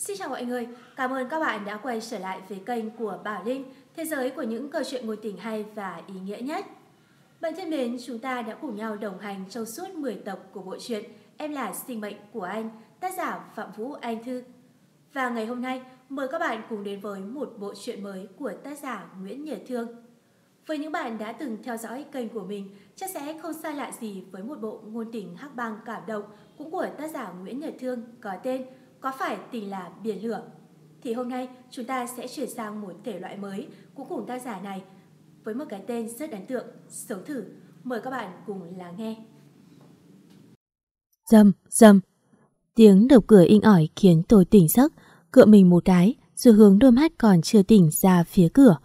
Xin chào mọi người, cảm ơn các bạn đã quay trở lại với kênh của Bảo Linh, thế giới của những câu chuyện ngôn tình hay và ý nghĩa nhất. Bạn thân mến, chúng ta đã cùng nhau đồng hành trong suốt 10 tập của bộ truyện Em là sinh mệnh của anh, tác giả Phạm Vũ Anh Thư. Và ngày hôm nay, mời các bạn cùng đến với một bộ truyện mới của tác giả Nguyễn Nhật Thương. Với những bạn đã từng theo dõi kênh của mình, chắc sẽ không xa lạ gì với một bộ ngôn tình hắc băng cảm động cũng của tác giả Nguyễn Nhật Thương có tên có phải tình là biển lửa? Thì hôm nay chúng ta sẽ chuyển sang một thể loại mới cũng cùng tác giả này với một cái tên rất ấn tượng, Sống thử. Mời các bạn cùng lắng nghe. Dầm, dầm. Tiếng đập cửa in ỏi khiến tôi tỉnh giấc, cựa mình một cái rồi hướng đôi mắt còn chưa tỉnh ra phía cửa.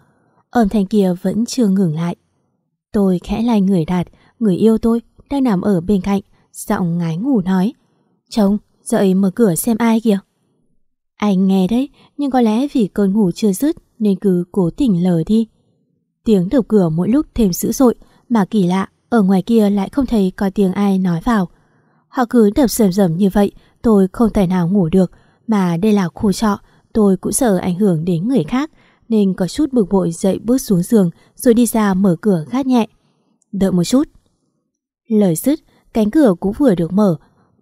Âm thanh kia vẫn chưa ngừng lại. Tôi khẽ lay người đạt, người yêu tôi đang nằm ở bên cạnh, giọng ngái ngủ nói. Chồng, Dậy mở cửa xem ai kìa. Anh nghe đấy, Nhưng có lẽ vì cơn ngủ chưa dứt Nên cứ cố tình lờ đi. Tiếng đập cửa mỗi lúc thêm dữ dội Mà kỳ lạ, Ở ngoài kia lại không thấy có tiếng ai nói vào. Họ cứ đập rầm rầm như vậy, Tôi không thể nào ngủ được, Mà đây là khu trọ, Tôi cũng sợ ảnh hưởng đến người khác, Nên có chút bực bội dậy bước xuống giường Rồi đi ra mở cửa gắt nhẹ. Đợi một chút. Lời dứt, Cánh cửa cũng vừa được mở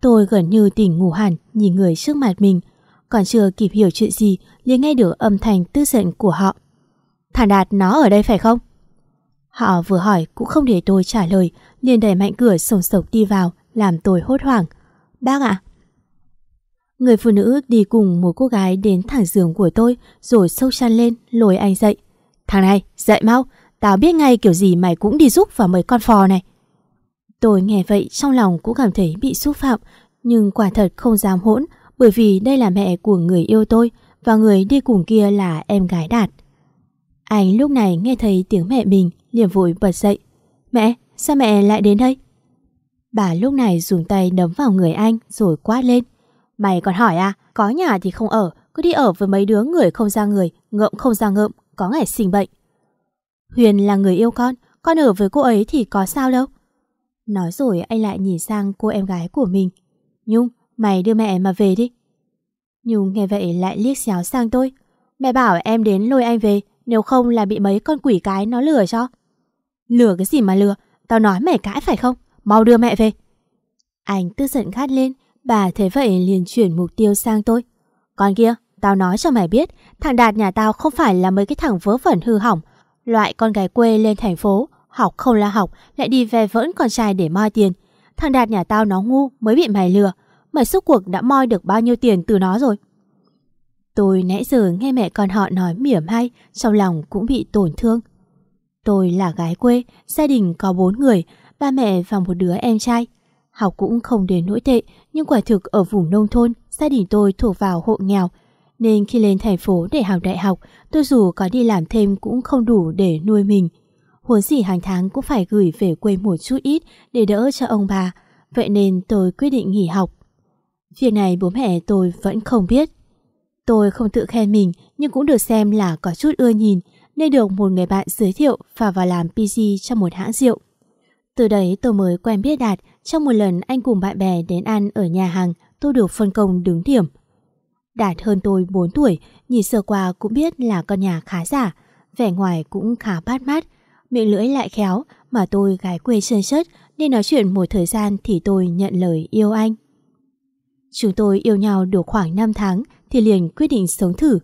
Tôi gần như tỉnh ngủ hẳn nhìn người trước mặt mình. Còn chưa kịp hiểu chuyện gì liền nghe được âm thanh tức giận của họ. Thản Đạt nó ở đây phải không? Họ vừa hỏi cũng không để tôi trả lời liền đẩy mạnh cửa sồng sộc đi vào làm tôi hốt hoảng. Bác ạ! Người phụ nữ đi cùng một cô gái đến thẳng giường của tôi rồi sâu chăn lên lôi anh dậy. Thằng này, dậy mau! Tao biết ngay kiểu gì mày cũng đi giúp vào mấy con phò này. Tôi nghe vậy trong lòng cũng cảm thấy bị xúc phạm, nhưng quả thật không dám hỗn bởi vì đây là mẹ của người yêu tôi và người đi cùng kia là em gái Đạt. Anh lúc này nghe thấy tiếng mẹ mình liền vội bật dậy. Mẹ, sao mẹ lại đến đây? Bà lúc này dùng tay đấm vào người anh rồi quát lên. Mày còn hỏi à, có nhà thì không ở, cứ đi ở với mấy đứa người không ra người, ngợm không ra ngợm, có ngày sinh bệnh. Huyền là người yêu con, con ở với cô ấy thì có sao đâu. Nói rồi anh lại nhìn sang cô em gái của mình. Nhung, mày đưa mẹ mà về đi. Nhung nghe vậy lại liếc xéo sang tôi. Mẹ bảo em đến lôi anh về, nếu không là bị mấy con quỷ cái nó lừa cho. Lừa cái gì mà lừa, tao nói mẹ cãi phải không? Mau đưa mẹ về. Anh tức giận khát lên, bà thấy vậy liền chuyển mục tiêu sang tôi. Con kia, tao nói cho mày biết, thằng Đạt nhà tao không phải là mấy cái thằng vớ vẩn hư hỏng. Loại con gái quê lên thành phố, Học không là học, lại đi về vẫn con trai để moi tiền. Thằng Đạt nhà tao nó ngu mới bị mày lừa. Mày suốt cuộc đã moi được bao nhiêu tiền từ nó rồi? Tôi nãy giờ nghe mẹ con họ nói mỉa mai, trong lòng cũng bị tổn thương. Tôi là gái quê, gia đình có bốn người, ba mẹ và một đứa em trai. Học cũng không đến nỗi tệ, nhưng quả thực ở vùng nông thôn, gia đình tôi thuộc vào hộ nghèo. Nên khi lên thành phố để học đại học, tôi dù có đi làm thêm cũng không đủ để nuôi mình. Huống gì hàng tháng cũng phải gửi về quê một chút ít để đỡ cho ông bà. Vậy nên tôi quyết định nghỉ học. Việc này bố mẹ tôi vẫn không biết. Tôi không tự khen mình nhưng cũng được xem là có chút ưa nhìn nên được một người bạn giới thiệu và vào làm PG trong một hãng rượu. Từ đấy tôi mới quen biết Đạt trong một lần anh cùng bạn bè đến ăn ở nhà hàng tôi được phân công đứng điểm. Đạt hơn tôi 4 tuổi, nhìn sơ qua cũng biết là con nhà khá giả, vẻ ngoài cũng khá bát mát, miệng lưỡi lại khéo, mà tôi gái quê chân chất nên nói chuyện một thời gian thì tôi nhận lời yêu anh. Chúng tôi yêu nhau được khoảng 5 tháng thì liền quyết định sống thử.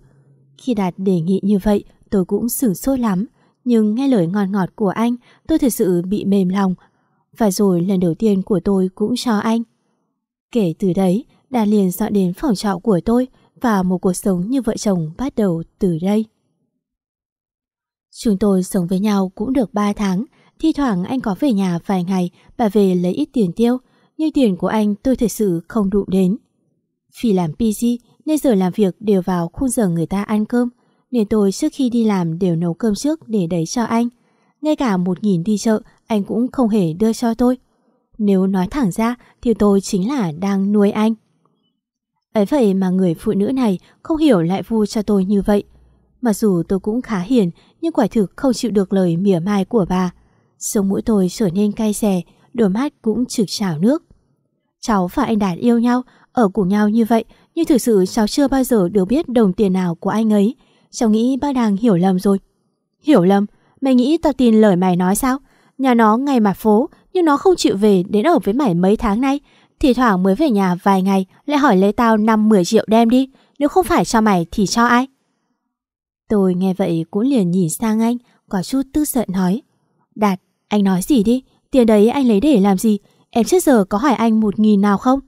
Khi Đạt đề nghị như vậy, tôi cũng sửng sốt lắm, nhưng nghe lời ngọt ngọt của anh, tôi thật sự bị mềm lòng và rồi lần đầu tiên của tôi cũng cho anh. Kể từ đấy, Đạt liền dọn đến phòng trọ của tôi và một cuộc sống như vợ chồng bắt đầu từ đây. Chúng tôi sống với nhau cũng được 3 tháng, thi thoảng anh có về nhà vài ngày và về lấy ít tiền tiêu, nhưng tiền của anh tôi thật sự không đủ đến. Vì làm PG nên giờ làm việc đều vào khung giờ người ta ăn cơm, nên tôi trước khi đi làm đều nấu cơm trước để đấy cho anh. Ngay cả một nghìn đi chợ anh cũng không hề đưa cho tôi. Nếu nói thẳng ra thì tôi chính là đang nuôi anh. Ấy vậy mà người phụ nữ này không hiểu lại vui cho tôi như vậy. Mặc dù tôi cũng khá hiền nhưng quả thực không chịu được lời mỉa mai của bà. Sống mũi tôi trở nên cay xè, đôi mắt cũng trực trào nước. Cháu và anh Đạt yêu nhau, ở cùng nhau như vậy nhưng thực sự cháu chưa bao giờ được biết đồng tiền nào của anh ấy. Cháu nghĩ ba đang hiểu lầm rồi. Hiểu lầm? Mày nghĩ tao tin lời mày nói sao? Nhà nó ngày mặt phố, nhưng nó không chịu về đến ở với mày mấy tháng nay. Thì thoảng mới về nhà vài ngày, lại hỏi lấy tao 5-10 triệu đem đi. Nếu không phải cho mày thì cho ai? Tôi nghe vậy cũng liền nhìn sang anh, có chút tức giận nói. Đạt, anh nói gì đi, tiền đấy anh lấy để làm gì? Em trước giờ có hỏi anh một nghìn nào không?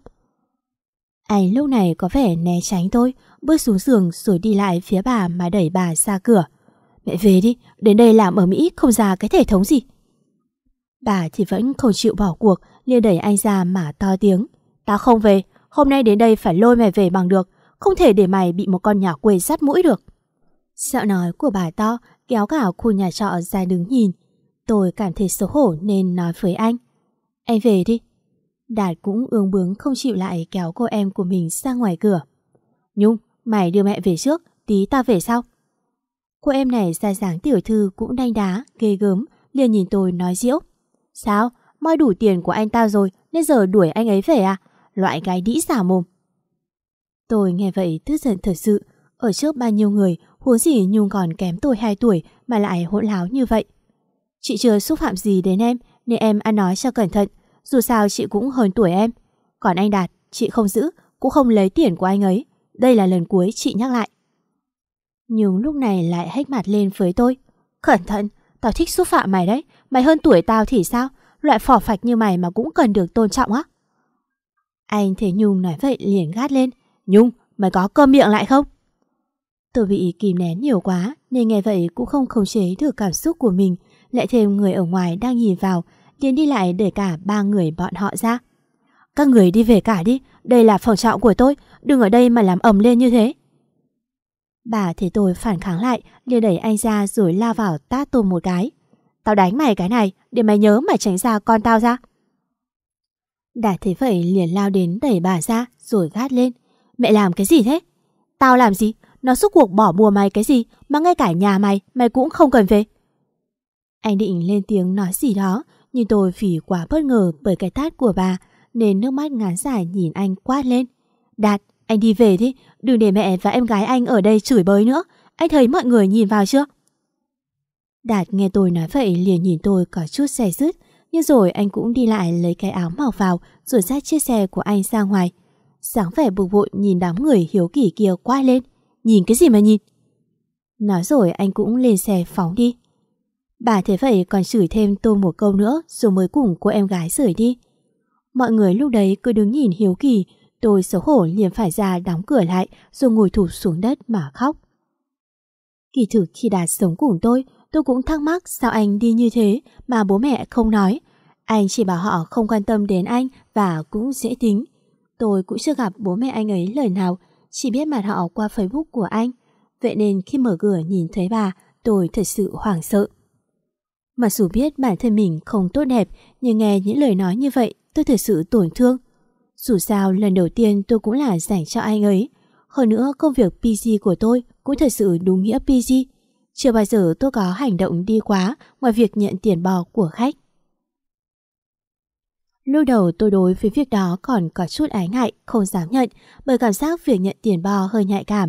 Anh lúc này có vẻ né tránh tôi, bước xuống giường rồi đi lại phía bà mà đẩy bà ra cửa. Mẹ về đi, đến đây làm ở Mỹ không ra cái thể thống gì. Bà thì vẫn không chịu bỏ cuộc, liền đẩy anh ra mà to tiếng. Tao không về, hôm nay đến đây phải lôi mày về bằng được, không thể để mày bị một con nhà quê sát mũi được. Sợ nói của bà to kéo cả khu nhà trọ ra đứng nhìn. Tôi cảm thấy xấu hổ nên nói với anh. Anh về đi. Đạt cũng ương bướng không chịu lại kéo cô em của mình ra ngoài cửa. Nhung, mày đưa mẹ về trước, tí ta về sau. Cô em này ra dáng tiểu thư cũng đanh đá, ghê gớm, liền nhìn tôi nói diễu. Sao? Moi đủ tiền của anh ta rồi nên giờ đuổi anh ấy về à? Loại gái đĩ giả mồm. Tôi nghe vậy tức giận thật sự. Ở trước bao nhiêu người, huống gì Nhung còn kém tôi 2 tuổi mà lại hỗn láo như vậy. Chị chưa xúc phạm gì đến em nên em ăn nói cho cẩn thận. Dù sao chị cũng hơn tuổi em. Còn anh Đạt, chị không giữ, cũng không lấy tiền của anh ấy. Đây là lần cuối chị nhắc lại. Nhưng lúc này lại hách mặt lên với tôi. Cẩn thận, tao thích xúc phạm mày đấy. Mày hơn tuổi tao thì sao? Loại phỏ phạch như mày mà cũng cần được tôn trọng á. Anh thấy Nhung nói vậy liền gắt lên. Nhung, mày có cơm miệng lại không? Tôi bị kìm nén nhiều quá nên nghe vậy cũng không khống chế được cảm xúc của mình. Lại thêm người ở ngoài đang nhìn vào, liền đi lại để cả ba người bọn họ ra. Các người đi về cả đi, đây là phòng trọ của tôi, đừng ở đây mà làm ầm lên như thế. Bà thấy tôi phản kháng lại, liền đẩy anh ra rồi lao vào tát tôi một cái. Tao đánh mày cái này, để mày nhớ mày tránh ra con tao ra. Đã thấy vậy liền lao đến đẩy bà ra rồi gát lên. Mẹ làm cái gì thế? Tao làm gì? Nó suốt cuộc bỏ bùa mày cái gì mà ngay cả nhà mày mày cũng không cần về. Anh định lên tiếng nói gì đó nhưng tôi vì quá bất ngờ bởi cái tát của bà nên nước mắt ngán dài nhìn anh quát lên. Đạt, anh đi về đi, đừng để mẹ và em gái anh ở đây chửi bới nữa. Anh thấy mọi người nhìn vào chưa? Đạt nghe tôi nói vậy liền nhìn tôi có chút xe dứt nhưng rồi anh cũng đi lại lấy cái áo màu vào rồi dắt chiếc xe của anh ra ngoài. Sáng vẻ bực bội nhìn đám người hiếu kỳ kia quay lên. Nhìn cái gì mà nhìn? Nói rồi anh cũng lên xe phóng đi. Bà thế vậy còn chửi thêm tôi một câu nữa rồi mới cùng cô em gái rời đi. Mọi người lúc đấy cứ đứng nhìn hiếu kỳ, tôi xấu hổ liền phải ra đóng cửa lại rồi ngồi thụp xuống đất mà khóc. Kỳ thực khi Đạt sống cùng tôi, tôi cũng thắc mắc sao anh đi như thế mà bố mẹ không nói. Anh chỉ bảo họ không quan tâm đến anh và cũng dễ tính. Tôi cũng chưa gặp bố mẹ anh ấy lời nào, chỉ biết mặt họ qua Facebook của anh. Vậy nên khi mở cửa nhìn thấy bà, tôi thật sự hoảng sợ. Mặc dù biết bản thân mình không tốt đẹp, nhưng nghe những lời nói như vậy tôi thật sự tổn thương. Dù sao lần đầu tiên tôi cũng là dành cho anh ấy. Hơn nữa công việc PG của tôi cũng thật sự đúng nghĩa PG. Chưa bao giờ tôi có hành động đi quá ngoài việc nhận tiền bò của khách. Lúc đầu tôi đối với việc đó còn có chút ái ngại, không dám nhận bởi cảm giác việc nhận tiền bo hơi nhạy cảm.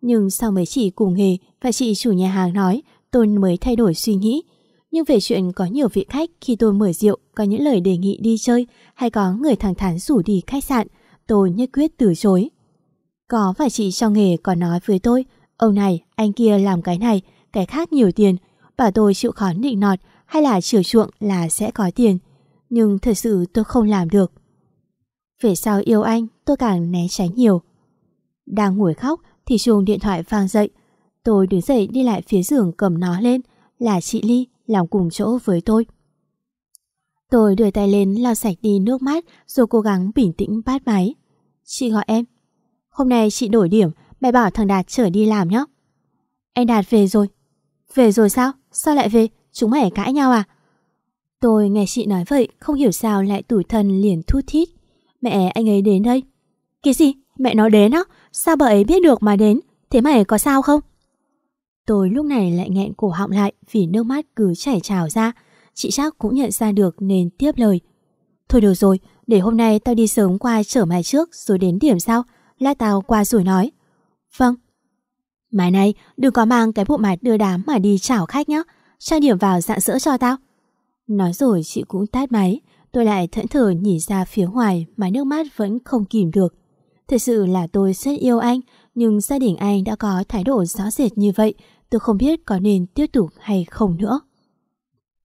Nhưng sau mấy chị cùng nghề và chị chủ nhà hàng nói, tôi mới thay đổi suy nghĩ. Nhưng về chuyện có nhiều vị khách khi tôi mời rượu có những lời đề nghị đi chơi hay có người thẳng thắn rủ đi khách sạn, tôi nhất quyết từ chối. Có vài chị trong nghề còn nói với tôi, ông này, anh kia làm cái này, cái khác nhiều tiền, bảo tôi chịu khó định nọt hay là chiều chuộng là sẽ có tiền nhưng thật sự tôi không làm được. Về sau yêu anh, tôi càng né tránh nhiều. Đang ngồi khóc thì chuông điện thoại vang dậy. Tôi đứng dậy đi lại phía giường cầm nó lên, là chị Ly làm cùng chỗ với tôi. Tôi đưa tay lên lau sạch đi nước mắt rồi cố gắng bình tĩnh bắt máy. Chị gọi em. Hôm nay chị đổi điểm, mẹ bảo thằng Đạt trở đi làm nhé. Anh Đạt về rồi. Về rồi sao? Sao lại về? Chúng mày cãi nhau à? Tôi nghe chị nói vậy không hiểu sao lại tủi thân liền thu thít. Mẹ anh ấy đến đây. Cái gì? Mẹ nó đến á? Sao bà ấy biết được mà đến? Thế mày có sao không? Tôi lúc này lại nghẹn cổ họng lại vì nước mắt cứ chảy trào ra. Chị chắc cũng nhận ra được nên tiếp lời. Thôi được rồi, để hôm nay tao đi sớm qua chở mày trước rồi đến điểm sau. lát tao qua rồi nói. Vâng. Mai này đừng có mang cái bộ mặt đưa đám mà đi chào khách nhé. Trang điểm vào dạng sữa cho tao. Nói rồi chị cũng tắt máy. Tôi lại thẫn thờ nhìn ra phía ngoài mà nước mắt vẫn không kìm được. Thật sự là tôi rất yêu anh, nhưng gia đình anh đã có thái độ rõ rệt như vậy, tôi không biết có nên tiếp tục hay không nữa.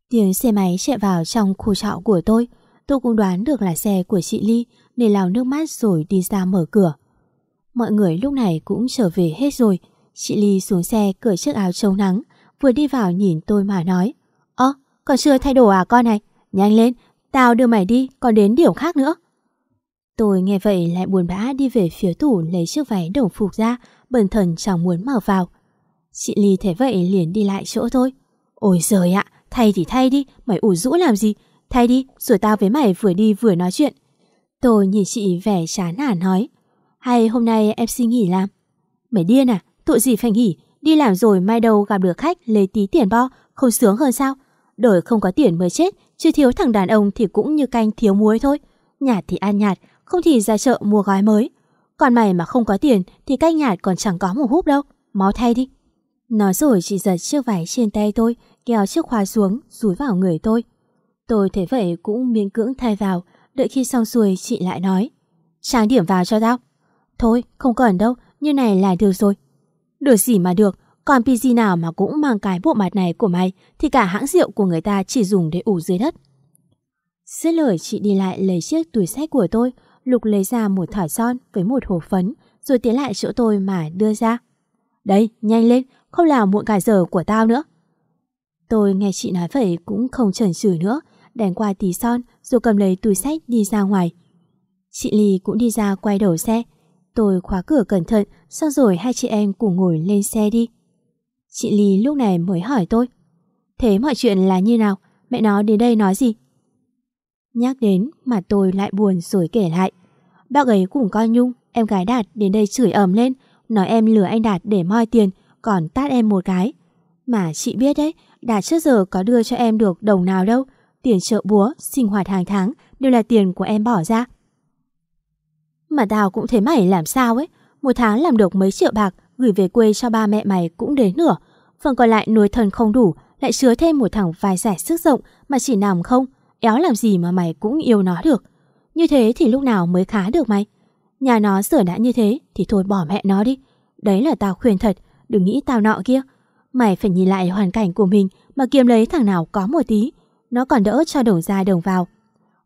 Tiếng xe máy chạy vào trong khu trọ của tôi, tôi cũng đoán được là xe của chị Ly để lau nước mắt rồi đi ra mở cửa. Mọi người lúc này cũng trở về hết rồi, chị Ly xuống xe cởi chiếc áo chống nắng, vừa đi vào nhìn tôi mà nói còn chưa thay đồ à con này? Nhanh lên, tao đưa mày đi, còn đến điểm khác nữa. Tôi nghe vậy lại buồn bã đi về phía tủ lấy chiếc váy đồng phục ra, bần thần chẳng muốn mở vào. Chị Ly thấy vậy liền đi lại chỗ thôi Ôi giời ạ, thay thì thay đi, mày ủ rũ làm gì? Thay đi, rồi tao với mày vừa đi vừa nói chuyện. Tôi nhìn chị vẻ chán nản nói. Hay hôm nay em xin nghỉ làm? Mày điên à? Tội gì phải nghỉ? Đi làm rồi mai đầu gặp được khách lấy tí tiền bo, không sướng hơn sao? Đời không có tiền mới chết, chứ thiếu thằng đàn ông thì cũng như canh thiếu muối thôi. Nhạt thì ăn nhạt, không thì ra chợ mua gói mới. Còn mày mà không có tiền thì canh nhạt còn chẳng có một húp đâu. Máu thay đi. Nói rồi chị giật chiếc váy trên tay tôi, kéo chiếc khóa xuống, rúi vào người tôi. Tôi thấy vậy cũng miễn cưỡng thay vào, đợi khi xong xuôi chị lại nói. Trang điểm vào cho tao. Thôi, không cần đâu, như này là được rồi. Được gì mà được, còn PG nào mà cũng mang cái bộ mặt này của mày thì cả hãng rượu của người ta chỉ dùng để ủ dưới đất. Xếp lời chị đi lại lấy chiếc túi sách của tôi, Lục lấy ra một thỏi son với một hộp phấn rồi tiến lại chỗ tôi mà đưa ra. Đây, nhanh lên, không làm muộn cả giờ của tao nữa. Tôi nghe chị nói vậy cũng không chần chừ nữa, đèn qua tí son rồi cầm lấy túi sách đi ra ngoài. Chị Ly cũng đi ra quay đầu xe. Tôi khóa cửa cẩn thận, xong rồi hai chị em cùng ngồi lên xe đi. Chị Ly lúc này mới hỏi tôi. Thế mọi chuyện là như nào? Mẹ nó đến đây nói gì? Nhắc đến mà tôi lại buồn rồi kể lại. Bác ấy cùng con Nhung, em gái Đạt đến đây chửi ầm lên, nói em lừa anh Đạt để moi tiền, còn tát em một cái. Mà chị biết đấy, Đạt trước giờ có đưa cho em được đồng nào đâu, tiền trợ búa, sinh hoạt hàng tháng đều là tiền của em bỏ ra. Mà tao cũng thấy mày làm sao ấy, một tháng làm được mấy triệu bạc gửi về quê cho ba mẹ mày cũng đến nửa, phần còn lại nuôi thân không đủ, lại chứa thêm một thằng vài rẻ sức rộng mà chỉ nằm không, éo làm gì mà mày cũng yêu nó được. Như thế thì lúc nào mới khá được mày? Nhà nó sửa đã như thế thì thôi bỏ mẹ nó đi. Đấy là tao khuyên thật, đừng nghĩ tao nọ kia. Mày phải nhìn lại hoàn cảnh của mình mà kiếm lấy thằng nào có một tí. Nó còn đỡ cho đồng ra đồng vào.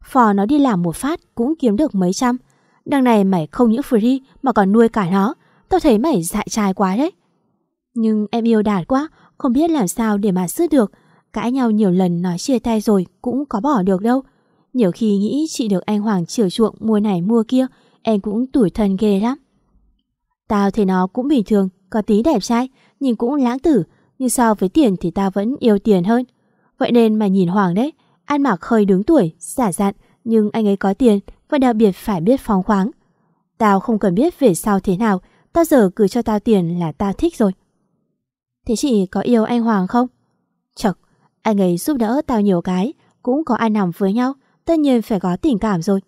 Phò nó đi làm một phát cũng kiếm được mấy trăm. Đằng này mày không những free mà còn nuôi cả nó. Tao thấy mày dại trai quá đấy. Nhưng em yêu Đạt quá, không biết làm sao để mà sứt được. Cãi nhau nhiều lần nói chia tay rồi cũng có bỏ được đâu. Nhiều khi nghĩ chị được anh Hoàng chiều chuộng mua này mua kia, em cũng tủi thân ghê lắm. Tao thấy nó cũng bình thường, có tí đẹp trai, nhìn cũng lãng tử, nhưng so với tiền thì tao vẫn yêu tiền hơn. Vậy nên mà nhìn Hoàng đấy, ăn mặc hơi đứng tuổi, giả dặn, nhưng anh ấy có tiền và đặc biệt phải biết phóng khoáng. Tao không cần biết về sau thế nào, tao giờ cứ cho tao tiền là tao thích rồi. Thế chị có yêu anh Hoàng không? Chật, anh ấy giúp đỡ tao nhiều cái, cũng có ăn nằm với nhau, tất nhiên phải có tình cảm rồi.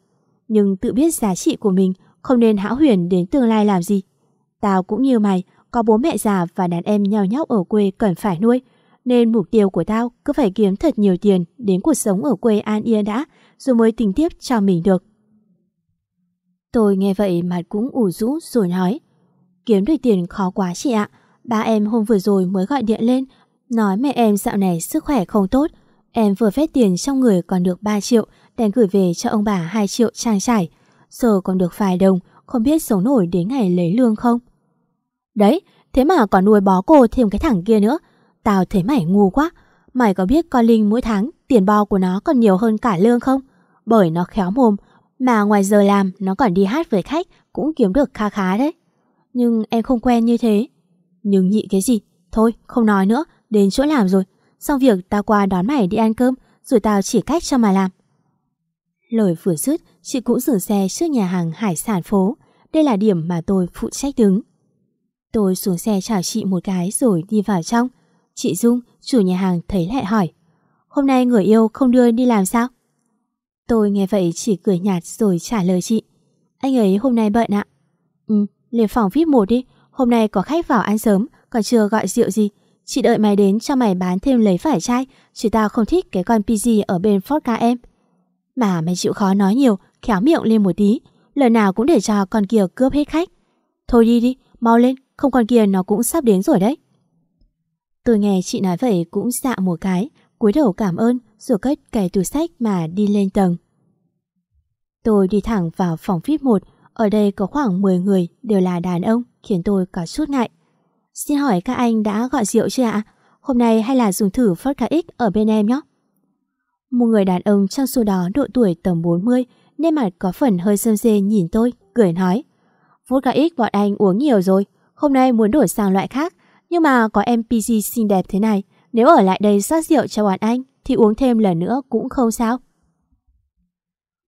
Nhưng tự biết giá trị của mình, không nên hão huyền đến tương lai làm gì. Tao cũng như mày, có bố mẹ già và đàn em nhau nhóc ở quê cần phải nuôi. Nên mục tiêu của tao cứ phải kiếm thật nhiều tiền đến cuộc sống ở quê an yên đã, rồi mới tình tiếp cho mình được. Tôi nghe vậy mặt cũng ủ rũ rồi nói. Kiếm được tiền khó quá chị ạ. Ba em hôm vừa rồi mới gọi điện lên, Nói mẹ em dạo này sức khỏe không tốt. Em vừa vét tiền trong người còn được 3 triệu đèn gửi về cho ông bà 2 triệu trang trải. Giờ còn được vài đồng, Không biết sống nổi đến ngày lấy lương không? Đấy, Thế mà còn nuôi bó cô thêm cái thằng kia nữa. Tao thấy mày ngu quá. Mày có biết con Linh mỗi tháng Tiền bo của nó còn nhiều hơn cả lương không? Bởi nó khéo mồm, Mà ngoài giờ làm nó còn đi hát với khách Cũng kiếm được kha khá đấy. Nhưng em không quen như thế. Nhưng nhị cái gì? Thôi không nói nữa Đến chỗ làm rồi. Xong việc tao qua đón mày đi ăn cơm Rồi tao chỉ cách cho mà làm. Lời vừa dứt Chị cũng dừng xe trước nhà hàng hải sản phố. Đây là điểm mà tôi phụ trách đứng. Tôi xuống xe chào chị một cái Rồi đi vào trong. Chị Dung, chủ nhà hàng thấy lại hỏi Hôm nay người yêu không đưa đi làm sao? Tôi nghe vậy chỉ cười nhạt rồi trả lời chị Anh ấy hôm nay bận ạ. Ừ, lên phòng VIP một đi, hôm nay có khách vào ăn sớm, còn chưa gọi rượu gì. Chị đợi mày đến cho mày bán thêm lấy phải chai, chứ tao không thích cái con PG ở bên Ford em. Mà mày chịu khó nói nhiều, khéo miệng lên một tí, lời nào cũng để cho con kia cướp hết khách. Thôi đi đi, mau lên, không con kia nó cũng sắp đến rồi đấy. Tôi nghe chị nói vậy cũng dạ một cái, cúi đầu cảm ơn rồi cất cái túi sách mà đi lên tầng. Tôi đi thẳng vào phòng VIP 1, ở đây có khoảng 10 người đều là đàn ông khiến tôi có chút ngại. Xin hỏi các anh đã gọi rượu chưa ạ? Hôm nay hay là dùng thử Vodka X ở bên em nhé? Một người đàn ông trong số đó độ tuổi tầm 40 nên mặt có phần hơi sơm dê nhìn tôi, cười nói Vodka X bọn anh uống nhiều rồi, hôm nay muốn đổi sang loại khác nhưng mà có MPG xinh đẹp thế này nếu ở lại đây rót rượu cho bọn anh thì uống thêm lần nữa cũng không sao.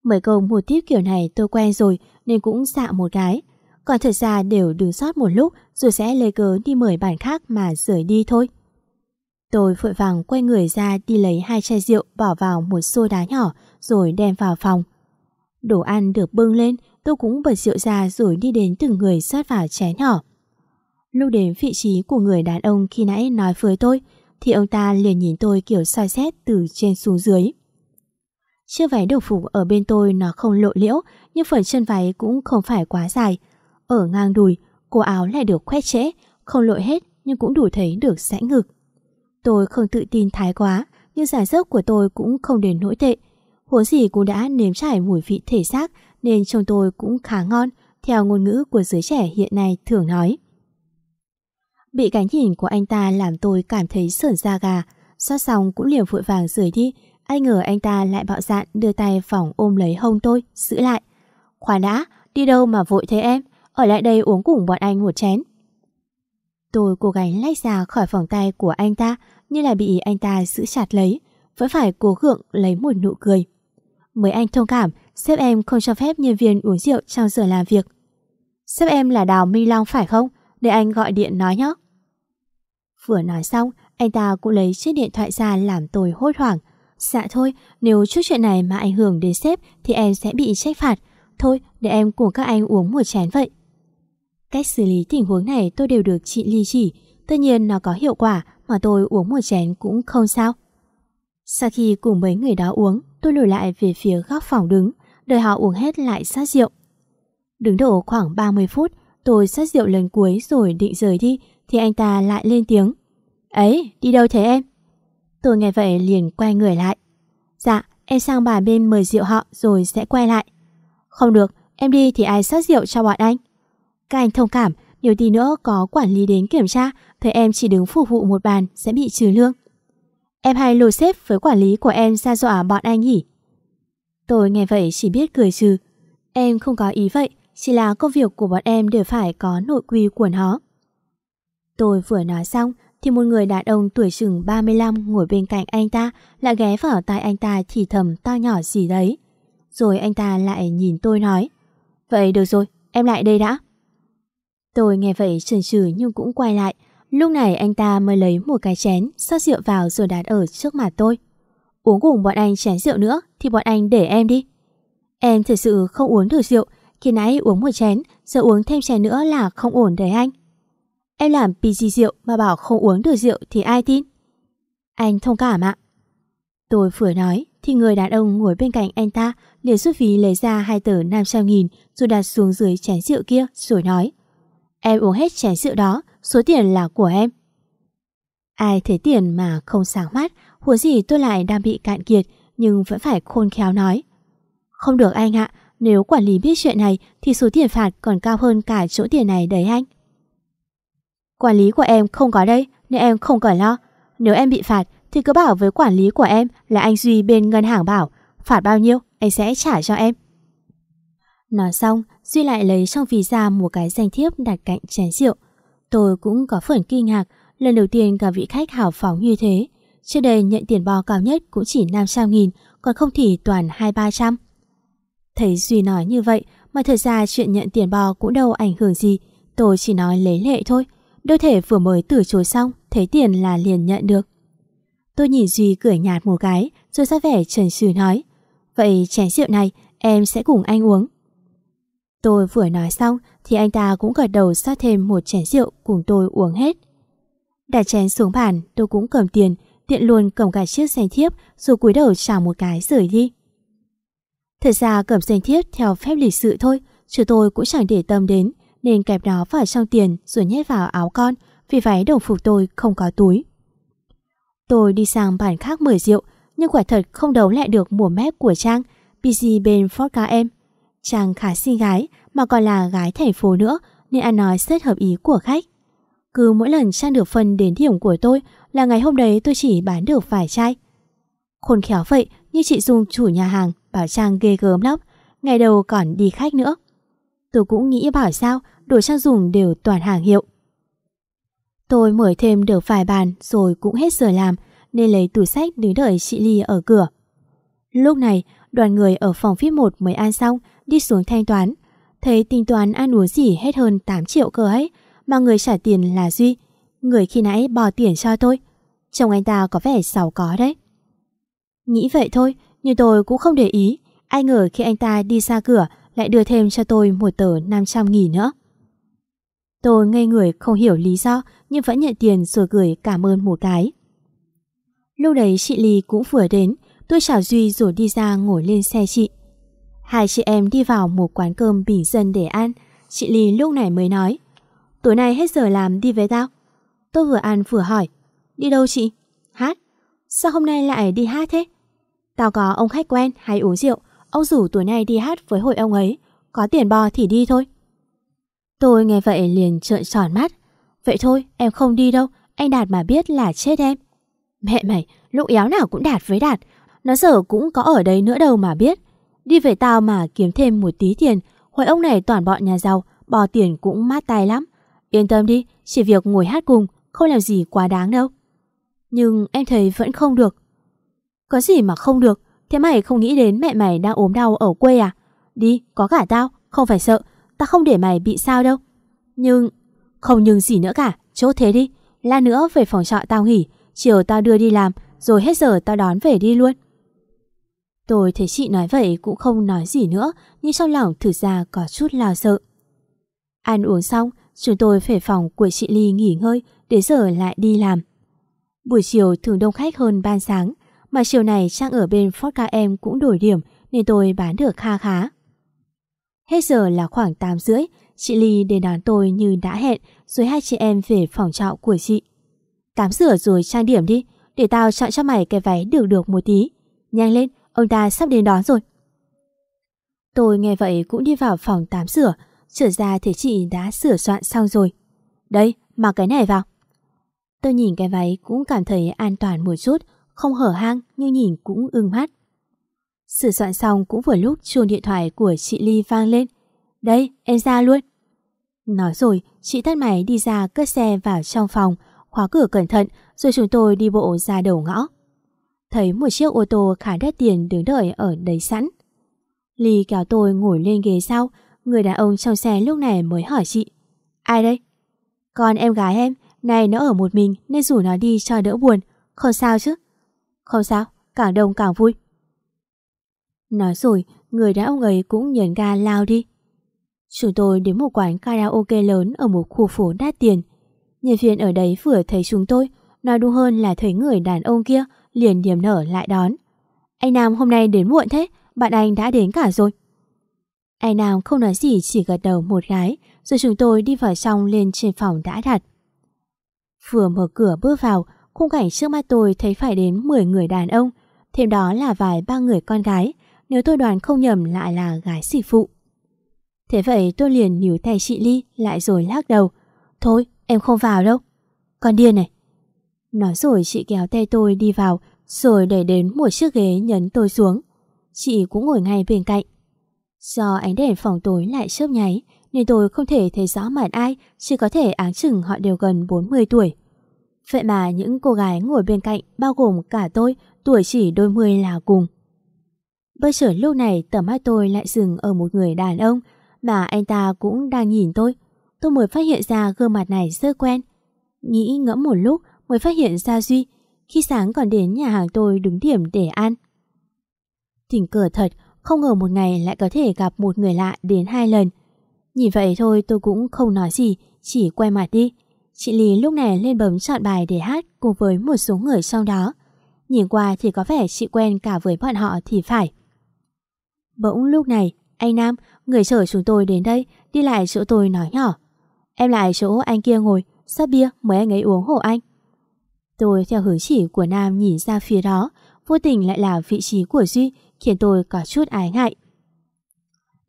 Mấy câu một tiếp kiểu này tôi quen rồi nên cũng dạ một cái. Còn thật ra đều đứng sót một lúc rồi sẽ lấy cớ đi mời bàn khác mà rời đi thôi. Tôi vội vàng quay người ra đi lấy hai chai rượu bỏ vào một xô đá nhỏ rồi đem vào phòng. Đồ ăn được bưng lên, tôi cũng bật rượu ra rồi đi đến từng người sát vào chén nhỏ. Lúc đến vị trí của người đàn ông khi nãy nói với tôi, thì ông ta liền nhìn tôi kiểu soi xét từ trên xuống dưới. Chiếc váy đồng phục ở bên tôi nó không lộ liễu, nhưng phần chân váy cũng không phải quá dài. Ở ngang đùi, cổ áo lại được khoét trễ, không lội hết nhưng cũng đủ thấy được sãnh ngực. Tôi không tự tin thái quá, nhưng giải dốc của tôi cũng không đến nỗi tệ. Huống gì cũng đã nếm trải mùi vị thể xác nên trông tôi cũng khá ngon, theo ngôn ngữ của giới trẻ hiện nay thường nói. Bị cái nhìn của anh ta làm tôi cảm thấy sởn da gà, xót xong cũng liền vội vàng rời đi. Ai ngờ anh ta lại bạo dạn đưa tay phòng ôm lấy hông tôi, giữ lại. Khoan đã, đi đâu mà vội thế em? Ở lại đây uống cùng bọn anh một chén. Tôi cố gắng lách ra khỏi vòng tay của anh ta như là bị anh ta giữ chặt lấy, vẫn phải cố gượng lấy một nụ cười. Mấy anh thông cảm, sếp em không cho phép nhân viên uống rượu trong giờ làm việc. Sếp em là Đào Minh Long phải không? Để anh gọi điện nói nhé. Vừa nói xong, anh ta cũng lấy chiếc điện thoại ra làm tôi hốt hoảng. Dạ thôi, nếu chút chuyện này mà ảnh hưởng đến sếp thì em sẽ bị trách phạt. Thôi, để em cùng các anh uống một chén vậy. Cách xử lý tình huống này tôi đều được chị Ly chỉ. Tất nhiên nó có hiệu quả mà tôi uống một chén cũng không sao. Sau khi cùng mấy người đó uống, tôi lùi lại về phía góc phòng đứng, đợi họ uống hết lại sát rượu. Đứng độ khoảng 30 phút, tôi sát rượu lần cuối rồi định rời đi thì anh ta lại lên tiếng. Ấy, đi đâu thế em? Tôi nghe vậy liền quay người lại. Dạ, em sang bà bên mời rượu họ rồi sẽ quay lại. Không được, em đi thì ai sát rượu cho bọn anh? Các anh thông cảm, nhiều tí nữa có quản lý đến kiểm tra, thấy em chỉ đứng phục vụ một bàn sẽ bị trừ lương. Em hay lôi xếp với quản lý của em ra dọa bọn anh nhỉ? Tôi nghe vậy chỉ biết cười trừ. Em không có ý vậy, chỉ là công việc của bọn em đều phải có nội quy của nó. Tôi vừa nói xong thì một người đàn ông tuổi chừng 35 ngồi bên cạnh anh ta lại ghé vào tai anh ta thì thầm to nhỏ gì đấy. Rồi anh ta lại nhìn tôi nói Vậy được rồi, em lại đây đã. Tôi nghe vậy chần chừ nhưng cũng quay lại. Lúc này anh ta mới lấy một cái chén, rót rượu vào rồi đặt ở trước mặt tôi. Uống cùng bọn anh chén rượu nữa thì bọn anh để em đi. Em thật sự không uống được rượu, khi nãy uống một chén, giờ uống thêm chén nữa là không ổn đấy anh. Em làm PG rượu mà bảo không uống được rượu thì ai tin? Anh thông cảm ạ. Tôi vừa nói thì người đàn ông ngồi bên cạnh anh ta liền rút ví lấy ra hai tờ 500 nghìn rồi đặt xuống dưới chén rượu kia rồi nói Em uống hết chén rượu đó, số tiền là của em. Ai thấy tiền mà không sáng mắt, huống gì tôi lại đang bị cạn kiệt nhưng vẫn phải khôn khéo nói. Không được anh ạ, nếu quản lý biết chuyện này thì số tiền phạt còn cao hơn cả chỗ tiền này đấy anh. Quản lý của em không có đây nên em không cần lo. Nếu em bị phạt thì cứ bảo với quản lý của em là anh Duy bên ngân hàng bảo phạt bao nhiêu anh sẽ trả cho em. Nói xong, Duy lại lấy trong ví ra một cái danh thiếp đặt cạnh chén rượu. Tôi cũng có phần kinh ngạc, lần đầu tiên gặp vị khách hào phóng như thế. Trước đây nhận tiền bo cao nhất cũng chỉ 500 nghìn, còn không thì toàn 2-300. Thấy Duy nói như vậy, mà thật ra chuyện nhận tiền bo cũng đâu ảnh hưởng gì. Tôi chỉ nói lấy lệ thôi. Đôi thể vừa mới từ chối xong, thấy tiền là liền nhận được. Tôi nhìn Duy cười nhạt một cái, rồi ra vẻ trần trừ nói. Vậy chén rượu này, em sẽ cùng anh uống. Tôi vừa nói xong thì anh ta cũng gật đầu sát thêm một chén rượu cùng tôi uống hết. Đặt chén xuống bàn, tôi cũng cầm tiền, tiện luôn cầm cả chiếc danh thiếp rồi cúi đầu chào một cái rời đi. Thật ra cầm danh thiếp theo phép lịch sự thôi, chứ tôi cũng chẳng để tâm đến, nên kẹp nó vào trong tiền rồi nhét vào áo con, vì váy đồng phục tôi không có túi. Tôi đi sang bàn khác mời rượu, nhưng quả thật không đấu lại được mùa mép của Trang, PC bên Ford em. Trang khá xinh gái, mà còn là gái thành phố nữa, nên ăn nói rất hợp ý của khách. Cứ mỗi lần Trang được phân đến điểm của tôi là ngày hôm đấy tôi chỉ bán được vài chai. Khôn khéo vậy, như chị Dung chủ nhà hàng bảo Trang ghê gớm lắm, ngày đầu còn đi khách nữa. Tôi cũng nghĩ bảo sao, đồ Trang dùng đều toàn hàng hiệu. Tôi mở thêm được vài bàn rồi cũng hết giờ làm nên lấy tủ sách đứng đợi chị Ly ở cửa. Lúc này, đoàn người ở phòng VIP 1 mới ăn xong, đi xuống thanh toán. Thấy tính toán ăn uống gì hết hơn 8 triệu cơ ấy, mà người trả tiền là Duy. Người khi nãy bỏ tiền cho tôi. Chồng anh ta có vẻ giàu có đấy. Nghĩ vậy thôi, nhưng tôi cũng không để ý. Ai ngờ khi anh ta đi ra cửa lại đưa thêm cho tôi một tờ 500 nghìn nữa. Tôi ngây người không hiểu lý do nhưng vẫn nhận tiền rồi gửi cảm ơn một cái. Lúc đấy chị Ly cũng vừa đến, tôi chào Duy rồi đi ra ngồi lên xe chị. Hai chị em đi vào một quán cơm bình dân để ăn, chị Ly lúc này mới nói Tối nay hết giờ làm đi với tao. Tôi vừa ăn vừa hỏi Đi đâu chị? Hát. Sao hôm nay lại đi hát thế? Tao có ông khách quen hay uống rượu, ông rủ tối nay đi hát với hội ông ấy, có tiền bò thì đi thôi. Tôi nghe vậy liền trợn tròn mắt. Vậy thôi, em không đi đâu, anh Đạt mà biết là chết em. Mẹ mày, lúc éo nào cũng Đạt với Đạt, nó giờ cũng có ở đây nữa đâu mà biết. Đi về tao mà kiếm thêm một tí tiền, hồi ông này toàn bọn nhà giàu, bò tiền cũng mát tay lắm. Yên tâm đi, chỉ việc ngồi hát cùng, không làm gì quá đáng đâu. Nhưng em thấy vẫn không được. Có gì mà không được, thế mày không nghĩ đến mẹ mày đang ốm đau ở quê à? Đi, có cả tao, không phải sợ, tao không để mày bị sao đâu. Nhưng, không nhưng gì nữa cả, chốt thế đi. Lát nữa về phòng trọ tao nghỉ, chiều tao đưa đi làm, rồi hết giờ tao đón về đi luôn. Tôi thấy chị nói vậy cũng không nói gì nữa, nhưng trong lòng thực ra có chút lo sợ. Ăn uống xong, chúng tôi về phòng của chị Ly nghỉ ngơi, để giờ lại đi làm. Buổi chiều thường đông khách hơn ban sáng, mà chiều này Trang ở bên Ford KM cũng đổi điểm nên tôi bán được kha khá. Hết giờ là khoảng 8 rưỡi, chị Ly đến đón tôi như đã hẹn rồi hai chị em về phòng trọ của chị. Tắm rửa rồi trang điểm đi, để tao chọn cho mày cái váy được được một tí. Nhanh lên, ông ta sắp đến đón rồi. Tôi nghe vậy cũng đi vào phòng tắm rửa, trở ra thấy chị đã sửa soạn xong rồi. Đây, mặc cái này vào. Tôi nhìn cái váy cũng cảm thấy an toàn một chút, không hở hang nhưng nhìn cũng ưng mắt. Sửa soạn xong cũng vừa lúc chuông điện thoại của chị Ly vang lên. Đây, em ra luôn. Nói rồi, chị tắt máy đi ra cất xe vào trong phòng, khóa cửa cẩn thận rồi chúng tôi đi bộ ra đầu ngõ. Thấy một chiếc ô tô khá đắt tiền đứng đợi ở đấy sẵn. Ly kéo tôi ngồi lên ghế sau, người đàn ông trong xe lúc này mới hỏi chị. Ai đây? Con em gái em, này nó ở một mình nên rủ nó đi cho đỡ buồn, không sao chứ? Không sao, càng đông càng vui. Nói rồi, người đàn ông ấy cũng nhấn ga lao đi. Chúng tôi đến một quán karaoke lớn ở một khu phố đắt tiền. Nhân viên ở đấy vừa thấy chúng tôi, nói đúng hơn là thấy người đàn ông kia liền niềm nở lại đón. Anh Nam hôm nay đến muộn thế, bạn anh đã đến cả rồi. Anh Nam không nói gì chỉ gật đầu một gái, rồi chúng tôi đi vào trong lên trên phòng đã đặt. Vừa mở cửa bước vào, khung cảnh trước mắt tôi thấy phải đến 10 người đàn ông, thêm đó là vài ba người con gái, nếu tôi đoán không nhầm lại là gái sĩ phụ. Thế vậy tôi liền níu tay chị Ly lại rồi lắc đầu. Thôi, em không vào đâu. Con điên này. Nói rồi chị kéo tay tôi đi vào, rồi đẩy đến một chiếc ghế nhấn tôi xuống. Chị cũng ngồi ngay bên cạnh. Do ánh đèn phòng tối lại chớp nháy, nên tôi không thể thấy rõ mặt ai, chỉ có thể áng chừng họ đều gần 40 tuổi. Vậy mà những cô gái ngồi bên cạnh, bao gồm cả tôi, tuổi chỉ đôi mươi là cùng. Bất chợt lúc này tầm mắt tôi lại dừng ở một người đàn ông mà anh ta cũng đang nhìn tôi. Tôi mới phát hiện ra gương mặt này rất quen. Nghĩ ngẫm một lúc mới phát hiện ra Duy khi sáng còn đến nhà hàng tôi đứng điểm để ăn. Tình cờ thật, không ngờ một ngày lại có thể gặp một người lạ đến hai lần. Nhìn vậy thôi tôi cũng không nói gì, chỉ quay mặt đi. Chị Lý lúc này lên bấm chọn bài để hát cùng với một số người sau đó. Nhìn qua thì có vẻ chị quen cả với bọn họ thì phải. Bỗng lúc này, anh Nam, người chở chúng tôi đến đây, đi lại chỗ tôi nói nhỏ. Em lại chỗ anh kia ngồi, sắp bia mời anh ấy uống hộ anh. Tôi theo hướng chỉ của Nam nhìn ra phía đó, vô tình lại là vị trí của Duy, khiến tôi có chút ái ngại.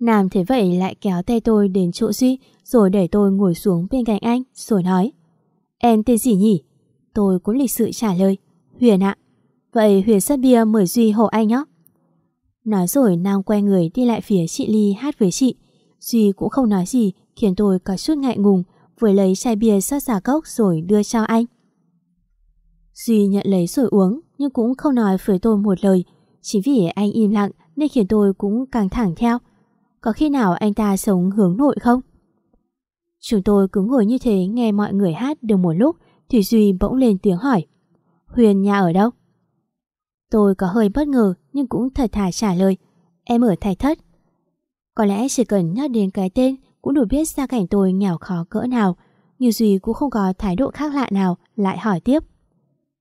Nam thế vậy lại kéo tay tôi đến chỗ Duy, rồi để tôi ngồi xuống bên cạnh anh, rồi nói. Em tên gì nhỉ? Tôi cũng lịch sự trả lời. Huyền ạ. Vậy Huyền sắt bia ờ, mời Duy hộ anh nhé. Nói rồi Nam quay người đi lại phía chị Ly hát với chị. Duy cũng không nói gì, khiến tôi có chút ngại ngùng, vừa lấy chai bia sát giả cốc rồi đưa cho anh. Duy nhận lấy rồi uống, nhưng cũng không nói với tôi một lời. Chỉ vì anh im lặng nên khiến tôi cũng căng thẳng theo. Có khi nào anh ta sống hướng nội không? Chúng tôi cứ ngồi như thế nghe mọi người hát được một lúc thì Duy bỗng lên tiếng hỏi. Huyền nhà ở đâu? Tôi có hơi bất ngờ nhưng cũng thật thà trả lời. Em ở thạch thất. Có lẽ chỉ cần nhắc đến cái tên cũng đủ biết gia cảnh tôi nghèo khó cỡ nào. Nhưng Duy cũng không có thái độ khác lạ nào lại hỏi tiếp.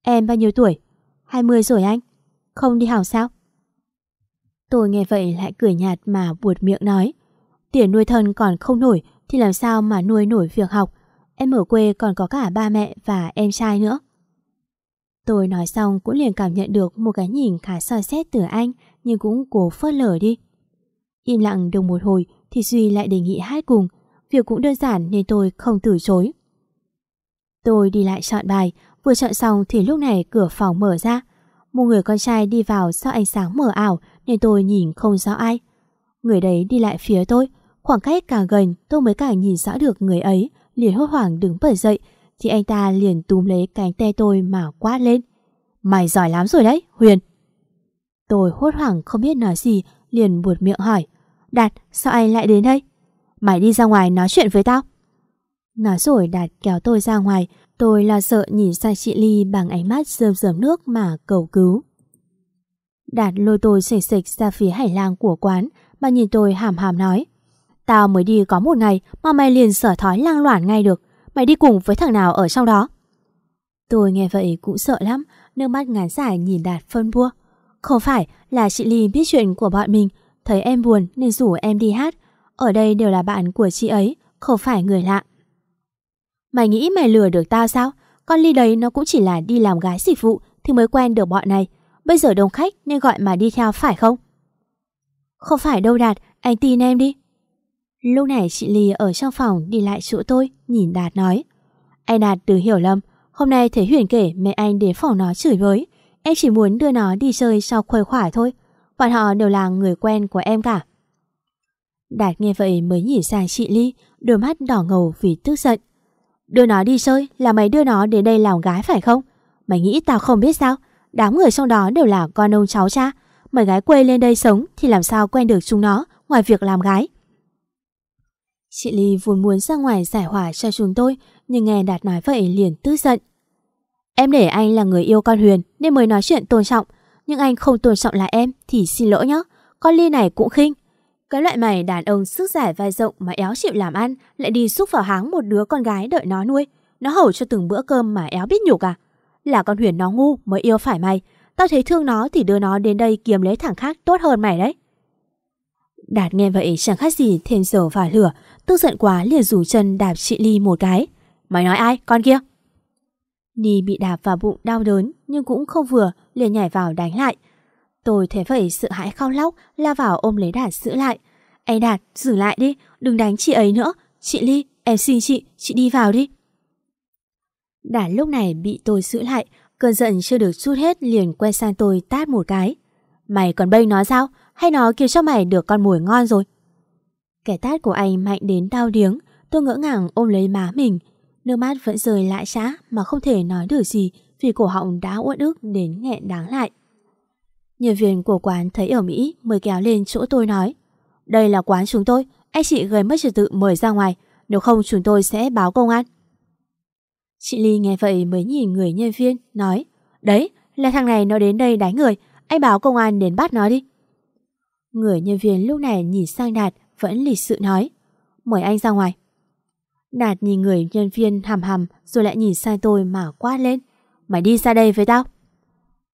Em bao nhiêu tuổi? 20 rồi anh. Không đi học sao? Tôi nghe vậy lại cười nhạt mà buột miệng nói. Tiền nuôi thân còn không nổi thì làm sao mà nuôi nổi việc học. Em ở quê còn có cả ba mẹ và em trai nữa. Tôi nói xong cũng liền cảm nhận được một cái nhìn khá soi xét từ anh nhưng cũng cố phớt lờ đi. Im lặng được một hồi thì Duy lại đề nghị hát cùng. Việc cũng đơn giản nên tôi không từ chối. Tôi đi lại chọn bài, vừa chọn xong thì lúc này cửa phòng mở ra. Một người con trai đi vào sau ánh sáng mờ ảo nên tôi nhìn không rõ ai. Người đấy đi lại phía tôi, khoảng cách càng gần tôi mới càng nhìn rõ được người ấy, liền hốt hoảng đứng bật dậy thì anh ta liền túm lấy cánh tay tôi mà quát lên. Mày giỏi lắm rồi đấy, Huyền. Tôi hốt hoảng không biết nói gì, liền buột miệng hỏi. Đạt, sao anh lại đến đây? Mày đi ra ngoài nói chuyện với tao. Nói rồi Đạt kéo tôi ra ngoài, tôi lo sợ nhìn sang chị Ly bằng ánh mắt rơm rớm nước mà cầu cứu. Đạt lôi tôi sạch sạch ra phía hải lang của quán, mà nhìn tôi hàm hàm nói. Tao mới đi có một ngày mà mày liền sở thói lang loạn ngay được. Mày đi cùng với thằng nào ở trong đó? Tôi nghe vậy cũng sợ lắm, nước mắt ngán giải nhìn Đạt phân bua. Không phải là chị Ly biết chuyện của bọn mình, thấy em buồn nên rủ em đi hát. Ở đây đều là bạn của chị ấy, không phải người lạ. Mày nghĩ mày lừa được tao sao? Con Ly đấy nó cũng chỉ là đi làm gái dịch vụ thì mới quen được bọn này. Bây giờ đông khách nên gọi mà đi theo phải không? Không phải đâu Đạt, anh tin em đi. Lúc này chị Ly ở trong phòng đi lại chỗ tôi, nhìn Đạt nói. Anh Đạt từ hiểu lầm, hôm nay thấy Huyền kể mẹ anh đến phòng nó chửi với. Em chỉ muốn đưa nó đi chơi sau khuây khỏa thôi. Bọn họ đều là người quen của em cả. Đạt nghe vậy mới nhìn sang chị Ly, đôi mắt đỏ ngầu vì tức giận. Đưa nó đi chơi là mày đưa nó đến đây làm gái phải không? Mày nghĩ tao không biết sao? Đám người trong đó đều là con ông cháu cha. Mày gái quê lên đây sống thì làm sao quen được chúng nó ngoài việc làm gái. Chị Ly vốn muốn ra ngoài giải hỏa cho chúng tôi, nhưng nghe Đạt nói vậy liền tức giận. Em để anh là người yêu con Huyền nên mới nói chuyện tôn trọng, nhưng anh không tôn trọng là em thì xin lỗi nhé. Con Ly này cũng khinh. Cái loại mày đàn ông sức giải vai rộng mà éo chịu làm ăn lại đi xúc vào háng một đứa con gái đợi nó nuôi. Nó hầu cho từng bữa cơm mà éo biết nhục à. Là con Huyền nó ngu mới yêu phải mày. Tao thấy thương nó thì đưa nó đến đây kiếm lấy thằng khác tốt hơn mày đấy. Đạt nghe vậy chẳng khác gì thêm dầu vào lửa, tức giận quá liền rủ chân đạp chị Ly một cái. Mày nói ai, con kia? Ni bị đạp vào bụng đau đớn nhưng cũng không vừa, liền nhảy vào đánh lại. Tôi thấy vậy sợ hãi khao lóc, la vào ôm lấy Đạt giữ lại. Anh Đạt, dừng lại đi, đừng đánh chị ấy nữa. Chị Ly, em xin chị, chị đi vào đi. Đạt lúc này bị tôi giữ lại, cơn giận chưa được chút hết liền quay sang tôi tát một cái. Mày còn bênh nó sao? Hay nó kêu cho mày được con mồi ngon rồi? kẻ tát của anh mạnh đến đau điếng, tôi ngỡ ngàng ôm lấy má mình. Nước mắt vẫn rơi lại xã mà không thể nói được gì vì cổ họng đã uất ức đến nghẹn đáng lại. Nhân viên của quán thấy ở Mỹ mới kéo lên chỗ tôi nói Đây là quán chúng tôi, anh chị gây mất trật tự mời ra ngoài, nếu không chúng tôi sẽ báo công an. Chị Ly nghe vậy mới nhìn người nhân viên, nói Đấy, là thằng này nó đến đây đánh người, anh báo công an đến bắt nó đi. Người nhân viên lúc này nhìn sang Đạt vẫn lịch sự nói mời anh ra ngoài. Đạt nhìn người nhân viên hầm hầm rồi lại nhìn sang tôi mà quát lên. Mày đi ra đây với tao.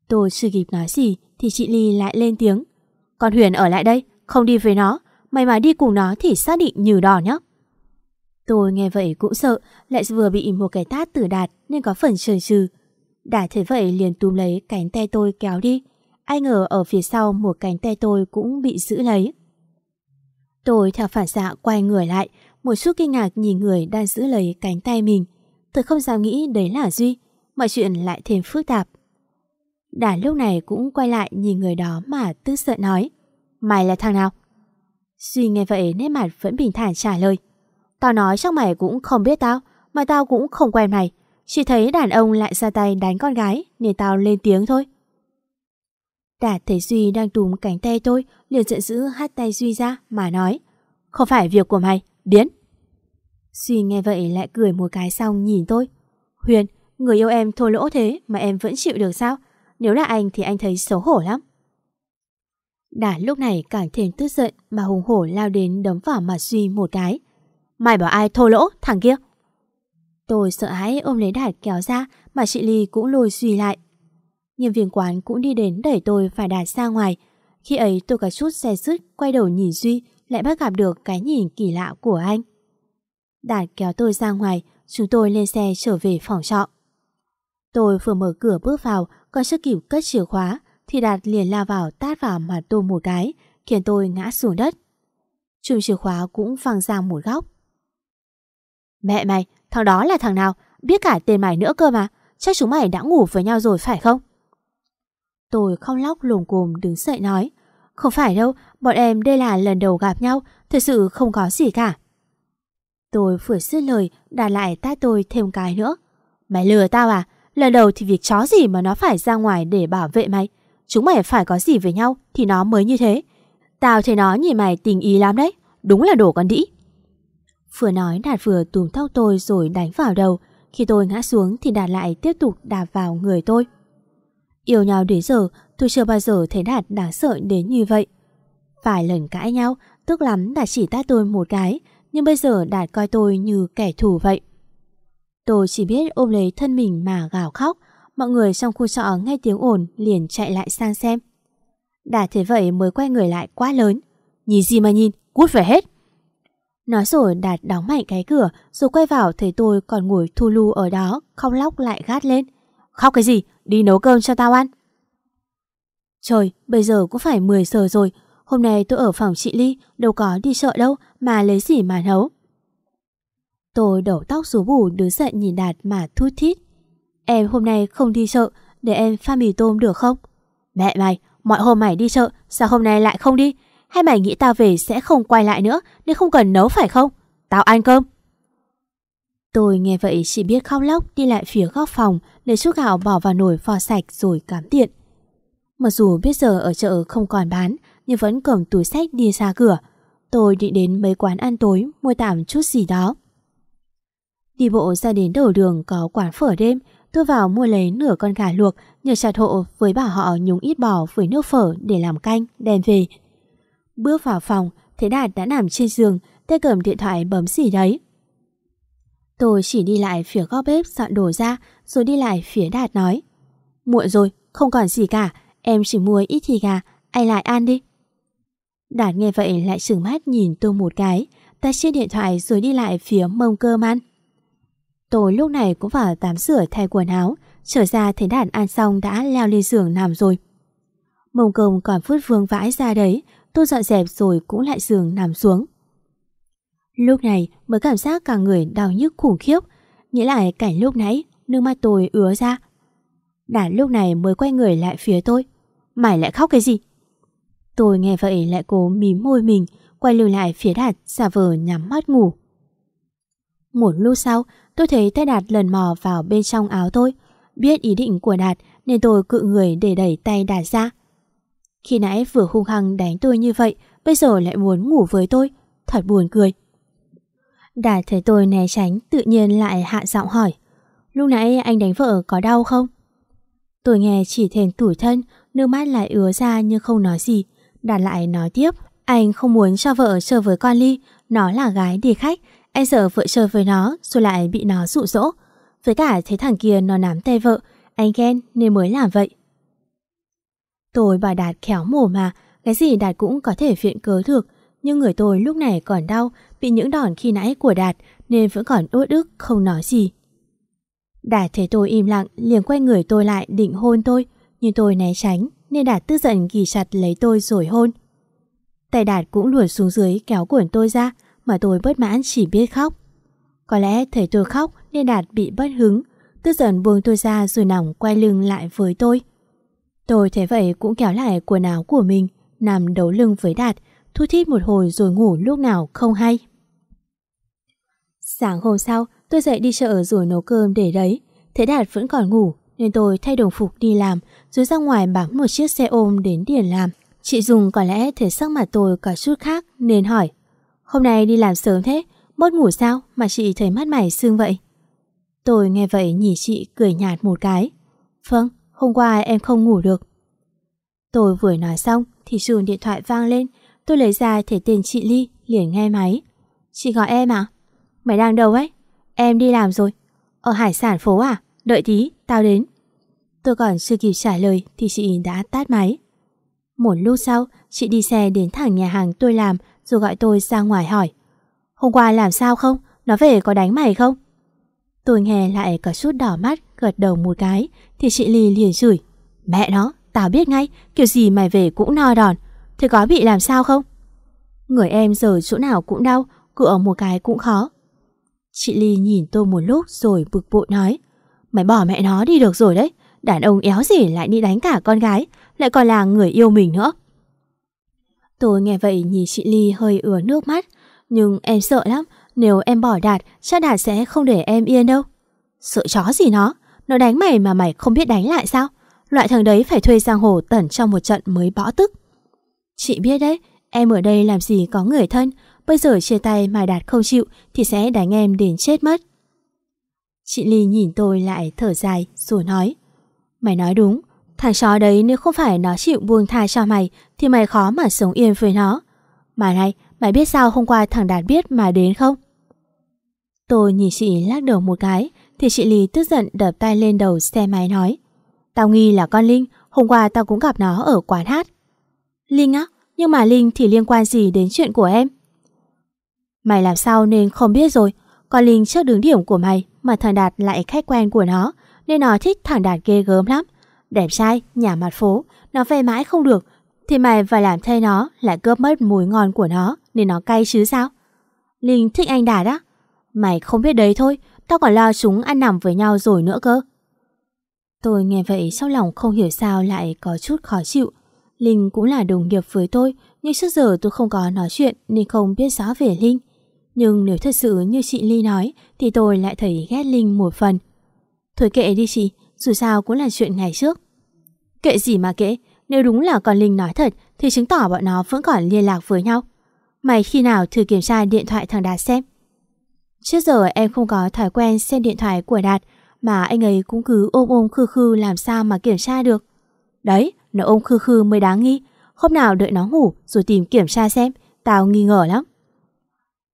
Tôi chưa kịp nói gì thì chị Ly lại lên tiếng. Con Huyền ở lại đây, không đi với nó. Mày mà đi cùng nó thì xác định nhừ đỏ nhá. Tôi nghe vậy cũng sợ, lại vừa bị một cái tát từ Đạt nên có phần chần trừ. Đạt thấy vậy liền túm lấy cánh tay tôi kéo đi. Ai ngờ ở phía sau một cánh tay tôi cũng bị giữ lấy. Tôi theo phản xạ quay người lại, một chút kinh ngạc nhìn người đang giữ lấy cánh tay mình. Tôi không dám nghĩ đấy là Duy, mọi chuyện lại thêm phức tạp. Đà lúc này cũng quay lại nhìn người đó mà tư sợ nói. Mày là thằng nào? Duy nghe vậy nét mặt vẫn bình thản trả lời. Tao nói chắc mày cũng không biết tao, mà tao cũng không quen mày. Chỉ thấy đàn ông lại ra tay đánh con gái nên tao lên tiếng thôi. Đạt thấy Duy đang túm cánh tay tôi, liền giận dữ hát tay Duy ra mà nói. Không phải việc của mày, biến. Duy nghe vậy lại cười một cái xong nhìn tôi. Huyền, người yêu em thô lỗ thế mà em vẫn chịu được sao? Nếu là anh thì anh thấy xấu hổ lắm. đà lúc này càng thêm tức giận mà hùng hổ lao đến đấm vào mặt Duy một cái. Mày bảo ai thô lỗ, thằng kia? Tôi sợ hãi ôm lấy Đạt kéo ra mà chị Ly cũng lôi Duy lại. Nhân viên quán cũng đi đến đẩy tôi phải Đạt ra ngoài. Khi ấy tôi có chút xe sứt quay đầu nhìn Duy lại bắt gặp được cái nhìn kỳ lạ của anh. Đạt kéo tôi ra ngoài, chúng tôi lên xe trở về phòng trọ. Tôi vừa mở cửa bước vào, còn chưa kịp cất chìa khóa, thì Đạt liền lao vào tát vào mặt tôi một cái, khiến tôi ngã xuống đất. Chùm chìa khóa cũng văng ra một góc. Mẹ mày, thằng đó là thằng nào? Biết cả tên mày nữa cơ mà. Chắc chúng mày đã ngủ với nhau rồi phải không? Tôi không lóc lồm cồm đứng dậy nói. Không phải đâu, bọn em đây là lần đầu gặp nhau, thật sự không có gì cả. Tôi vừa dứt lời, đạt lại tát tôi thêm cái nữa. Mày lừa tao à? Lần đầu thì việc chó gì mà nó phải ra ngoài để bảo vệ mày. Chúng mày phải có gì với nhau thì nó mới như thế. Tao thấy nó nhìn mày tình ý lắm đấy. Đúng là đồ con đĩ. Vừa nói Đạt vừa túm tóc tôi rồi đánh vào đầu. Khi tôi ngã xuống thì Đạt lại tiếp tục đạp vào người tôi. Yêu nhau đến giờ tôi chưa bao giờ thấy Đạt đáng sợ đến như vậy. Vài lần cãi nhau, tức lắm Đạt chỉ tát tôi một cái, nhưng bây giờ Đạt coi tôi như kẻ thù vậy. Tôi chỉ biết ôm lấy thân mình mà gào khóc, mọi người trong khu trọ nghe tiếng ồn liền chạy lại sang xem. đã thế vậy mới quay người lại quá lớn. Nhìn gì mà nhìn, cút về hết. Nói rồi Đạt đóng mạnh cái cửa rồi quay vào thấy tôi còn ngồi thu lu ở đó, khóc lóc lại gát lên. Khóc cái gì? Đi nấu cơm cho tao ăn. Trời, bây giờ cũng phải 10 giờ rồi. Hôm nay tôi ở phòng chị Ly, đâu có đi chợ đâu mà lấy gì mà nấu. Tôi đổ tóc rú bù đứng dậy nhìn Đạt mà thút thít. Em hôm nay không đi chợ, để em pha mì tôm được không? Mẹ mày, mọi hôm mày đi chợ, sao hôm nay lại không đi? Hay mày nghĩ tao về sẽ không quay lại nữa nên không cần nấu phải không? Tao ăn cơm. Tôi nghe vậy chỉ biết khóc lóc đi lại phía góc phòng lấy chút gạo bỏ vào nồi pho sạch rồi cắm điện. Mặc dù biết giờ ở chợ không còn bán nhưng vẫn cầm túi sách đi ra cửa. Tôi định đến mấy quán ăn tối mua tạm chút gì đó. Đi bộ ra đến đầu đường có quán phở đêm tôi vào mua lấy nửa con gà luộc nhờ chặt hộ với bà họ nhúng ít bò với nước phở để làm canh đem về. Bước vào phòng thấy Đạt đã nằm trên giường tay cầm điện thoại bấm gì đấy. Tôi chỉ đi lại phía góc bếp dọn đồ ra rồi đi lại phía Đạt nói Muộn rồi, không còn gì cả, em chỉ mua ít thịt gà, anh lại ăn đi. Đạt nghe vậy lại trừng mắt nhìn tôi một cái, ta trên điện thoại rồi đi lại phía mông cơm ăn. Tôi lúc này cũng vào tắm rửa thay quần áo, trở ra thấy đàn ăn xong đã leo lên giường nằm rồi. Mông cơm còn phút vương vãi ra đấy, tôi dọn dẹp rồi cũng lại giường nằm xuống. Lúc này mới cảm giác cả người đau nhức khủng khiếp, nghĩ lại cảnh lúc nãy, nước mắt tôi ứa ra. đàn lúc này mới quay người lại phía tôi. Mày lại khóc cái gì? Tôi nghe vậy lại cố mím môi mình, quay lưng lại phía Đạt giả vờ nhắm mắt ngủ. Một lúc sau, tôi thấy tay Đạt lần mò vào bên trong áo tôi. Biết ý định của Đạt nên tôi cự người để đẩy tay Đạt ra. Khi nãy vừa hung hăng đánh tôi như vậy, bây giờ lại muốn ngủ với tôi. Thật buồn cười. Đạt thấy tôi né tránh tự nhiên lại hạ giọng hỏi Lúc nãy anh đánh vợ có đau không? Tôi nghe chỉ thèm tủi thân Nước mắt lại ứa ra nhưng không nói gì Đạt lại nói tiếp Anh không muốn cho vợ chơi với con Ly Nó là gái đi khách, anh sợ vợ chơi với nó rồi lại bị nó dụ dỗ. Với cả thấy thằng kia nó nắm tay vợ, anh ghen nên mới làm vậy. Tôi bảo Đạt khéo mổ mà, cái gì Đạt cũng có thể viện cớ được. Nhưng người tôi lúc này còn đau, bị những đòn khi nãy của Đạt nên vẫn còn uất ức không nói gì. Đạt thấy tôi im lặng liền quay người tôi lại định hôn tôi, nhưng tôi né tránh nên Đạt tức giận ghi chặt lấy tôi rồi hôn. Tay Đạt cũng luồn xuống dưới kéo cuộn tôi ra mà tôi bất mãn chỉ biết khóc. Có lẽ thấy tôi khóc nên Đạt bị bất hứng, tức giận buông tôi ra rồi nòng quay lưng lại với tôi. Tôi thấy vậy cũng kéo lại quần áo của mình, nằm đấu lưng với Đạt, thu thít một hồi rồi ngủ lúc nào không hay. Sáng hôm sau, tôi dậy đi chợ rồi nấu cơm để đấy. Thế Đạt vẫn còn ngủ, nên tôi thay đồng phục đi làm, rồi ra ngoài bám một chiếc xe ôm đến điển làm. Chị Dung có lẽ thấy sắc mặt tôi có chút khác nên hỏi Hôm nay đi làm sớm thế, bớt ngủ sao mà chị thấy mắt mày sưng vậy? Tôi nghe vậy nhìn chị cười nhạt một cái. Vâng, hôm qua em không ngủ được. Tôi vừa nói xong thì chuông điện thoại vang lên. Tôi lấy ra thấy tên chị Ly liền nghe máy. Chị gọi em à? Mày đang đâu ấy? Em đi làm rồi. Ở hải sản phố à? Đợi tí, tao đến. Tôi còn chưa kịp trả lời thì chị đã tắt máy. Một lúc sau, chị đi xe đến thẳng nhà hàng tôi làm rồi gọi tôi ra ngoài hỏi. Hôm qua làm sao không? Nó về có đánh mày không? Tôi nghe lại có chút đỏ mắt, gật đầu một cái, thì chị Ly liền chửi. Mẹ nó, tao biết ngay, kiểu gì mày về cũng no đòn. Thế có bị làm sao không? Người em giờ chỗ nào cũng đau, cựa một cái cũng khó. Chị Ly nhìn tôi một lúc rồi bực bội nói. Mày bỏ mẹ nó đi được rồi đấy, đàn ông éo gì lại đi đánh cả con gái, lại còn là người yêu mình nữa. Tôi nghe vậy nhìn chị Ly hơi ứa nước mắt, nhưng em sợ lắm, nếu em bỏ Đạt, chắc Đạt sẽ không để em yên đâu. Sợ chó gì nó, nó đánh mày mà mày không biết đánh lại sao? Loại thằng đấy phải thuê giang hồ tẩn trong một trận mới bỏ tức. Chị biết đấy, em ở đây làm gì có người thân, bây giờ chia tay mà Đạt không chịu thì sẽ đánh em đến chết mất. Chị Ly nhìn tôi lại thở dài rồi nói Mày nói đúng, thằng chó đấy nếu không phải nó chịu buông tha cho mày thì mày khó mà sống yên với nó. Mà này, mày biết sao hôm qua thằng Đạt biết mà đến không? Tôi nhìn chị lắc đầu một cái thì chị Lý tức giận đập tay lên đầu xe máy nói Tao nghi là con Linh, hôm qua tao cũng gặp nó ở quán hát. Linh á? Nhưng mà Linh thì liên quan gì đến chuyện của em? Mày làm sao nên không biết rồi, con Linh trước đứng điểm của mày mà thằng Đạt lại khách quen của nó nên nó thích thằng Đạt ghê gớm lắm. Đẹp trai, nhà mặt phố, nó về mãi không được thì mày phải làm thay nó lại cướp mất mùi ngon của nó nên nó cay chứ sao? Linh thích anh Đạt á? Mày không biết đấy thôi, tao còn lo chúng ăn nằm với nhau rồi nữa cơ. Tôi nghe vậy trong lòng không hiểu sao lại có chút khó chịu. Linh cũng là đồng nghiệp với tôi, nhưng trước giờ tôi không có nói chuyện nên không biết rõ về Linh. Nhưng nếu thật sự như chị Ly nói thì tôi lại thấy ghét Linh một phần. Thôi kệ đi chị, dù sao cũng là chuyện ngày trước. Kệ gì mà kệ, nếu đúng là con Linh nói thật thì chứng tỏ bọn nó vẫn còn liên lạc với nhau. Mày khi nào thử kiểm tra điện thoại thằng Đạt xem? Trước giờ em không có thói quen xem điện thoại của Đạt mà anh ấy cũng cứ ôm ôm khư khư làm sao mà kiểm tra được. Đấy, nó ôm khư khư mới đáng nghi. Hôm nào đợi nó ngủ rồi tìm kiểm tra xem, tao nghi ngờ lắm.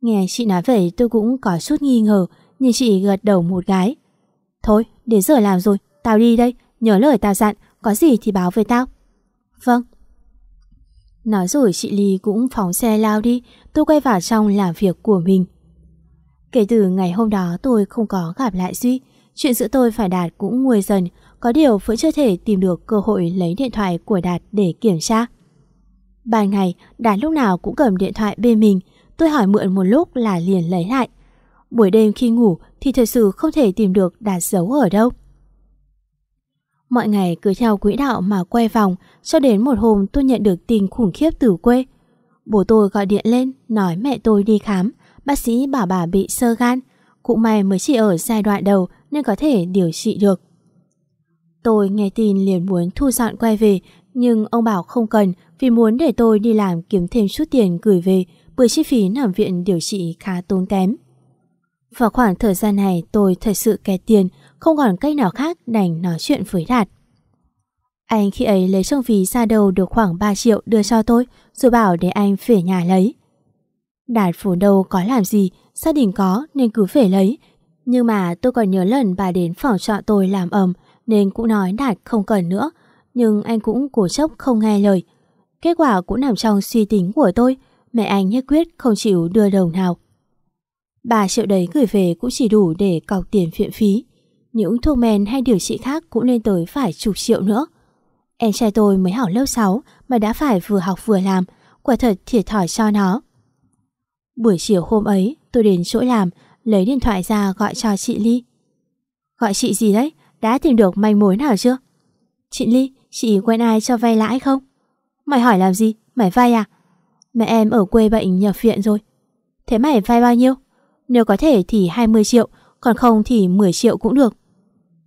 Nghe chị nói vậy tôi cũng có chút nghi ngờ, nhưng chị gật đầu một cái. Thôi, đến giờ làm rồi, tao đi đây, nhớ lời tao dặn, có gì thì báo với tao. Vâng. Nói rồi chị Ly cũng phóng xe lao đi, tôi quay vào trong làm việc của mình. Kể từ ngày hôm đó tôi không có gặp lại Duy, chuyện giữa tôi phải Đạt cũng nguôi dần, có điều vẫn chưa thể tìm được cơ hội lấy điện thoại của Đạt để kiểm tra. Ban ngày, Đạt lúc nào cũng cầm điện thoại bên mình, tôi hỏi mượn một lúc là liền lấy lại. Buổi đêm khi ngủ thì thật sự không thể tìm được Đạt giấu ở đâu. Mọi ngày cứ theo quỹ đạo mà quay vòng cho đến một hôm tôi nhận được tin khủng khiếp từ quê. Bố tôi gọi điện lên nói mẹ tôi đi khám, bác sĩ bảo bà bị sơ gan. Cũng may mới chỉ ở giai đoạn đầu nên có thể điều trị được. Tôi nghe tin liền muốn thu dọn quay về nhưng ông bảo không cần vì muốn để tôi đi làm kiếm thêm chút tiền gửi về bởi chi phí nằm viện điều trị khá tốn kém. Vào khoảng thời gian này tôi thật sự kẹt tiền không còn cách nào khác đành nói chuyện với Đạt. Anh khi ấy lấy trong ví ra đầu được khoảng 3 triệu đưa cho tôi rồi bảo để anh về nhà lấy. Đạt phủ đâu có làm gì, gia đình có nên cứ phải lấy. Nhưng mà tôi còn nhớ lần bà đến phòng trọ tôi làm ẩm nên cũng nói Đạt không cần nữa. Nhưng anh cũng cố chấp không nghe lời. Kết quả cũng nằm trong suy tính của tôi. Mẹ anh nhất quyết không chịu đưa đồng nào. 3 triệu đấy gửi về cũng chỉ đủ để cọc tiền viện phí. Những thuốc men hay điều trị khác cũng lên tới phải chục triệu nữa. Em trai tôi mới học lớp 6 mà đã phải vừa học vừa làm, quả thật thiệt thòi cho nó. Buổi chiều hôm ấy, tôi đến chỗ làm, lấy điện thoại ra gọi cho chị Ly. Gọi chị gì đấy? Đã tìm được manh mối nào chưa? Chị Ly, chị quen ai cho vay lãi không? Mày hỏi làm gì? Mày vay à? Mẹ em ở quê bệnh nhập viện rồi. Thế mày vay bao nhiêu? Nếu có thể thì 20 triệu, còn không thì 10 triệu cũng được.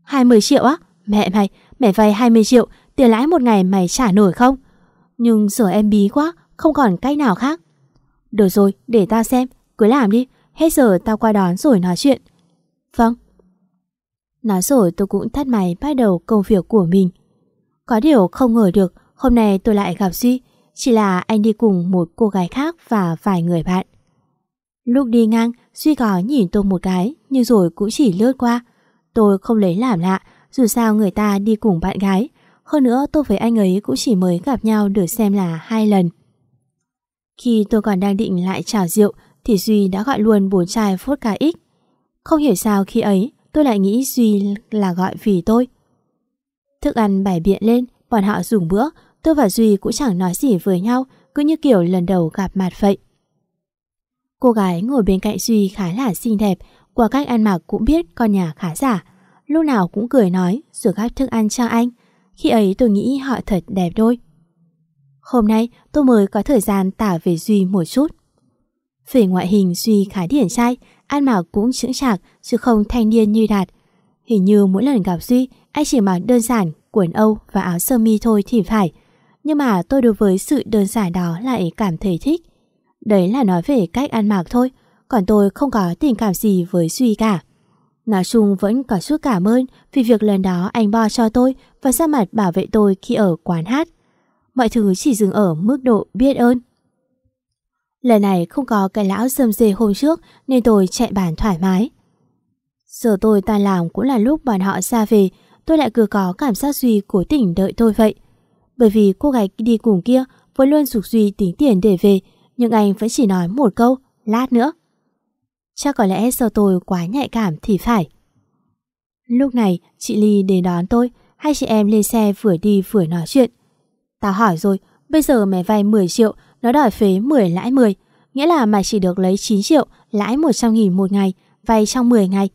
20 triệu á? Mẹ mày, mẹ vay 20 triệu, tiền lãi một ngày mày trả nổi không? Nhưng giờ em bí quá, không còn cách nào khác. Được rồi, để tao xem, cứ làm đi, hết giờ tao qua đón rồi nói chuyện. Vâng. Nói rồi tôi cũng thắt mày bắt đầu công việc của mình. Có điều không ngờ được, hôm nay tôi lại gặp Duy, chỉ là anh đi cùng một cô gái khác và vài người bạn. Lúc đi ngang, Duy có nhìn tôi một cái, nhưng rồi cũng chỉ lướt qua. Tôi không lấy làm lạ, dù sao người ta đi cùng bạn gái. Hơn nữa tôi với anh ấy cũng chỉ mới gặp nhau được xem là hai lần. Khi tôi còn đang định lại chào rượu thì Duy đã gọi luôn bốn chai vodka X. Không hiểu sao khi ấy tôi lại nghĩ Duy là gọi vì tôi. Thức ăn bày biện lên, bọn họ dùng bữa, tôi và Duy cũng chẳng nói gì với nhau, cứ như kiểu lần đầu gặp mặt vậy. Cô gái ngồi bên cạnh Duy khá là xinh đẹp, qua cách ăn mặc cũng biết con nhà khá giả. Lúc nào cũng cười nói rồi gắp thức ăn cho anh. Khi ấy tôi nghĩ họ thật đẹp đôi. Hôm nay tôi mới có thời gian tả về Duy một chút. Về ngoại hình Duy khá điển trai, ăn mặc cũng chững chạc chứ không thanh niên như Đạt. Hình như mỗi lần gặp Duy, anh chỉ mặc đơn giản, quần âu và áo sơ mi thôi thì phải. Nhưng mà tôi đối với sự đơn giản đó lại cảm thấy thích. Đấy là nói về cách ăn mặc thôi, còn tôi không có tình cảm gì với Duy cả. Nói chung vẫn có chút cảm ơn vì việc lần đó anh bo cho tôi và ra mặt bảo vệ tôi khi ở quán hát. Mọi thứ chỉ dừng ở mức độ biết ơn. Lần này không có cái lão dâm dê hôm trước nên tôi chạy bàn thoải mái. Giờ tôi tan làm cũng là lúc bọn họ ra về, tôi lại cứ có cảm giác Duy cố tình đợi tôi vậy. Bởi vì cô gái đi cùng kia vẫn luôn dục Duy tính tiền để về, nhưng anh vẫn chỉ nói một câu, lát nữa. Chắc có lẽ do tôi quá nhạy cảm thì phải. Lúc này, chị Ly đến đón tôi, hai chị em lên xe vừa đi vừa nói chuyện. Tao hỏi rồi, bây giờ mày vay 10 triệu, nó đòi phế 10 lãi 10. Nghĩa là mày chỉ được lấy 9 triệu, lãi 100 nghìn một ngày, vay trong 10 ngày.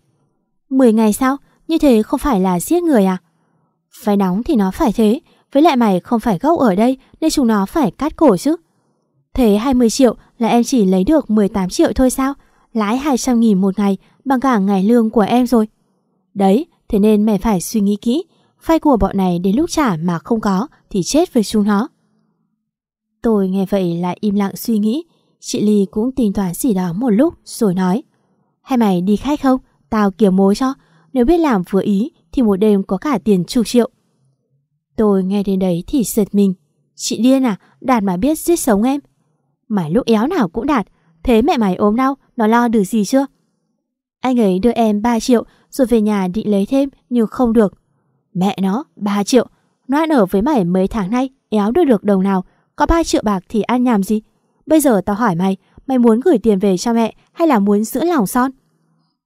10 ngày sao? Như thế không phải là giết người à? Phải nóng thì nó phải thế, với lại mày không phải gốc ở đây nên chúng nó phải cắt cổ chứ. Thế 20 triệu là em chỉ lấy được 18 triệu thôi sao? Lãi 200 nghìn một ngày bằng cả ngày lương của em rồi. Đấy, thế nên mày phải suy nghĩ kỹ. phai của bọn này đến lúc trả mà không có thì chết với chúng nó. Tôi nghe vậy lại im lặng suy nghĩ. Chị Ly cũng tính toán gì đó một lúc rồi nói. Hay mày đi khách không? Tao kiểu mối cho. Nếu biết làm vừa ý thì một đêm có cả tiền chục triệu. Tôi nghe đến đấy thì giật mình. Chị điên à, Đạt mà biết giết sống em. Mày lúc éo nào cũng Đạt, thế mẹ mày ốm đau, nó lo được gì chưa? Anh ấy đưa em 3 triệu rồi về nhà định lấy thêm nhưng không được. Mẹ nó, 3 triệu, nó ăn ở với mày mấy tháng nay, éo đưa được đồng nào, có 3 triệu bạc thì ăn nhàm gì? Bây giờ tao hỏi mày, mày muốn gửi tiền về cho mẹ hay là muốn giữ lòng son?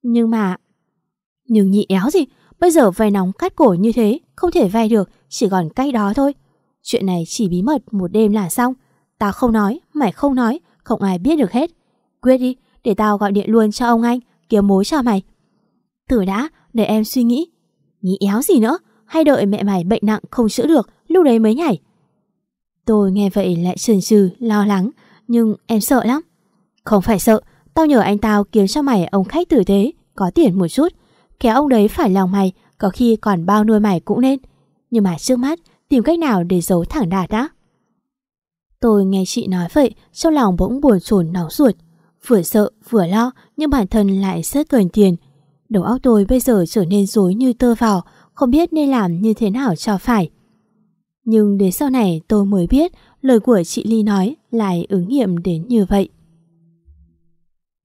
Nhưng mà... Nhưng nhị éo gì? Bây giờ vay nóng cắt cổ như thế, không thể vay được, chỉ còn cách đó thôi. Chuyện này chỉ bí mật một đêm là xong. Tao không nói, mày không nói, không ai biết được hết. Quyết đi, để tao gọi điện luôn cho ông anh, kiếm mối cho mày. Tử đã, để em suy nghĩ. Nghĩ éo gì nữa, hay đợi mẹ mày bệnh nặng không chữa được, lúc đấy mới nhảy. Tôi nghe vậy lại chần chừ, lo lắng, nhưng em sợ lắm. Không phải sợ, tao nhờ anh tao kiếm cho mày ông khách tử tế, có tiền một chút. Kéo ông đấy phải lòng mày, có khi còn bao nuôi mày cũng nên. Nhưng mà trước mắt, tìm cách nào để giấu thẳng đạt đã. Tôi nghe chị nói vậy, trong lòng bỗng buồn chồn nóng ruột. Vừa sợ, vừa lo, nhưng bản thân lại rất cần tiền. Đầu óc tôi bây giờ trở nên rối như tơ vào, không biết nên làm như thế nào cho phải. Nhưng đến sau này tôi mới biết lời của chị Ly nói lại ứng nghiệm đến như vậy.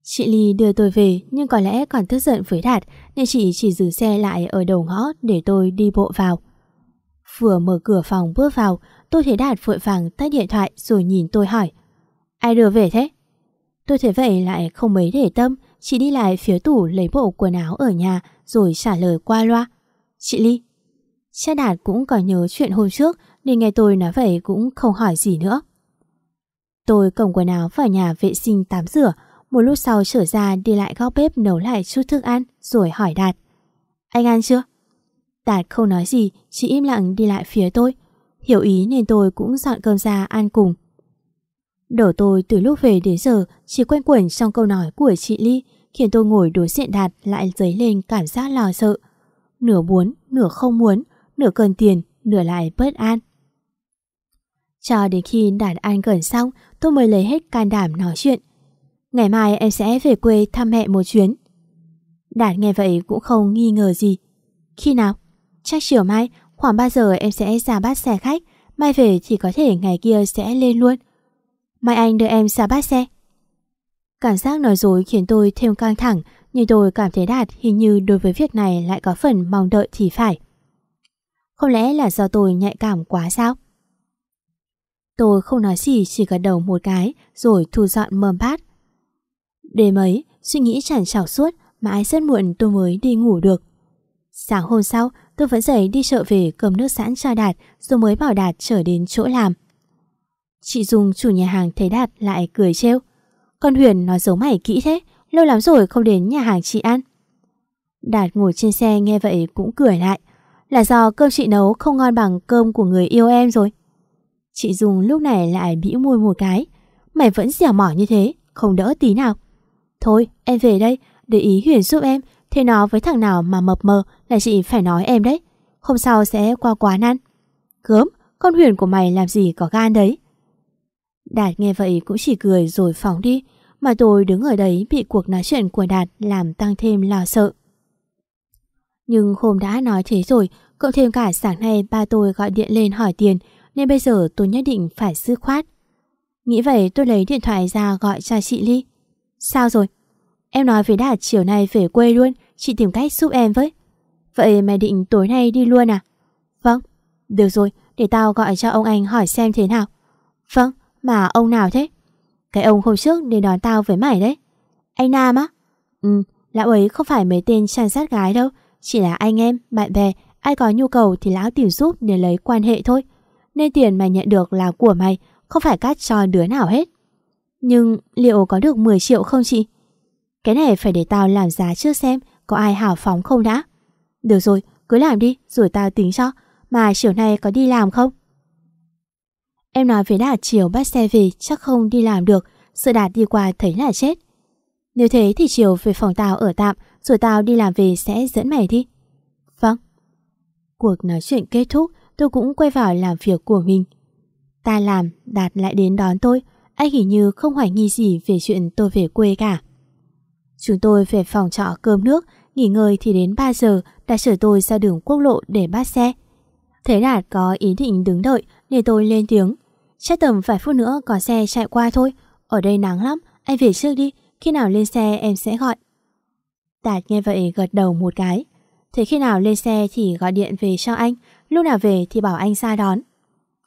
Chị Ly đưa tôi về nhưng có lẽ còn tức giận với Đạt nên chị chỉ dừng xe lại ở đầu ngõ để tôi đi bộ vào. Vừa mở cửa phòng bước vào, tôi thấy Đạt vội vàng tắt điện thoại rồi nhìn tôi hỏi. Ai đưa về thế? Tôi thấy vậy lại không mấy để tâm, chỉ đi lại phía tủ lấy bộ quần áo ở nhà rồi trả lời qua loa. Chị Ly. Cha Đạt cũng còn nhớ chuyện hôm trước nên nghe tôi nói vậy cũng không hỏi gì nữa. Tôi cầm quần áo vào nhà vệ sinh tắm rửa, một lúc sau trở ra đi lại góc bếp nấu lại chút thức ăn rồi hỏi Đạt. Anh ăn chưa? Đạt không nói gì, chỉ im lặng đi lại phía tôi. Hiểu ý nên tôi cũng dọn cơm ra ăn cùng. Đổ tôi từ lúc về đến giờ chỉ quen quẩn trong câu nói của chị Ly khiến tôi ngồi đối diện Đạt lại dấy lên cảm giác lo sợ. Nửa muốn, nửa không muốn, nửa cần tiền, nửa lại bất an. Cho đến khi Đạt ăn gần xong, tôi mới lấy hết can đảm nói chuyện. Ngày mai em sẽ về quê thăm mẹ một chuyến. Đạt nghe vậy cũng không nghi ngờ gì. Khi nào? Chắc chiều mai, khoảng 3 giờ em sẽ ra bắt xe khách. Mai về thì có thể ngày kia sẽ lên luôn. Mai anh đưa em ra bát xe. Cảm giác nói dối khiến tôi thêm căng thẳng, nhưng tôi cảm thấy Đạt hình như đối với việc này lại có phần mong đợi thì phải. Không lẽ là do tôi nhạy cảm quá sao? Tôi không nói gì chỉ gật đầu một cái rồi thu dọn mâm bát. Đêm ấy, suy nghĩ chẳng chảo suốt, mãi rất muộn tôi mới đi ngủ được. Sáng hôm sau, tôi vẫn dậy đi chợ về cầm nước sẵn cho Đạt rồi mới bảo Đạt trở đến chỗ làm. Chị Dung chủ nhà hàng thấy Đạt lại cười trêu. Con Huyền nói giấu mày kỹ thế, lâu lắm rồi không đến nhà hàng chị ăn. Đạt ngồi trên xe nghe vậy cũng cười lại. Là do cơm chị nấu không ngon bằng cơm của người yêu em rồi. Chị Dung lúc này lại bĩu môi một cái. Mày vẫn dẻo mỏ như thế, không đỡ tí nào. Thôi, em về đây, để ý Huyền giúp em. Thế nó với thằng nào mà mập mờ là chị phải nói em đấy. Hôm sau sẽ qua quán ăn. Gớm, con Huyền của mày làm gì có gan đấy. Đạt nghe vậy cũng chỉ cười rồi phóng đi. Mà tôi đứng ở đấy bị cuộc nói chuyện của Đạt làm tăng thêm lo sợ. Nhưng hôm đã nói thế rồi, cộng thêm cả sáng nay ba tôi gọi điện lên hỏi tiền, nên bây giờ tôi nhất định phải dứt khoát. Nghĩ vậy tôi lấy điện thoại ra gọi cho chị Ly. Sao rồi? Em nói với Đạt chiều nay về quê luôn, chị tìm cách giúp em với. Vậy mày định tối nay đi luôn à? Vâng. Được rồi, để tao gọi cho ông anh hỏi xem thế nào. Vâng, mà ông nào thế? Cái ông hôm trước đến đón tao với mày đấy. Anh Nam á? Ừ, lão ấy không phải mấy tên chăn sát gái đâu, chỉ là anh em, bạn bè, ai có nhu cầu thì lão tìm giúp để lấy quan hệ thôi. Nên tiền mày nhận được là của mày, không phải cắt cho đứa nào hết. Nhưng liệu có được 10 triệu không chị? Cái này phải để tao làm giá trước xem có ai hào phóng không đã. Được rồi, cứ làm đi rồi tao tính cho. Mà chiều nay có đi làm không? Em nói với Đạt chiều bắt xe về chắc không đi làm được, sợ Đạt đi qua thấy là chết. Nếu thế thì chiều về phòng tao ở tạm, rồi tao đi làm về sẽ dẫn mày đi. Vâng. Cuộc nói chuyện kết thúc, tôi cũng quay vào làm việc của mình. Ta làm, Đạt lại đến đón tôi, anh hình như không hoài nghi gì về chuyện tôi về quê cả. Chúng tôi về phòng trọ cơm nước, nghỉ ngơi thì đến 3 giờ đã chở tôi ra đường quốc lộ để bắt xe. Thế Đạt có ý định đứng đợi nên tôi lên tiếng. Chắc tầm vài phút nữa có xe chạy qua thôi. Ở đây nắng lắm, anh về trước đi. Khi nào lên xe em sẽ gọi. Đạt nghe vậy gật đầu một cái. Thế khi nào lên xe thì gọi điện về cho anh. Lúc nào về thì bảo anh ra đón.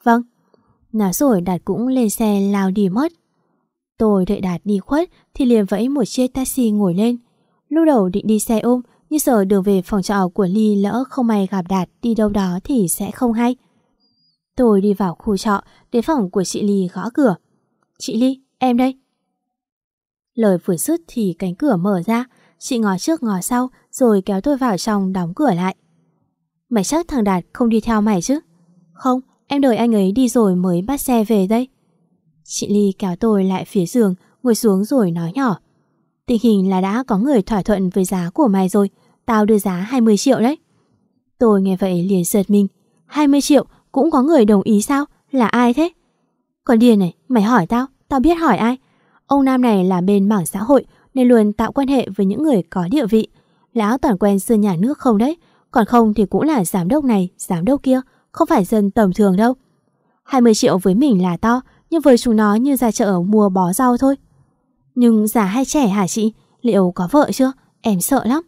Vâng. Nào rồi Đạt cũng lên xe lao đi mất. Tôi đợi Đạt đi khuất thì liền vẫy một chiếc taxi ngồi lên. Lúc đầu định đi xe ôm nhưng sợ đường về phòng trọ của Ly lỡ không may gặp Đạt đi đâu đó thì sẽ không hay. Tôi đi vào khu trọ, đến phòng của chị Ly gõ cửa. Chị Ly, em đây. Lời vừa dứt thì cánh cửa mở ra, chị ngó trước ngó sau rồi kéo tôi vào trong đóng cửa lại. Mày chắc thằng Đạt không đi theo mày chứ? Không, em đợi anh ấy đi rồi mới bắt xe về đây. Chị Ly kéo tôi lại phía giường, ngồi xuống rồi nói nhỏ. Tình hình là đã có người thỏa thuận với giá của mày rồi, tao đưa giá 20 triệu đấy. Tôi nghe vậy liền giật mình. 20 triệu cũng có người đồng ý sao? Là ai thế? Còn điền này, mày hỏi tao, tao biết hỏi ai. Ông Nam này là bên mảng xã hội nên luôn tạo quan hệ với những người có địa vị. Lão toàn quen dân nhà nước không đấy, còn không thì cũng là giám đốc này, giám đốc kia, không phải dân tầm thường đâu. 20 triệu với mình là to, nhưng với chúng nó như ra chợ mua bó rau thôi. Nhưng già hay trẻ hả chị? Liệu có vợ chưa? Em sợ lắm.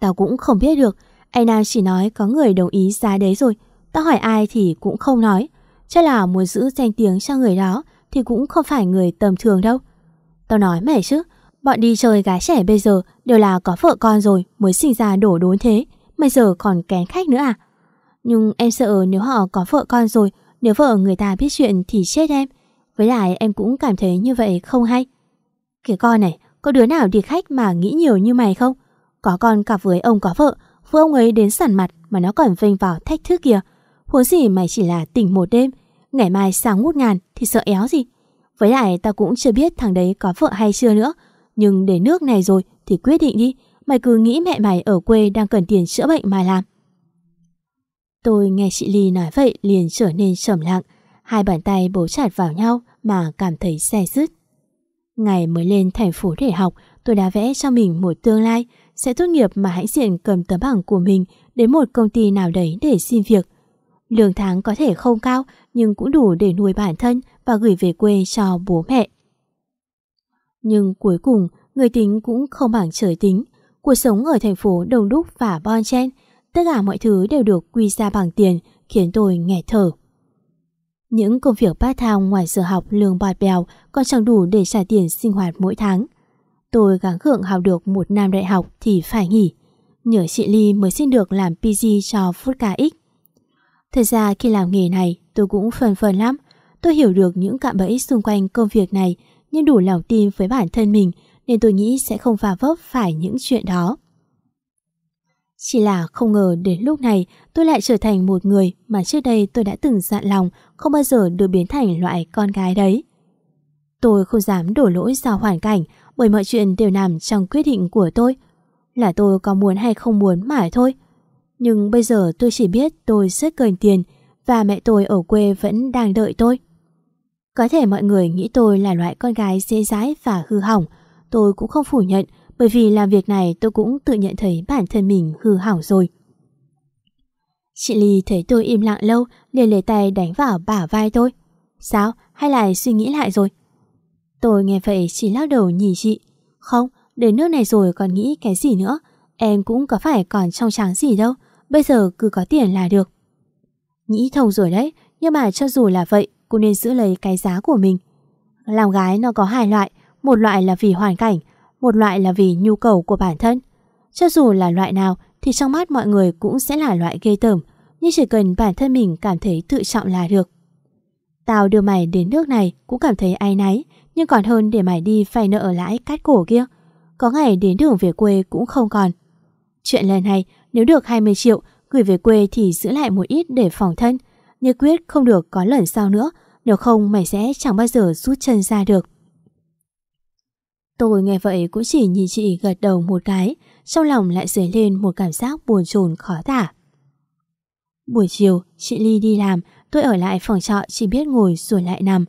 Tao cũng không biết được. Anh Nam chỉ nói có người đồng ý giá đấy rồi. Tao hỏi ai thì cũng không nói. Chắc là muốn giữ danh tiếng cho người đó thì cũng không phải người tầm thường đâu. Tao nói mẹ chứ, bọn đi chơi gái trẻ bây giờ đều là có vợ con rồi mới sinh ra đổ đốn thế. Bây giờ còn kén khách nữa à? Nhưng em sợ nếu họ có vợ con rồi, nếu vợ người ta biết chuyện thì chết em. Với lại em cũng cảm thấy như vậy không hay. Kìa con này, có đứa nào đi khách mà nghĩ nhiều như mày không? Có con cặp với ông có vợ, Vừa ông ấy đến sẵn mặt mà nó còn vênh vào thách thức kìa. Huống gì mày chỉ là tỉnh một đêm, ngày mai sáng ngút ngàn thì sợ éo gì. Với lại tao cũng chưa biết thằng đấy có vợ hay chưa nữa. Nhưng để nước này rồi thì quyết định đi. Mày cứ nghĩ mẹ mày ở quê đang cần tiền chữa bệnh mà làm. Tôi nghe chị Ly nói vậy liền trở nên trầm lặng. Hai bàn tay bấu chặt vào nhau mà cảm thấy xe dứt. Ngày mới lên thành phố để học, tôi đã vẽ cho mình một tương lai sẽ tốt nghiệp mà hãnh diện cầm tấm bằng của mình đến một công ty nào đấy để xin việc. Lương tháng có thể không cao nhưng cũng đủ để nuôi bản thân và gửi về quê cho bố mẹ. Nhưng cuối cùng, người tính cũng không bằng trời tính. Cuộc sống ở thành phố đông đúc và bon chen, tất cả mọi thứ đều được quy ra bằng tiền khiến tôi nghẹt thở. Những công việc part-time ngoài giờ học lương bọt bèo còn chẳng đủ để trả tiền sinh hoạt mỗi tháng. Tôi gắng gượng học được một năm đại học thì phải nghỉ. Nhờ chị Ly mới xin được làm PG cho Foodka X. Thật ra khi làm nghề này, tôi cũng phần phần lắm. Tôi hiểu được những cạm bẫy xung quanh công việc này, nhưng đủ lòng tin với bản thân mình, nên tôi nghĩ sẽ không phà vấp phải những chuyện đó. Chỉ là không ngờ đến lúc này, tôi lại trở thành một người mà trước đây tôi đã từng dặn lòng không bao giờ được biến thành loại con gái đấy. Tôi không dám đổ lỗi do hoàn cảnh, bởi mọi chuyện đều nằm trong quyết định của tôi. Là tôi có muốn hay không muốn mà thôi. Nhưng bây giờ tôi chỉ biết tôi rất cần tiền và mẹ tôi ở quê vẫn đang đợi tôi. Có thể mọi người nghĩ tôi là loại con gái dễ dãi và hư hỏng. Tôi cũng không phủ nhận bởi vì làm việc này tôi cũng tự nhận thấy bản thân mình hư hỏng rồi. Chị Ly thấy tôi im lặng lâu liền lấy tay đánh vào bả vai tôi. Sao? Hay là suy nghĩ lại rồi? Tôi nghe vậy chỉ lắc đầu nhìn chị. Không, đến nước này rồi còn nghĩ cái gì nữa. Em cũng có phải còn trong trắng gì đâu. Bây giờ cứ có tiền là được. Nghĩ thông rồi đấy, nhưng mà cho dù là vậy, cô nên giữ lấy cái giá của mình. Làm gái nó có hai loại, một loại là vì hoàn cảnh, một loại là vì nhu cầu của bản thân. Cho dù là loại nào thì trong mắt mọi người cũng sẽ là loại ghê tởm, nhưng chỉ cần bản thân mình cảm thấy tự trọng là được. Tao đưa mày đến nước này cũng cảm thấy ai náy, nhưng còn hơn để mày đi phải nợ lãi cắt cổ kia. Có ngày đến đường về quê cũng không còn. Chuyện lần này nếu được 20 triệu gửi về quê thì giữ lại một ít để phòng thân. Nhưng quyết không được có lần sau nữa, nếu không mày sẽ chẳng bao giờ rút chân ra được. Tôi nghe vậy cũng chỉ nhìn chị gật đầu một cái, trong lòng lại dấy lên một cảm giác buồn chồn khó tả. Buổi chiều, chị Ly đi làm, tôi ở lại phòng trọ chỉ biết ngồi rồi lại nằm.